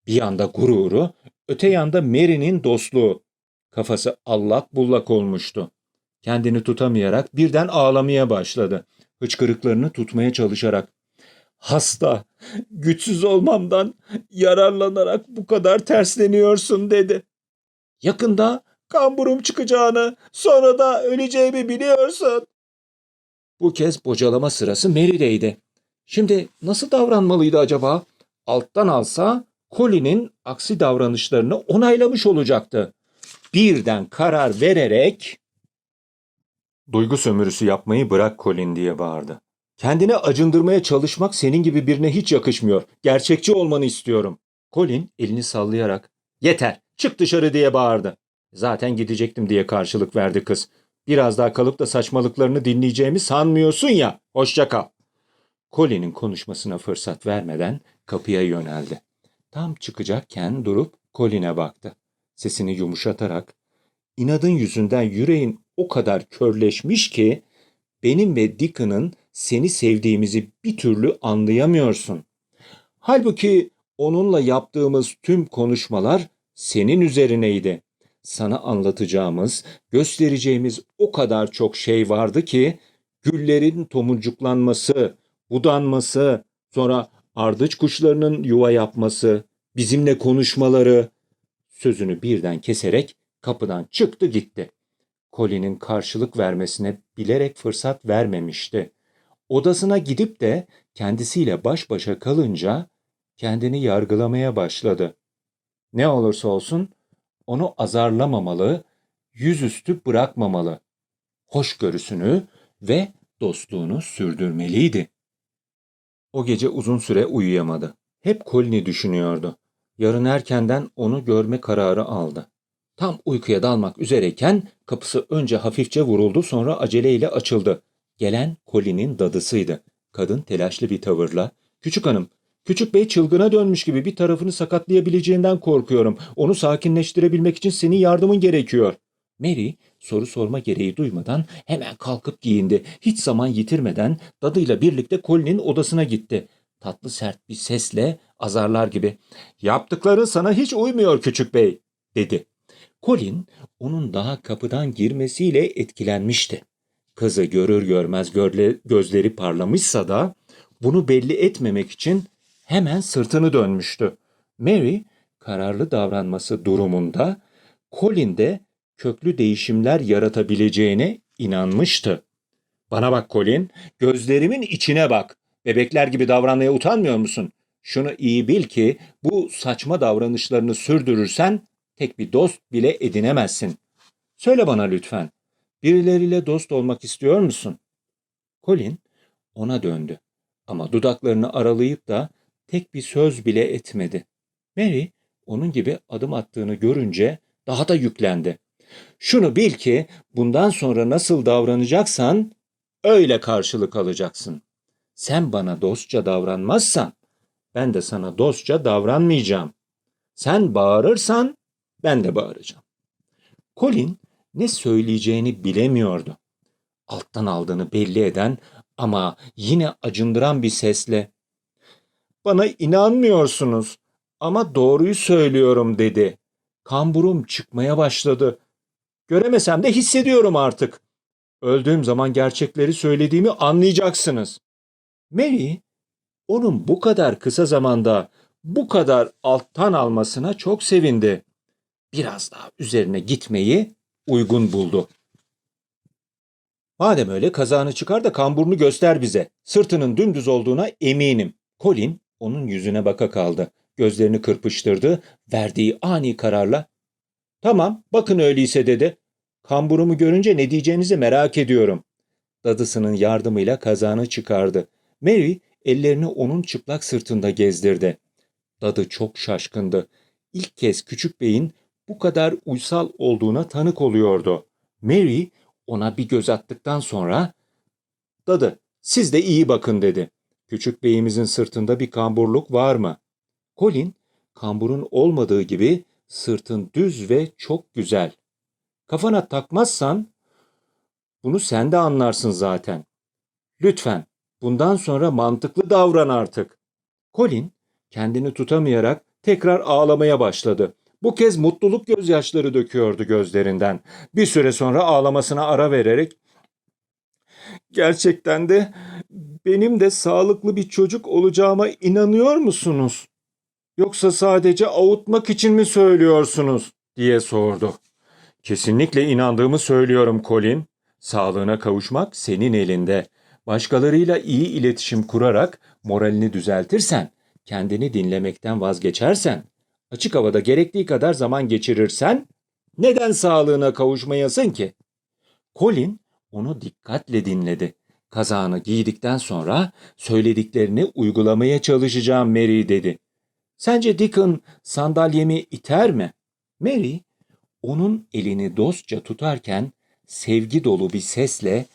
B: Bir yanda gururu, öte yanda Mary'nin dostluğu. Kafası allak bullak olmuştu. Kendini tutamayarak birden ağlamaya başladı. Hıçkırıklarını tutmaya çalışarak. Hasta, güçsüz olmamdan yararlanarak bu kadar tersleniyorsun dedi. Yakında kamburum çıkacağını, sonra da öleceğimi biliyorsun. Bu kez bocalama sırası Mary'deydi. Şimdi nasıl davranmalıydı acaba? Alttan alsa Colin'in aksi davranışlarını onaylamış olacaktı.
A: birden karar vererek duygu sömürüsü yapmayı bırak Colin diye bağırdı. Kendini acındırmaya çalışmak senin gibi birine hiç yakışmıyor. Gerçekçi olmanı istiyorum. Colin elini sallayarak yeter çık dışarı diye bağırdı. Zaten gidecektim diye karşılık verdi kız. Biraz daha kalıp da saçmalıklarını dinleyeceğimi sanmıyorsun ya. Hoşça kal. Colin'in konuşmasına fırsat vermeden kapıya yöneldi. Tam çıkacakken durup Colin'e baktı. Sesini yumuşatarak, inadın yüzünden yüreğin o kadar körleşmiş ki benim ve Deacon'ın seni sevdiğimizi bir türlü anlayamıyorsun. Halbuki onunla yaptığımız tüm konuşmalar senin üzerineydi. Sana anlatacağımız, göstereceğimiz o kadar çok şey vardı ki güllerin tomurcuklanması, budanması, sonra ardıç kuşlarının yuva yapması, bizimle konuşmaları sözünü birden keserek kapıdan çıktı gitti. Colin'in karşılık vermesine bilerek fırsat vermemişti. Odasına gidip de kendisiyle baş başa kalınca kendini yargılamaya başladı. Ne olursa olsun onu azarlamamalı, yüzüstü bırakmamalı. Hoşgörüsünü ve dostluğunu sürdürmeliydi. O gece uzun süre uyuyamadı. Hep Colin'i düşünüyordu. Yarın erkenden onu görme kararı aldı. Tam uykuya dalmak üzereyken kapısı önce hafifçe vuruldu sonra aceleyle açıldı. Gelen Colin'in dadısıydı. Kadın telaşlı bir tavırla "Küçük hanım, küçük bey çılgına dönmüş gibi bir tarafını sakatlayabileceğinden korkuyorum. Onu sakinleştirebilmek için senin yardımın gerekiyor." Mary soru sorma gereği duymadan hemen kalkıp giyindi. Hiç zaman yitirmeden dadıyla birlikte Colin'in odasına gitti. Tatlı sert bir sesle azarlar gibi "Yaptıkların sana hiç uymuyor küçük bey." dedi. Colin onun daha kapıdan girmesiyle etkilenmişti. Kızı görür görmez görle, gözleri parlamışsa da bunu belli etmemek için hemen sırtını dönmüştü. Mary kararlı davranması durumunda Colin'de köklü değişimler yaratabileceğine inanmıştı. Bana bak Colin, gözlerimin içine bak. Bebekler gibi davranmaya utanmıyor musun? Şunu iyi bil ki bu saçma davranışlarını sürdürürsen tek bir dost bile edinemezsin. Söyle bana lütfen. Birileriyle dost olmak istiyor musun? Colin ona döndü. Ama dudaklarını aralayıp da tek bir söz bile etmedi. Mary onun gibi adım attığını görünce daha da yüklendi. Şunu bil ki bundan sonra nasıl davranacaksan öyle karşılık alacaksın. Sen bana dostça davranmazsan ben de sana dostça davranmayacağım. Sen bağırırsan ben de bağıracağım. Colin ne söyleyeceğini bilemiyordu. Alttan aldığını belli eden ama yine acındıran bir sesle "Bana inanmıyorsunuz ama doğruyu söylüyorum." dedi. Kamburum çıkmaya başladı. Göremesem de hissediyorum artık. Öldüğüm zaman gerçekleri söylediğimi anlayacaksınız. Mary, onun bu kadar kısa zamanda bu kadar alttan almasına çok sevindi. Biraz daha üzerine gitmeyi uygun buldu. Madem öyle kazağını çıkar da kamburunu göster bize. Sırtının dümdüz olduğuna eminim. Colin onun yüzüne baka kaldı. Gözlerini kırpıştırdı. Verdiği ani kararla Tamam, bakın öyleyse dedi. Kamburumu görünce ne diyeceğinizi merak ediyorum. Dadısının yardımıyla kazağını çıkardı. Mary ellerini onun çıplak sırtında gezdirdi. Dadı çok şaşkındı. İlk kez küçük beyin bu kadar uysal olduğuna tanık oluyordu. Mary ona bir göz attıktan sonra "Dadı, siz de iyi bakın." dedi. "Küçük beyimizin sırtında bir kamburluk var mı?" Colin, kamburun olmadığı gibi sırtın düz ve çok güzel. Kafana takmazsan bunu sen de anlarsın zaten. Lütfen bundan sonra mantıklı davran artık. Colin kendini tutamayarak tekrar ağlamaya başladı. Bu kez mutluluk gözyaşları döküyordu gözlerinden. Bir süre sonra ağlamasına ara vererek Gerçekten de benim de sağlıklı bir çocuk olacağıma inanıyor musunuz? Yoksa sadece avutmak için mi söylüyorsunuz? diye sordu. Kesinlikle inandığımı söylüyorum Colin. Sağlığına kavuşmak senin elinde. Başkalarıyla iyi iletişim kurarak moralini düzeltirsen, kendini dinlemekten vazgeçersen, açık havada gerektiği kadar zaman geçirirsen Neden sağlığına kavuşmayasın ki? Colin onu dikkatle dinledi. Kazağını giydikten sonra söylediklerini uygulamaya çalışacağım Mary dedi. Sence Dickon sandalyemi iter mi? Mary onun elini dostça tutarken sevgi dolu bir sesle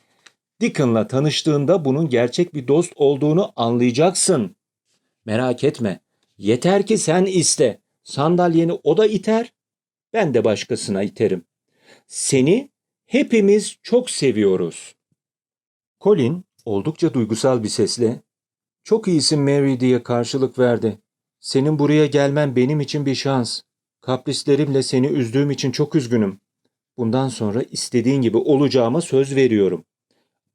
A: Dickon'la tanıştığında bunun gerçek bir dost olduğunu anlayacaksın. Merak etme. Yeter ki sen iste. Sandalyeni o da iter. Ben de başkasına iterim. Seni hepimiz çok seviyoruz. Colin oldukça duygusal bir sesle çok iyisin Mary diye karşılık verdi. Senin buraya gelmen benim için bir şans. Kaprislerimle seni üzdüğüm için çok üzgünüm. Bundan sonra istediğin gibi olacağıma söz veriyorum.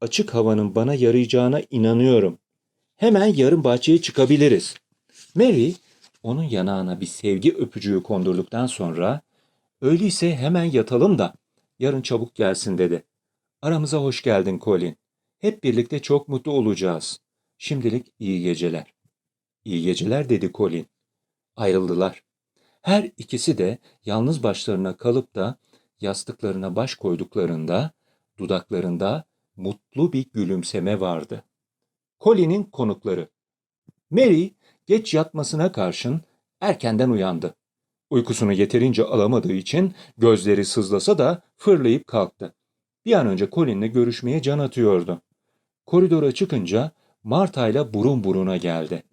A: Açık havanın bana yarayacağına inanıyorum. Hemen yarın bahçeye çıkabiliriz. Mary onun yanağına bir sevgi öpücüğü kondurduktan sonra öyleyse hemen yatalım da yarın çabuk gelsin dedi. Aramıza hoş geldin Colin. Hep birlikte çok mutlu olacağız. Şimdilik iyi geceler. İyi geceler dedi Colin. Ayrıldılar. Her ikisi de yalnız başlarına kalıp da yastıklarına baş koyduklarında dudaklarında mutlu bir gülümseme vardı. Colin'in konukları. Mary geç yatmasına karşın erkenden uyandı. Uykusunu yeterince alamadığı için gözleri sızlasa da fırlayıp kalktı. Bir an önce Colin'le görüşmeye can atıyordu. Koridora çıkınca Marta ile burun buruna geldi.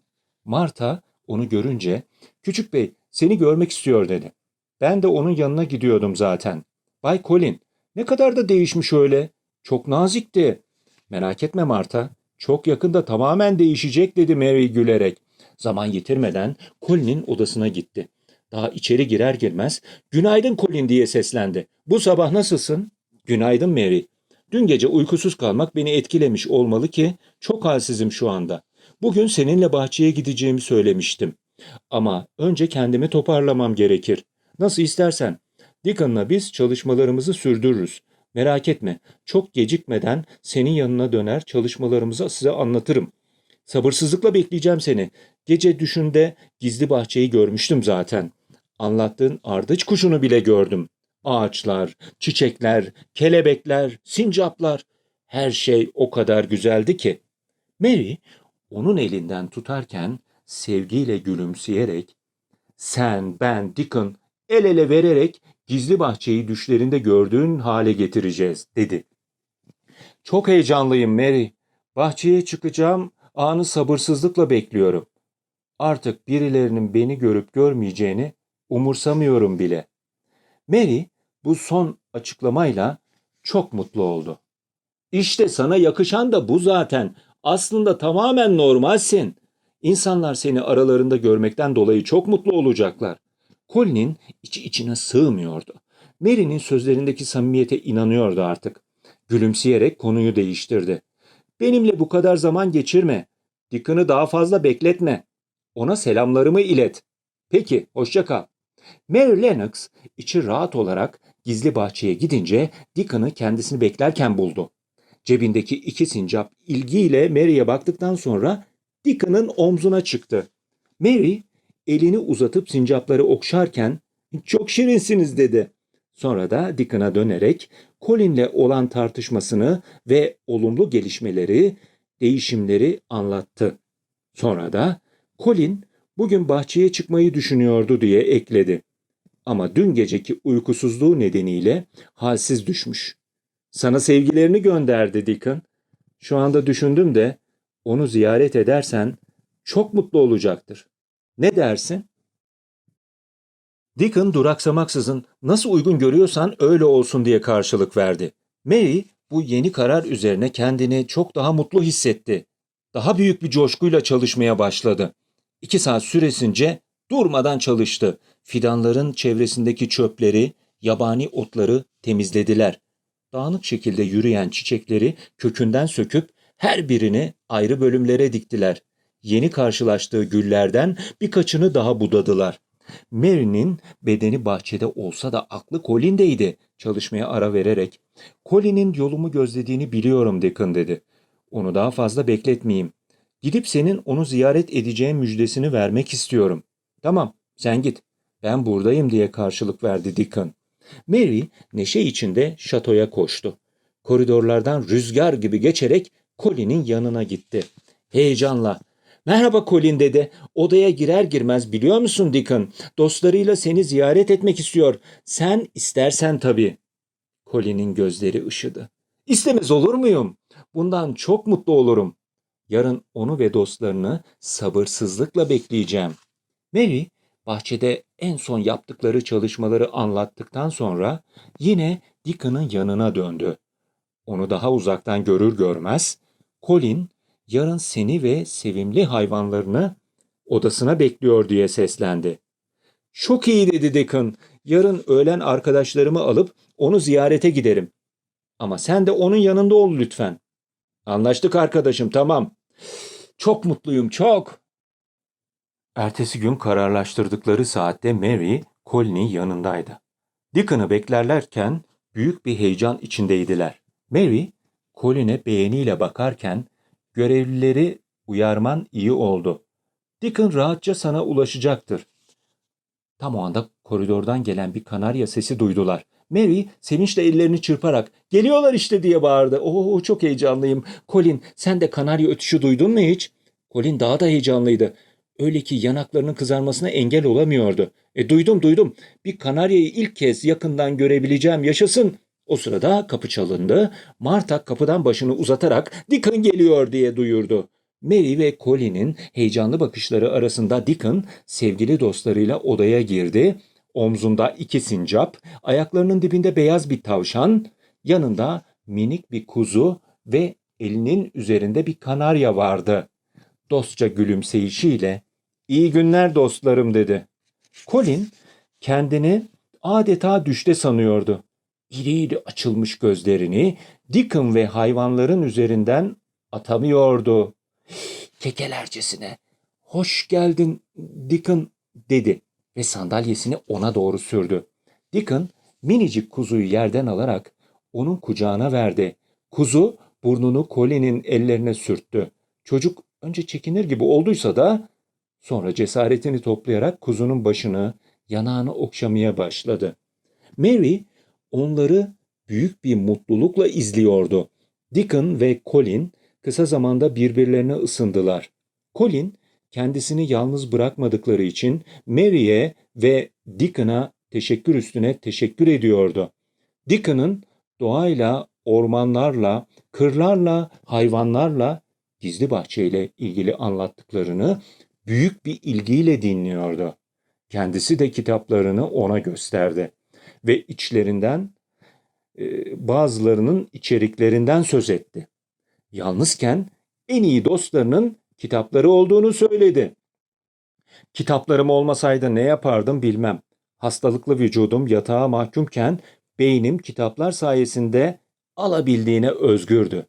A: Marta onu görünce "Küçük bey seni görmek istiyor." dedi. Ben de onun yanına gidiyordum zaten. Bay Colin ne kadar da değişmiş öyle. Çok nazikti. Merak etme Marta. Çok yakında tamamen değişecek dedi Mary gülerek. Zaman yitirmeden Colin'in odasına gitti. Daha içeri girer girmez günaydın Colin diye seslendi. Bu sabah nasılsın? Günaydın Mary. Dün gece uykusuz kalmak beni etkilemiş olmalı ki çok halsizim şu anda. Bugün seninle bahçeye gideceğimi söylemiştim. Ama önce kendimi toparlamam gerekir. Nasıl istersen. Deacon'la biz çalışmalarımızı sürdürürüz. Merak etme. Çok gecikmeden senin yanına döner çalışmalarımızı size anlatırım. Sabırsızlıkla bekleyeceğim seni. Gece düşünde gizli bahçeyi görmüştüm zaten. Anlattığın ardıç kuşunu bile gördüm. Ağaçlar, çiçekler, kelebekler, sincaplar. Her şey o kadar güzeldi ki. Mary onun elinden tutarken sevgiyle gülümseyerek sen, ben, Deacon el ele vererek gizli bahçeyi düşlerinde gördüğün hale getireceğiz dedi. Çok heyecanlıyım Mary. Bahçeye çıkacağım anı sabırsızlıkla bekliyorum. Artık birilerinin beni görüp görmeyeceğini umursamıyorum bile. Mary bu son açıklamayla çok mutlu oldu. İşte sana yakışan da bu zaten. Aslında tamamen normalsin. İnsanlar seni aralarında görmekten dolayı çok mutlu olacaklar. Colin'in içi içine sığmıyordu. Mary'nin sözlerindeki samimiyete inanıyordu artık. Gülümseyerek konuyu değiştirdi. Benimle bu kadar zaman geçirme. Deacon'ı daha fazla bekletme. Ona selamlarımı ilet. Peki, hoşça kal. Mary Lennox içi rahat olarak gizli bahçeye gidince Deacon'ı kendisini beklerken buldu. Cebindeki iki sincap ilgiyle Mary'e baktıktan sonra Deacon'ın omzuna çıktı. Mary elini uzatıp sincapları okşarken çok şirinsiniz dedi. Sonra da Deacon'a dönerek Colin'le olan tartışmasını ve olumlu gelişmeleri, değişimleri anlattı. Sonra da Colin bugün bahçeye çıkmayı düşünüyordu diye ekledi. Ama dün geceki uykusuzluğu nedeniyle halsiz düşmüş. Sana sevgilerini gönderdi Deacon. Şu anda düşündüm de onu ziyaret edersen çok mutlu olacaktır. Ne dersin? Deacon duraksamaksızın nasıl uygun görüyorsan öyle olsun diye karşılık verdi. Mary bu yeni karar üzerine kendini çok daha mutlu hissetti. Daha büyük bir coşkuyla çalışmaya başladı. İki saat süresince durmadan çalıştı. Fidanların çevresindeki çöpleri, yabani otları temizlediler. Dağınık şekilde yürüyen çiçekleri kökünden söküp her birini ayrı bölümlere diktiler. Yeni karşılaştığı güllerden birkaçını daha budadılar. Mary'nin bedeni bahçede olsa da aklı Colin'deydi. Çalışmaya ara vererek. Colin'in yolumu gözlediğini biliyorum Deacon dedi. Onu daha fazla bekletmeyeyim. Gidip senin onu ziyaret edeceğin müjdesini vermek istiyorum. Tamam, sen git. Ben buradayım diye karşılık verdi Deacon. Mary neşe içinde şatoya koştu. Koridorlardan rüzgar gibi geçerek Colin'in yanına gitti. Heyecanla Merhaba Colin dedi. Odaya girer girmez biliyor musun Deacon? Dostlarıyla seni ziyaret etmek istiyor. Sen istersen tabii. Colin'in gözleri ışıdı. İstemez olur muyum? Bundan çok mutlu olurum. Yarın onu ve dostlarını sabırsızlıkla bekleyeceğim. Mary bahçede en son yaptıkları çalışmaları anlattıktan sonra yine Deacon'ın yanına döndü. Onu daha uzaktan görür görmez Colin yarın seni ve sevimli hayvanlarını odasına bekliyor diye seslendi. Çok iyi dedi Deacon. Yarın öğlen arkadaşlarımı alıp onu ziyarete giderim. Ama sen de onun yanında ol lütfen. Anlaştık arkadaşım tamam. Çok mutluyum çok. Ertesi gün kararlaştırdıkları saatte Mary Colin'in yanındaydı. Deacon'ı beklerlerken büyük bir heyecan içindeydiler. Mary, Colin'e beğeniyle bakarken görevlileri uyarman iyi oldu. Deacon rahatça sana ulaşacaktır. Tam o anda koridordan gelen bir kanarya sesi duydular. Mary sevinçle ellerini çırparak geliyorlar işte diye bağırdı. Oo çok heyecanlıyım. Colin sen de kanarya ötüşü duydun mu hiç? Colin daha da heyecanlıydı. Öyle ki yanaklarının kızarmasına engel olamıyordu. E duydum duydum. Bir kanaryayı ilk kez yakından görebileceğim yaşasın. O sırada kapı çalındı. Marta kapıdan başını uzatarak Deacon geliyor diye duyurdu. Mary ve Colin'in heyecanlı bakışları arasında Deacon sevgili dostlarıyla odaya girdi. Omzunda iki sincap, ayaklarının dibinde beyaz bir tavşan, yanında minik bir kuzu ve elinin üzerinde bir kanarya vardı. Dostça gülümseyişiyle "İyi günler dostlarım." dedi. Colin kendini adeta düşte sanıyordu. İri iri açılmış gözlerini Deacon ve hayvanların üzerinden atamıyordu. Kekelercesine "Hoş geldin Deacon." dedi ve sandalyesini ona doğru sürdü. Deacon minicik kuzuyu yerden alarak onun kucağına verdi. Kuzu burnunu Colin'in ellerine sürttü. Çocuk önce çekinir gibi olduysa da sonra cesaretini toplayarak kuzunun başını, yanağını okşamaya başladı. Mary onları büyük bir mutlulukla izliyordu. Deacon ve Colin kısa zamanda birbirlerine ısındılar. Colin kendisini yalnız bırakmadıkları için Mary'e ve Deacon'a teşekkür üstüne teşekkür ediyordu. Deacon'ın doğayla, ormanlarla, kırlarla, hayvanlarla, gizli bahçeyle ilgili anlattıklarını büyük bir ilgiyle dinliyordu. Kendisi de kitaplarını ona gösterdi ve içlerinden e, bazılarının içeriklerinden söz etti. Yalnızken en iyi dostlarının kitapları olduğunu söyledi. Kitaplarım olmasaydı ne yapardım bilmem. Hastalıklı vücudum yatağa mahkumken beynim kitaplar sayesinde alabildiğine özgürdü.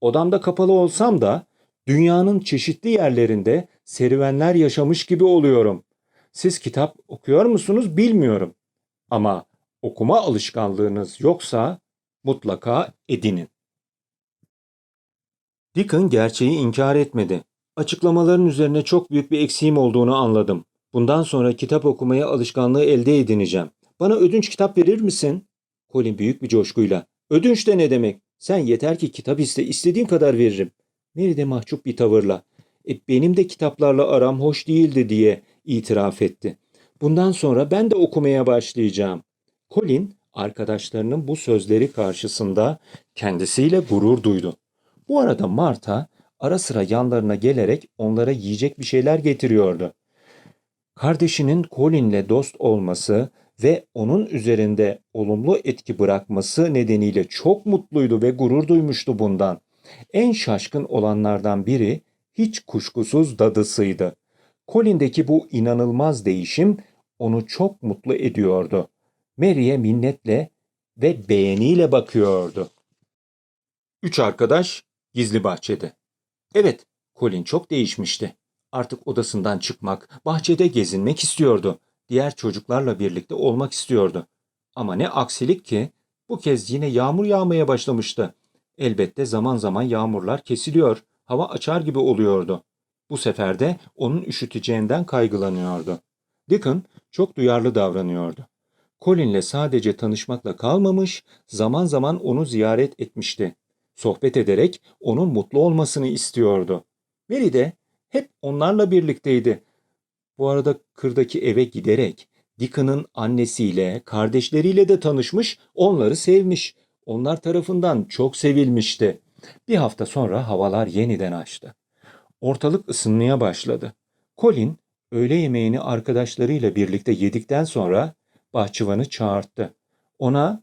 A: Odamda kapalı olsam da dünyanın çeşitli yerlerinde serüvenler yaşamış gibi oluyorum. Siz kitap okuyor musunuz bilmiyorum. Ama okuma alışkanlığınız yoksa mutlaka edinin. Deacon gerçeği inkar etmedi. Açıklamaların üzerine çok büyük bir eksiğim olduğunu anladım. Bundan sonra kitap okumaya alışkanlığı elde edineceğim. Bana ödünç kitap verir misin? Colin büyük bir coşkuyla. Ödünç de ne demek? Sen yeter ki kitap iste, istediğin kadar veririm. Mary de mahcup bir tavırla. E, benim de kitaplarla aram hoş değildi diye itiraf etti. Bundan sonra ben de okumaya başlayacağım. Colin arkadaşlarının bu sözleri karşısında kendisiyle gurur duydu. Bu arada Marta ara sıra yanlarına gelerek onlara yiyecek bir şeyler getiriyordu. Kardeşinin Colin'le dost olması ve onun üzerinde olumlu etki bırakması nedeniyle çok mutluydu ve gurur duymuştu bundan. En şaşkın olanlardan biri hiç kuşkusuz dadısıydı. Colin'deki bu inanılmaz değişim onu çok mutlu ediyordu. Mary'e minnetle ve beğeniyle bakıyordu. Üç arkadaş gizli bahçede. Evet, Colin çok değişmişti. Artık odasından çıkmak, bahçede gezinmek istiyordu. Diğer çocuklarla birlikte olmak istiyordu. Ama ne aksilik ki bu kez yine yağmur yağmaya başlamıştı. Elbette zaman zaman yağmurlar kesiliyor, hava açar gibi oluyordu. Bu sefer de onun üşüteceğinden kaygılanıyordu. Deacon çok duyarlı davranıyordu. Colin'le sadece tanışmakla kalmamış, zaman zaman onu ziyaret etmişti. Sohbet ederek onun mutlu olmasını istiyordu. Mary de hep onlarla birlikteydi. Bu arada kırdaki eve giderek Deacon'ın annesiyle, kardeşleriyle de tanışmış, onları sevmiş. Onlar tarafından çok sevilmişti. Bir hafta sonra havalar yeniden açtı. Ortalık ısınmaya başladı. Colin öğle yemeğini arkadaşlarıyla birlikte yedikten sonra bahçıvanı çağırttı. Ona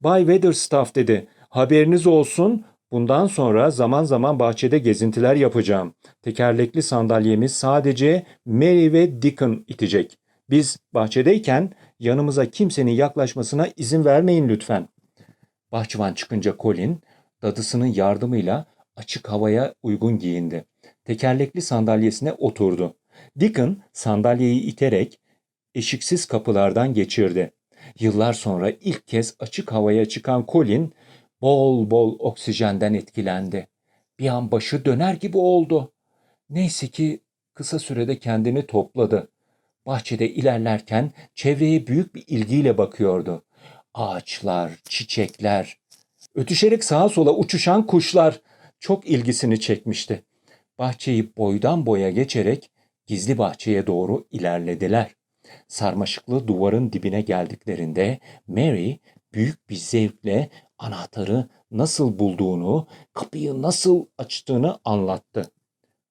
A: Bay Weatherstaff dedi. Haberiniz olsun bundan sonra zaman zaman bahçede gezintiler yapacağım. Tekerlekli sandalyemiz sadece Mary ve Deacon itecek. Biz bahçedeyken yanımıza kimsenin yaklaşmasına izin vermeyin lütfen. Bahçıvan çıkınca Colin dadısının yardımıyla açık havaya uygun giyindi. Tekerlekli sandalyesine oturdu. Deacon sandalyeyi iterek eşiksiz kapılardan geçirdi. Yıllar sonra ilk kez açık havaya çıkan Colin bol bol oksijenden etkilendi. Bir an başı döner gibi oldu. Neyse ki kısa sürede kendini topladı. Bahçede ilerlerken çevreye büyük bir ilgiyle bakıyordu. Ağaçlar, çiçekler, ötüşerek sağa sola uçuşan kuşlar çok ilgisini çekmişti. Bahçeyi boydan boya geçerek gizli bahçeye doğru ilerlediler. Sarmaşıklı duvarın dibine geldiklerinde Mary büyük bir zevkle anahtarı nasıl bulduğunu, kapıyı nasıl açtığını anlattı.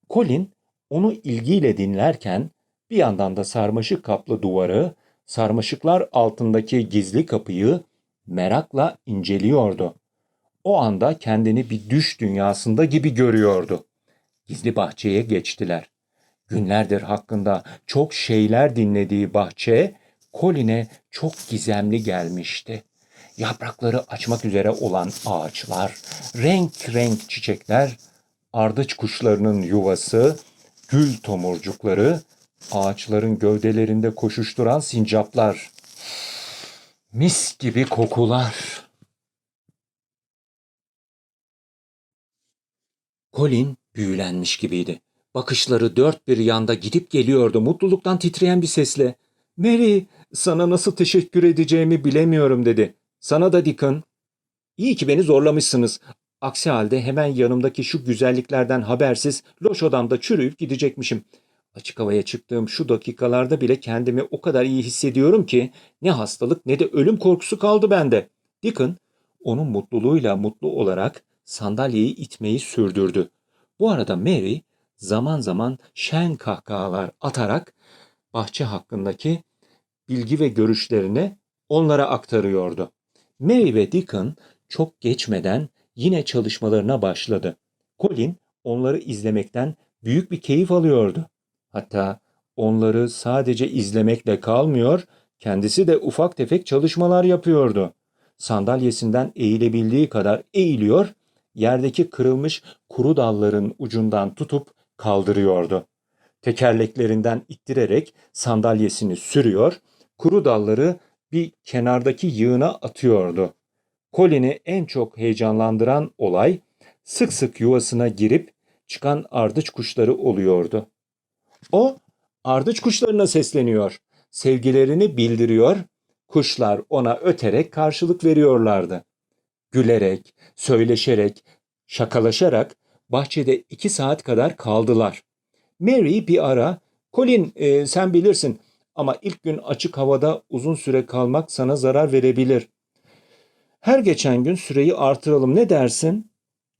A: Colin onu ilgiyle dinlerken bir yandan da sarmaşık kaplı duvarı, sarmaşıklar altındaki gizli kapıyı merakla inceliyordu. O anda kendini bir düş dünyasında gibi görüyordu. Gizli bahçeye geçtiler. Günlerdir hakkında çok şeyler dinlediği bahçe Colin'e çok gizemli gelmişti. Yaprakları açmak üzere olan ağaçlar, renk renk çiçekler, ardıç kuşlarının yuvası, gül tomurcukları, ağaçların gövdelerinde koşuşturan sincaplar. Mis gibi kokular. Colin büyülenmiş gibiydi. Bakışları dört bir yanda gidip geliyordu mutluluktan titreyen bir sesle. Mary, sana nasıl teşekkür edeceğimi bilemiyorum dedi. Sana da Deacon. İyi ki beni zorlamışsınız. Aksi halde hemen yanımdaki şu güzelliklerden habersiz loş odamda çürüyüp gidecekmişim. Açık havaya çıktığım şu dakikalarda bile kendimi o kadar iyi hissediyorum ki ne hastalık ne de ölüm korkusu kaldı bende. Deacon onun mutluluğuyla mutlu olarak sandalyeyi itmeyi sürdürdü. Bu arada Mary zaman zaman şen kahkahalar atarak bahçe hakkındaki bilgi ve görüşlerini onlara aktarıyordu. Mary ve Deacon çok geçmeden yine çalışmalarına başladı. Colin onları izlemekten büyük bir keyif alıyordu. Hatta onları sadece izlemekle kalmıyor, kendisi de ufak tefek çalışmalar yapıyordu. Sandalyesinden eğilebildiği kadar eğiliyor, yerdeki kırılmış kuru dalların ucundan tutup kaldırıyordu. Tekerleklerinden ittirerek sandalyesini sürüyor, kuru dalları bir kenardaki yığına atıyordu. Colin'i en çok heyecanlandıran olay sık sık yuvasına girip çıkan ardıç kuşları oluyordu. O ardıç kuşlarına sesleniyor, sevgilerini bildiriyor, kuşlar ona öterek karşılık veriyorlardı. Gülerek, söyleşerek, şakalaşarak bahçede iki saat kadar kaldılar. Mary bir ara, Colin e, sen bilirsin ama ilk gün açık havada uzun süre kalmak sana zarar verebilir. Her geçen gün süreyi artıralım ne dersin?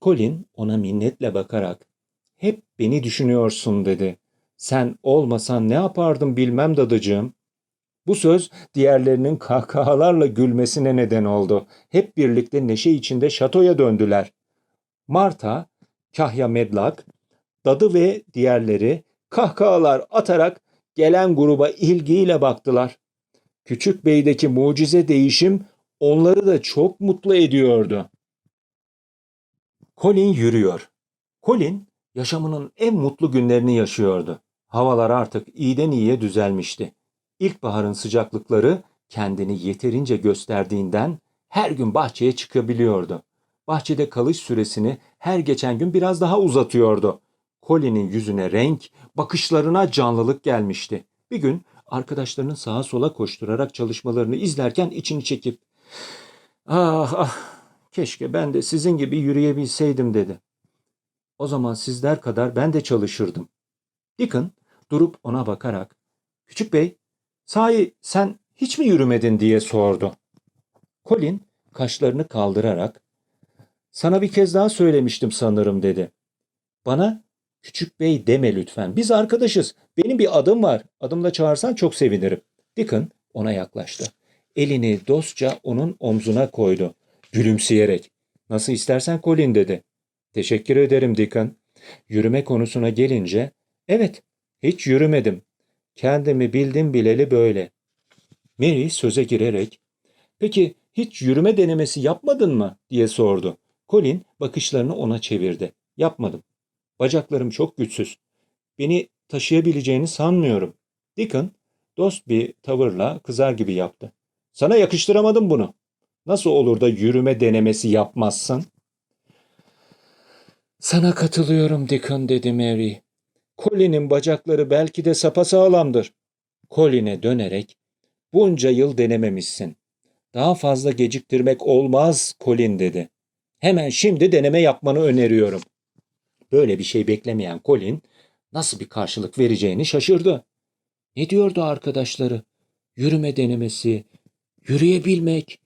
A: Colin ona minnetle bakarak, hep beni düşünüyorsun dedi. Sen olmasan ne yapardım bilmem dadıcığım. Bu söz diğerlerinin kahkahalarla gülmesine neden oldu. Hep birlikte neşe içinde şatoya döndüler. Marta, Kahya Medlak, Dadı ve diğerleri kahkahalar atarak gelen gruba ilgiyle baktılar. Küçük Bey'deki mucize değişim onları da çok mutlu ediyordu. Colin yürüyor. Colin yaşamının en mutlu günlerini yaşıyordu. Havalar artık iyiden iyiye düzelmişti. İlkbaharın sıcaklıkları kendini yeterince gösterdiğinden her gün bahçeye çıkabiliyordu. Bahçede kalış süresini her geçen gün biraz daha uzatıyordu. Colin'in yüzüne renk, bakışlarına canlılık gelmişti. Bir gün arkadaşlarının sağa sola koşturarak çalışmalarını izlerken içini çekip "Ah ah keşke ben de sizin gibi yürüyebilseydim." dedi. O zaman sizler kadar ben de çalışırdım. Deacon durup ona bakarak "Küçük bey, sahi sen hiç mi yürümedin?" diye sordu. Colin kaşlarını kaldırarak sana bir kez daha söylemiştim sanırım dedi. Bana küçük bey deme lütfen. Biz arkadaşız. Benim bir adım var. Adımla çağırsan çok sevinirim. Deacon ona yaklaştı. Elini dostça onun omzuna koydu. Gülümseyerek. Nasıl istersen Colin dedi. Teşekkür ederim Deacon. Yürüme konusuna gelince evet hiç yürümedim. Kendimi bildim bileli böyle. Mary söze girerek peki hiç yürüme denemesi yapmadın mı diye sordu. Colin bakışlarını ona çevirdi. Yapmadım. Bacaklarım çok güçsüz. Beni taşıyabileceğini sanmıyorum. Deacon dost bir tavırla kızar gibi yaptı. Sana yakıştıramadım bunu. Nasıl olur da yürüme denemesi yapmazsın? Sana katılıyorum Deacon dedi Mary. Colin'in bacakları belki de sapasağlamdır. Colin'e dönerek bunca yıl denememişsin. Daha fazla geciktirmek olmaz Colin dedi. Hemen şimdi deneme yapmanı öneriyorum. Böyle bir şey beklemeyen Colin nasıl bir karşılık vereceğini şaşırdı. Ne diyordu arkadaşları? Yürüme denemesi, yürüyebilmek.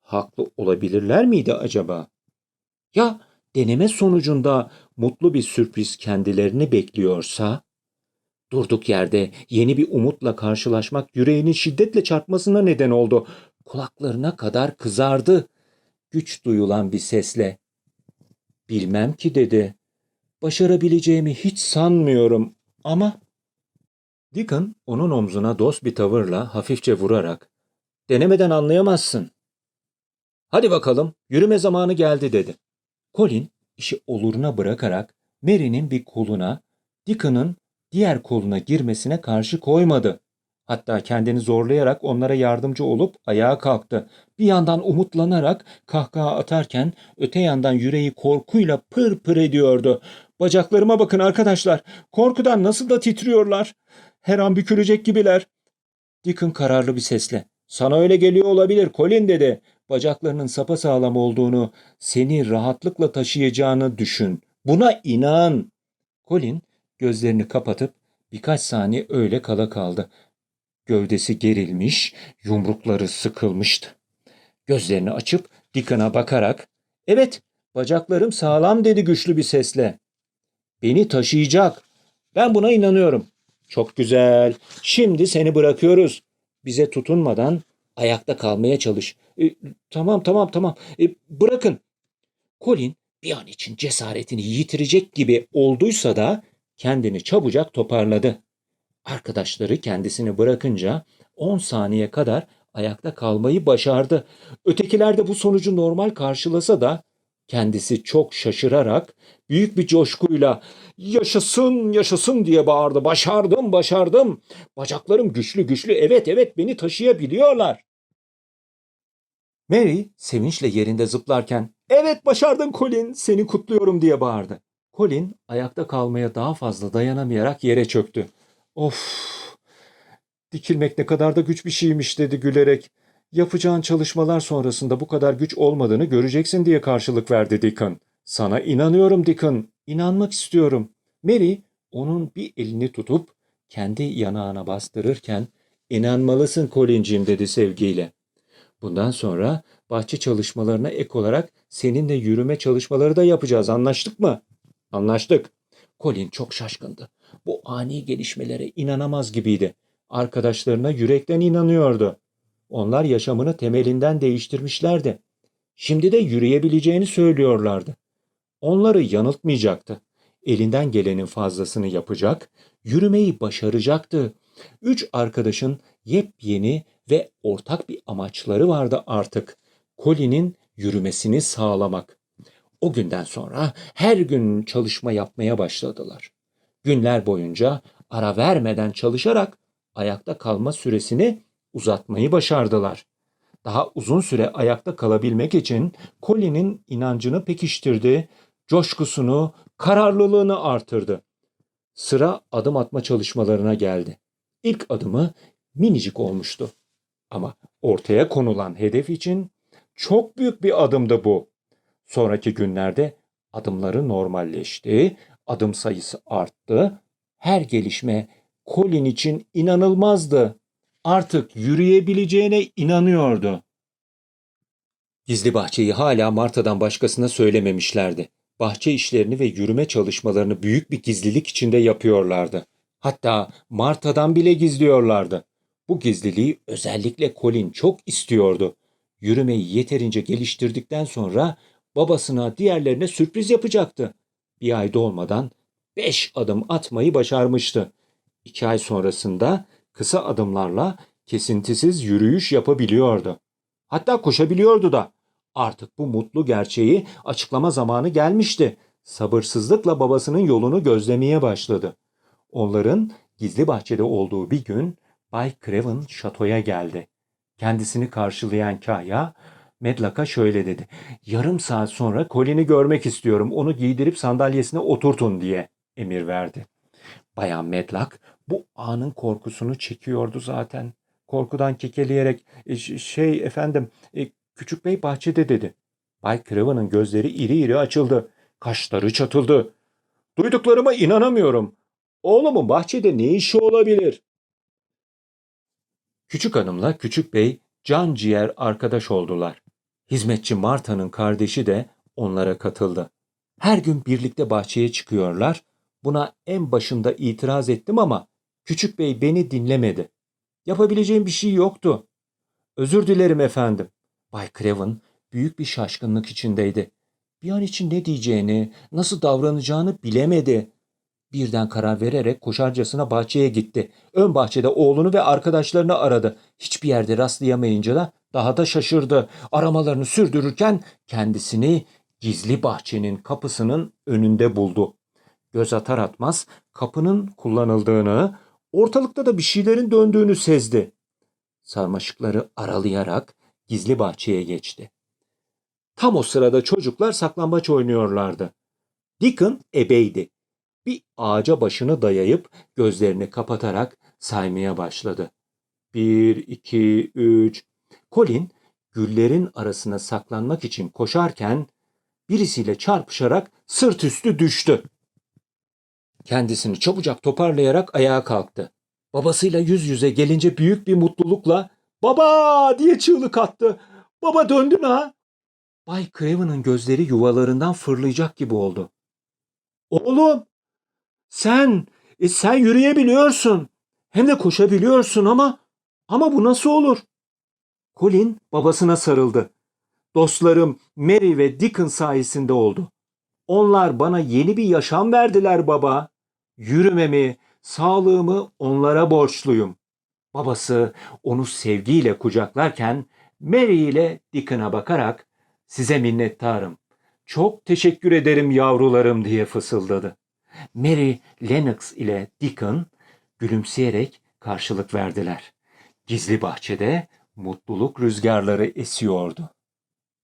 A: Haklı olabilirler miydi acaba? Ya deneme sonucunda mutlu bir sürpriz kendilerini bekliyorsa? Durduk yerde yeni bir umutla karşılaşmak yüreğinin şiddetle çarpmasına neden oldu. Kulaklarına kadar kızardı. Güç duyulan bir sesle. Bilmem ki dedi. Başarabileceğimi hiç sanmıyorum ama... Deacon onun omzuna dost bir tavırla hafifçe vurarak denemeden anlayamazsın. Hadi bakalım yürüme zamanı geldi dedi. Colin işi oluruna bırakarak Mary'nin bir koluna, Deacon'ın diğer koluna girmesine karşı koymadı. Hatta kendini zorlayarak onlara yardımcı olup ayağa kalktı. Bir yandan umutlanarak kahkaha atarken öte yandan yüreği korkuyla pır pır ediyordu. Bacaklarıma bakın arkadaşlar. Korkudan nasıl da titriyorlar. Her an bükülecek gibiler. Deacon kararlı bir sesle. Sana öyle geliyor olabilir Colin dedi. Bacaklarının sapasağlam olduğunu, seni rahatlıkla taşıyacağını düşün. Buna inan. Colin gözlerini kapatıp birkaç saniye öyle kala kaldı. Gövdesi gerilmiş, yumrukları sıkılmıştı. Gözlerini açıp Deacon'a bakarak ''Evet, bacaklarım sağlam'' dedi güçlü bir sesle. ''Beni taşıyacak. Ben buna inanıyorum. Çok güzel. Şimdi seni bırakıyoruz. Bize tutunmadan ayakta kalmaya çalış. E, tamam tamam tamam. E, bırakın. Colin bir an için cesaretini yitirecek gibi olduysa da kendini çabucak toparladı. Arkadaşları kendisini bırakınca 10 saniye kadar ayakta kalmayı başardı. Ötekiler de bu sonucu normal karşılasa da kendisi çok şaşırarak büyük bir coşkuyla yaşasın yaşasın diye bağırdı. Başardım başardım. Bacaklarım güçlü güçlü evet evet beni taşıyabiliyorlar. Mary sevinçle yerinde zıplarken evet başardın Colin seni kutluyorum diye bağırdı. Colin ayakta kalmaya daha fazla dayanamayarak yere çöktü. Of dikilmek ne kadar da güç bir şeymiş dedi gülerek. Yapacağın çalışmalar sonrasında bu kadar güç olmadığını göreceksin diye karşılık verdi Deacon. Sana inanıyorum Deacon. İnanmak istiyorum. Mary onun bir elini tutup kendi yanağına bastırırken inanmalısın Colin'cim dedi sevgiyle. Bundan sonra bahçe çalışmalarına ek olarak seninle yürüme çalışmaları da yapacağız. Anlaştık mı? Anlaştık. Colin çok şaşkındı. Bu ani gelişmelere inanamaz gibiydi. Arkadaşlarına yürekten inanıyordu. Onlar yaşamını temelinden değiştirmişlerdi. Şimdi de yürüyebileceğini söylüyorlardı. Onları yanıltmayacaktı. Elinden gelenin fazlasını yapacak, yürümeyi başaracaktı. Üç arkadaşın yepyeni ve ortak bir amaçları vardı artık. Colin'in yürümesini sağlamak. O günden sonra her gün çalışma yapmaya başladılar. Günler boyunca ara vermeden çalışarak ayakta kalma süresini uzatmayı başardılar. Daha uzun süre ayakta kalabilmek için Colin'in inancını pekiştirdi, coşkusunu, kararlılığını artırdı. Sıra adım atma çalışmalarına geldi. İlk adımı minicik olmuştu. Ama ortaya konulan hedef için çok büyük bir adımdı bu. Sonraki günlerde adımları normalleşti, adım sayısı arttı. Her gelişme Colin için inanılmazdı. Artık yürüyebileceğine inanıyordu. Gizli bahçeyi hala Marta'dan başkasına söylememişlerdi. Bahçe işlerini ve yürüme çalışmalarını büyük bir gizlilik içinde yapıyorlardı. Hatta Marta'dan bile gizliyorlardı. Bu gizliliği özellikle Colin çok istiyordu. Yürümeyi yeterince geliştirdikten sonra babasına diğerlerine sürpriz yapacaktı. Bir ay dolmadan beş adım atmayı başarmıştı. İki ay sonrasında kısa adımlarla kesintisiz yürüyüş yapabiliyordu. Hatta koşabiliyordu da. Artık bu mutlu gerçeği açıklama zamanı gelmişti. Sabırsızlıkla babasının yolunu gözlemeye başladı. Onların gizli bahçede olduğu bir gün Bay Craven şatoya geldi. Kendisini karşılayan Kaya, Medlock'a şöyle dedi. Yarım saat sonra Colin'i görmek istiyorum. Onu giydirip sandalyesine oturtun diye emir verdi. Bayan Medlock bu anın korkusunu çekiyordu zaten. Korkudan kekeleyerek "E, şey efendim e, küçük bey bahçede dedi. Bay Craven'ın gözleri iri iri açıldı. Kaşları çatıldı. Duyduklarıma inanamıyorum. Oğlumun bahçede ne işi olabilir? Küçük hanımla küçük bey can ciğer arkadaş oldular. Hizmetçi Marta'nın kardeşi de onlara katıldı. Her gün birlikte bahçeye çıkıyorlar. Buna en başında itiraz ettim ama küçük bey beni dinlemedi. Yapabileceğim bir şey yoktu. Özür dilerim efendim. Bay Craven büyük bir şaşkınlık içindeydi. Bir an için ne diyeceğini, nasıl davranacağını bilemedi. Birden karar vererek koşarcasına bahçeye gitti. Ön bahçede oğlunu ve arkadaşlarını aradı. Hiçbir yerde rastlayamayınca da daha da şaşırdı. Aramalarını sürdürürken kendisini gizli bahçenin kapısının önünde buldu. Göz atar atmaz kapının kullanıldığını, ortalıkta da bir şeylerin döndüğünü sezdi. Sarmaşıkları aralayarak gizli bahçeye geçti. Tam o sırada çocuklar saklambaç oynuyorlardı. Deacon ebeydi. Bir ağaca başını dayayıp gözlerini kapatarak saymaya başladı. Bir, iki, üç. Colin güllerin arasına saklanmak için koşarken birisiyle çarpışarak sırt üstü düştü. Kendisini çabucak toparlayarak ayağa kalktı. Babasıyla yüz yüze gelince büyük bir mutlulukla "Baba!" diye çığlık attı. "Baba döndün ha?" Bay Craven'ın gözleri yuvalarından fırlayacak gibi oldu. "Oğlum, sen, e, sen yürüyebiliyorsun. Hem de koşabiliyorsun ama ama bu nasıl olur?" Colin babasına sarıldı. Dostlarım Mary ve Deacon sayesinde oldu. Onlar bana yeni bir yaşam verdiler baba. Yürümemi, sağlığımı onlara borçluyum. Babası onu sevgiyle kucaklarken Mary ile Deacon'a bakarak size minnettarım. Çok teşekkür ederim yavrularım diye fısıldadı. Mary Lennox ile Deacon gülümseyerek karşılık verdiler. Gizli bahçede mutluluk rüzgarları esiyordu.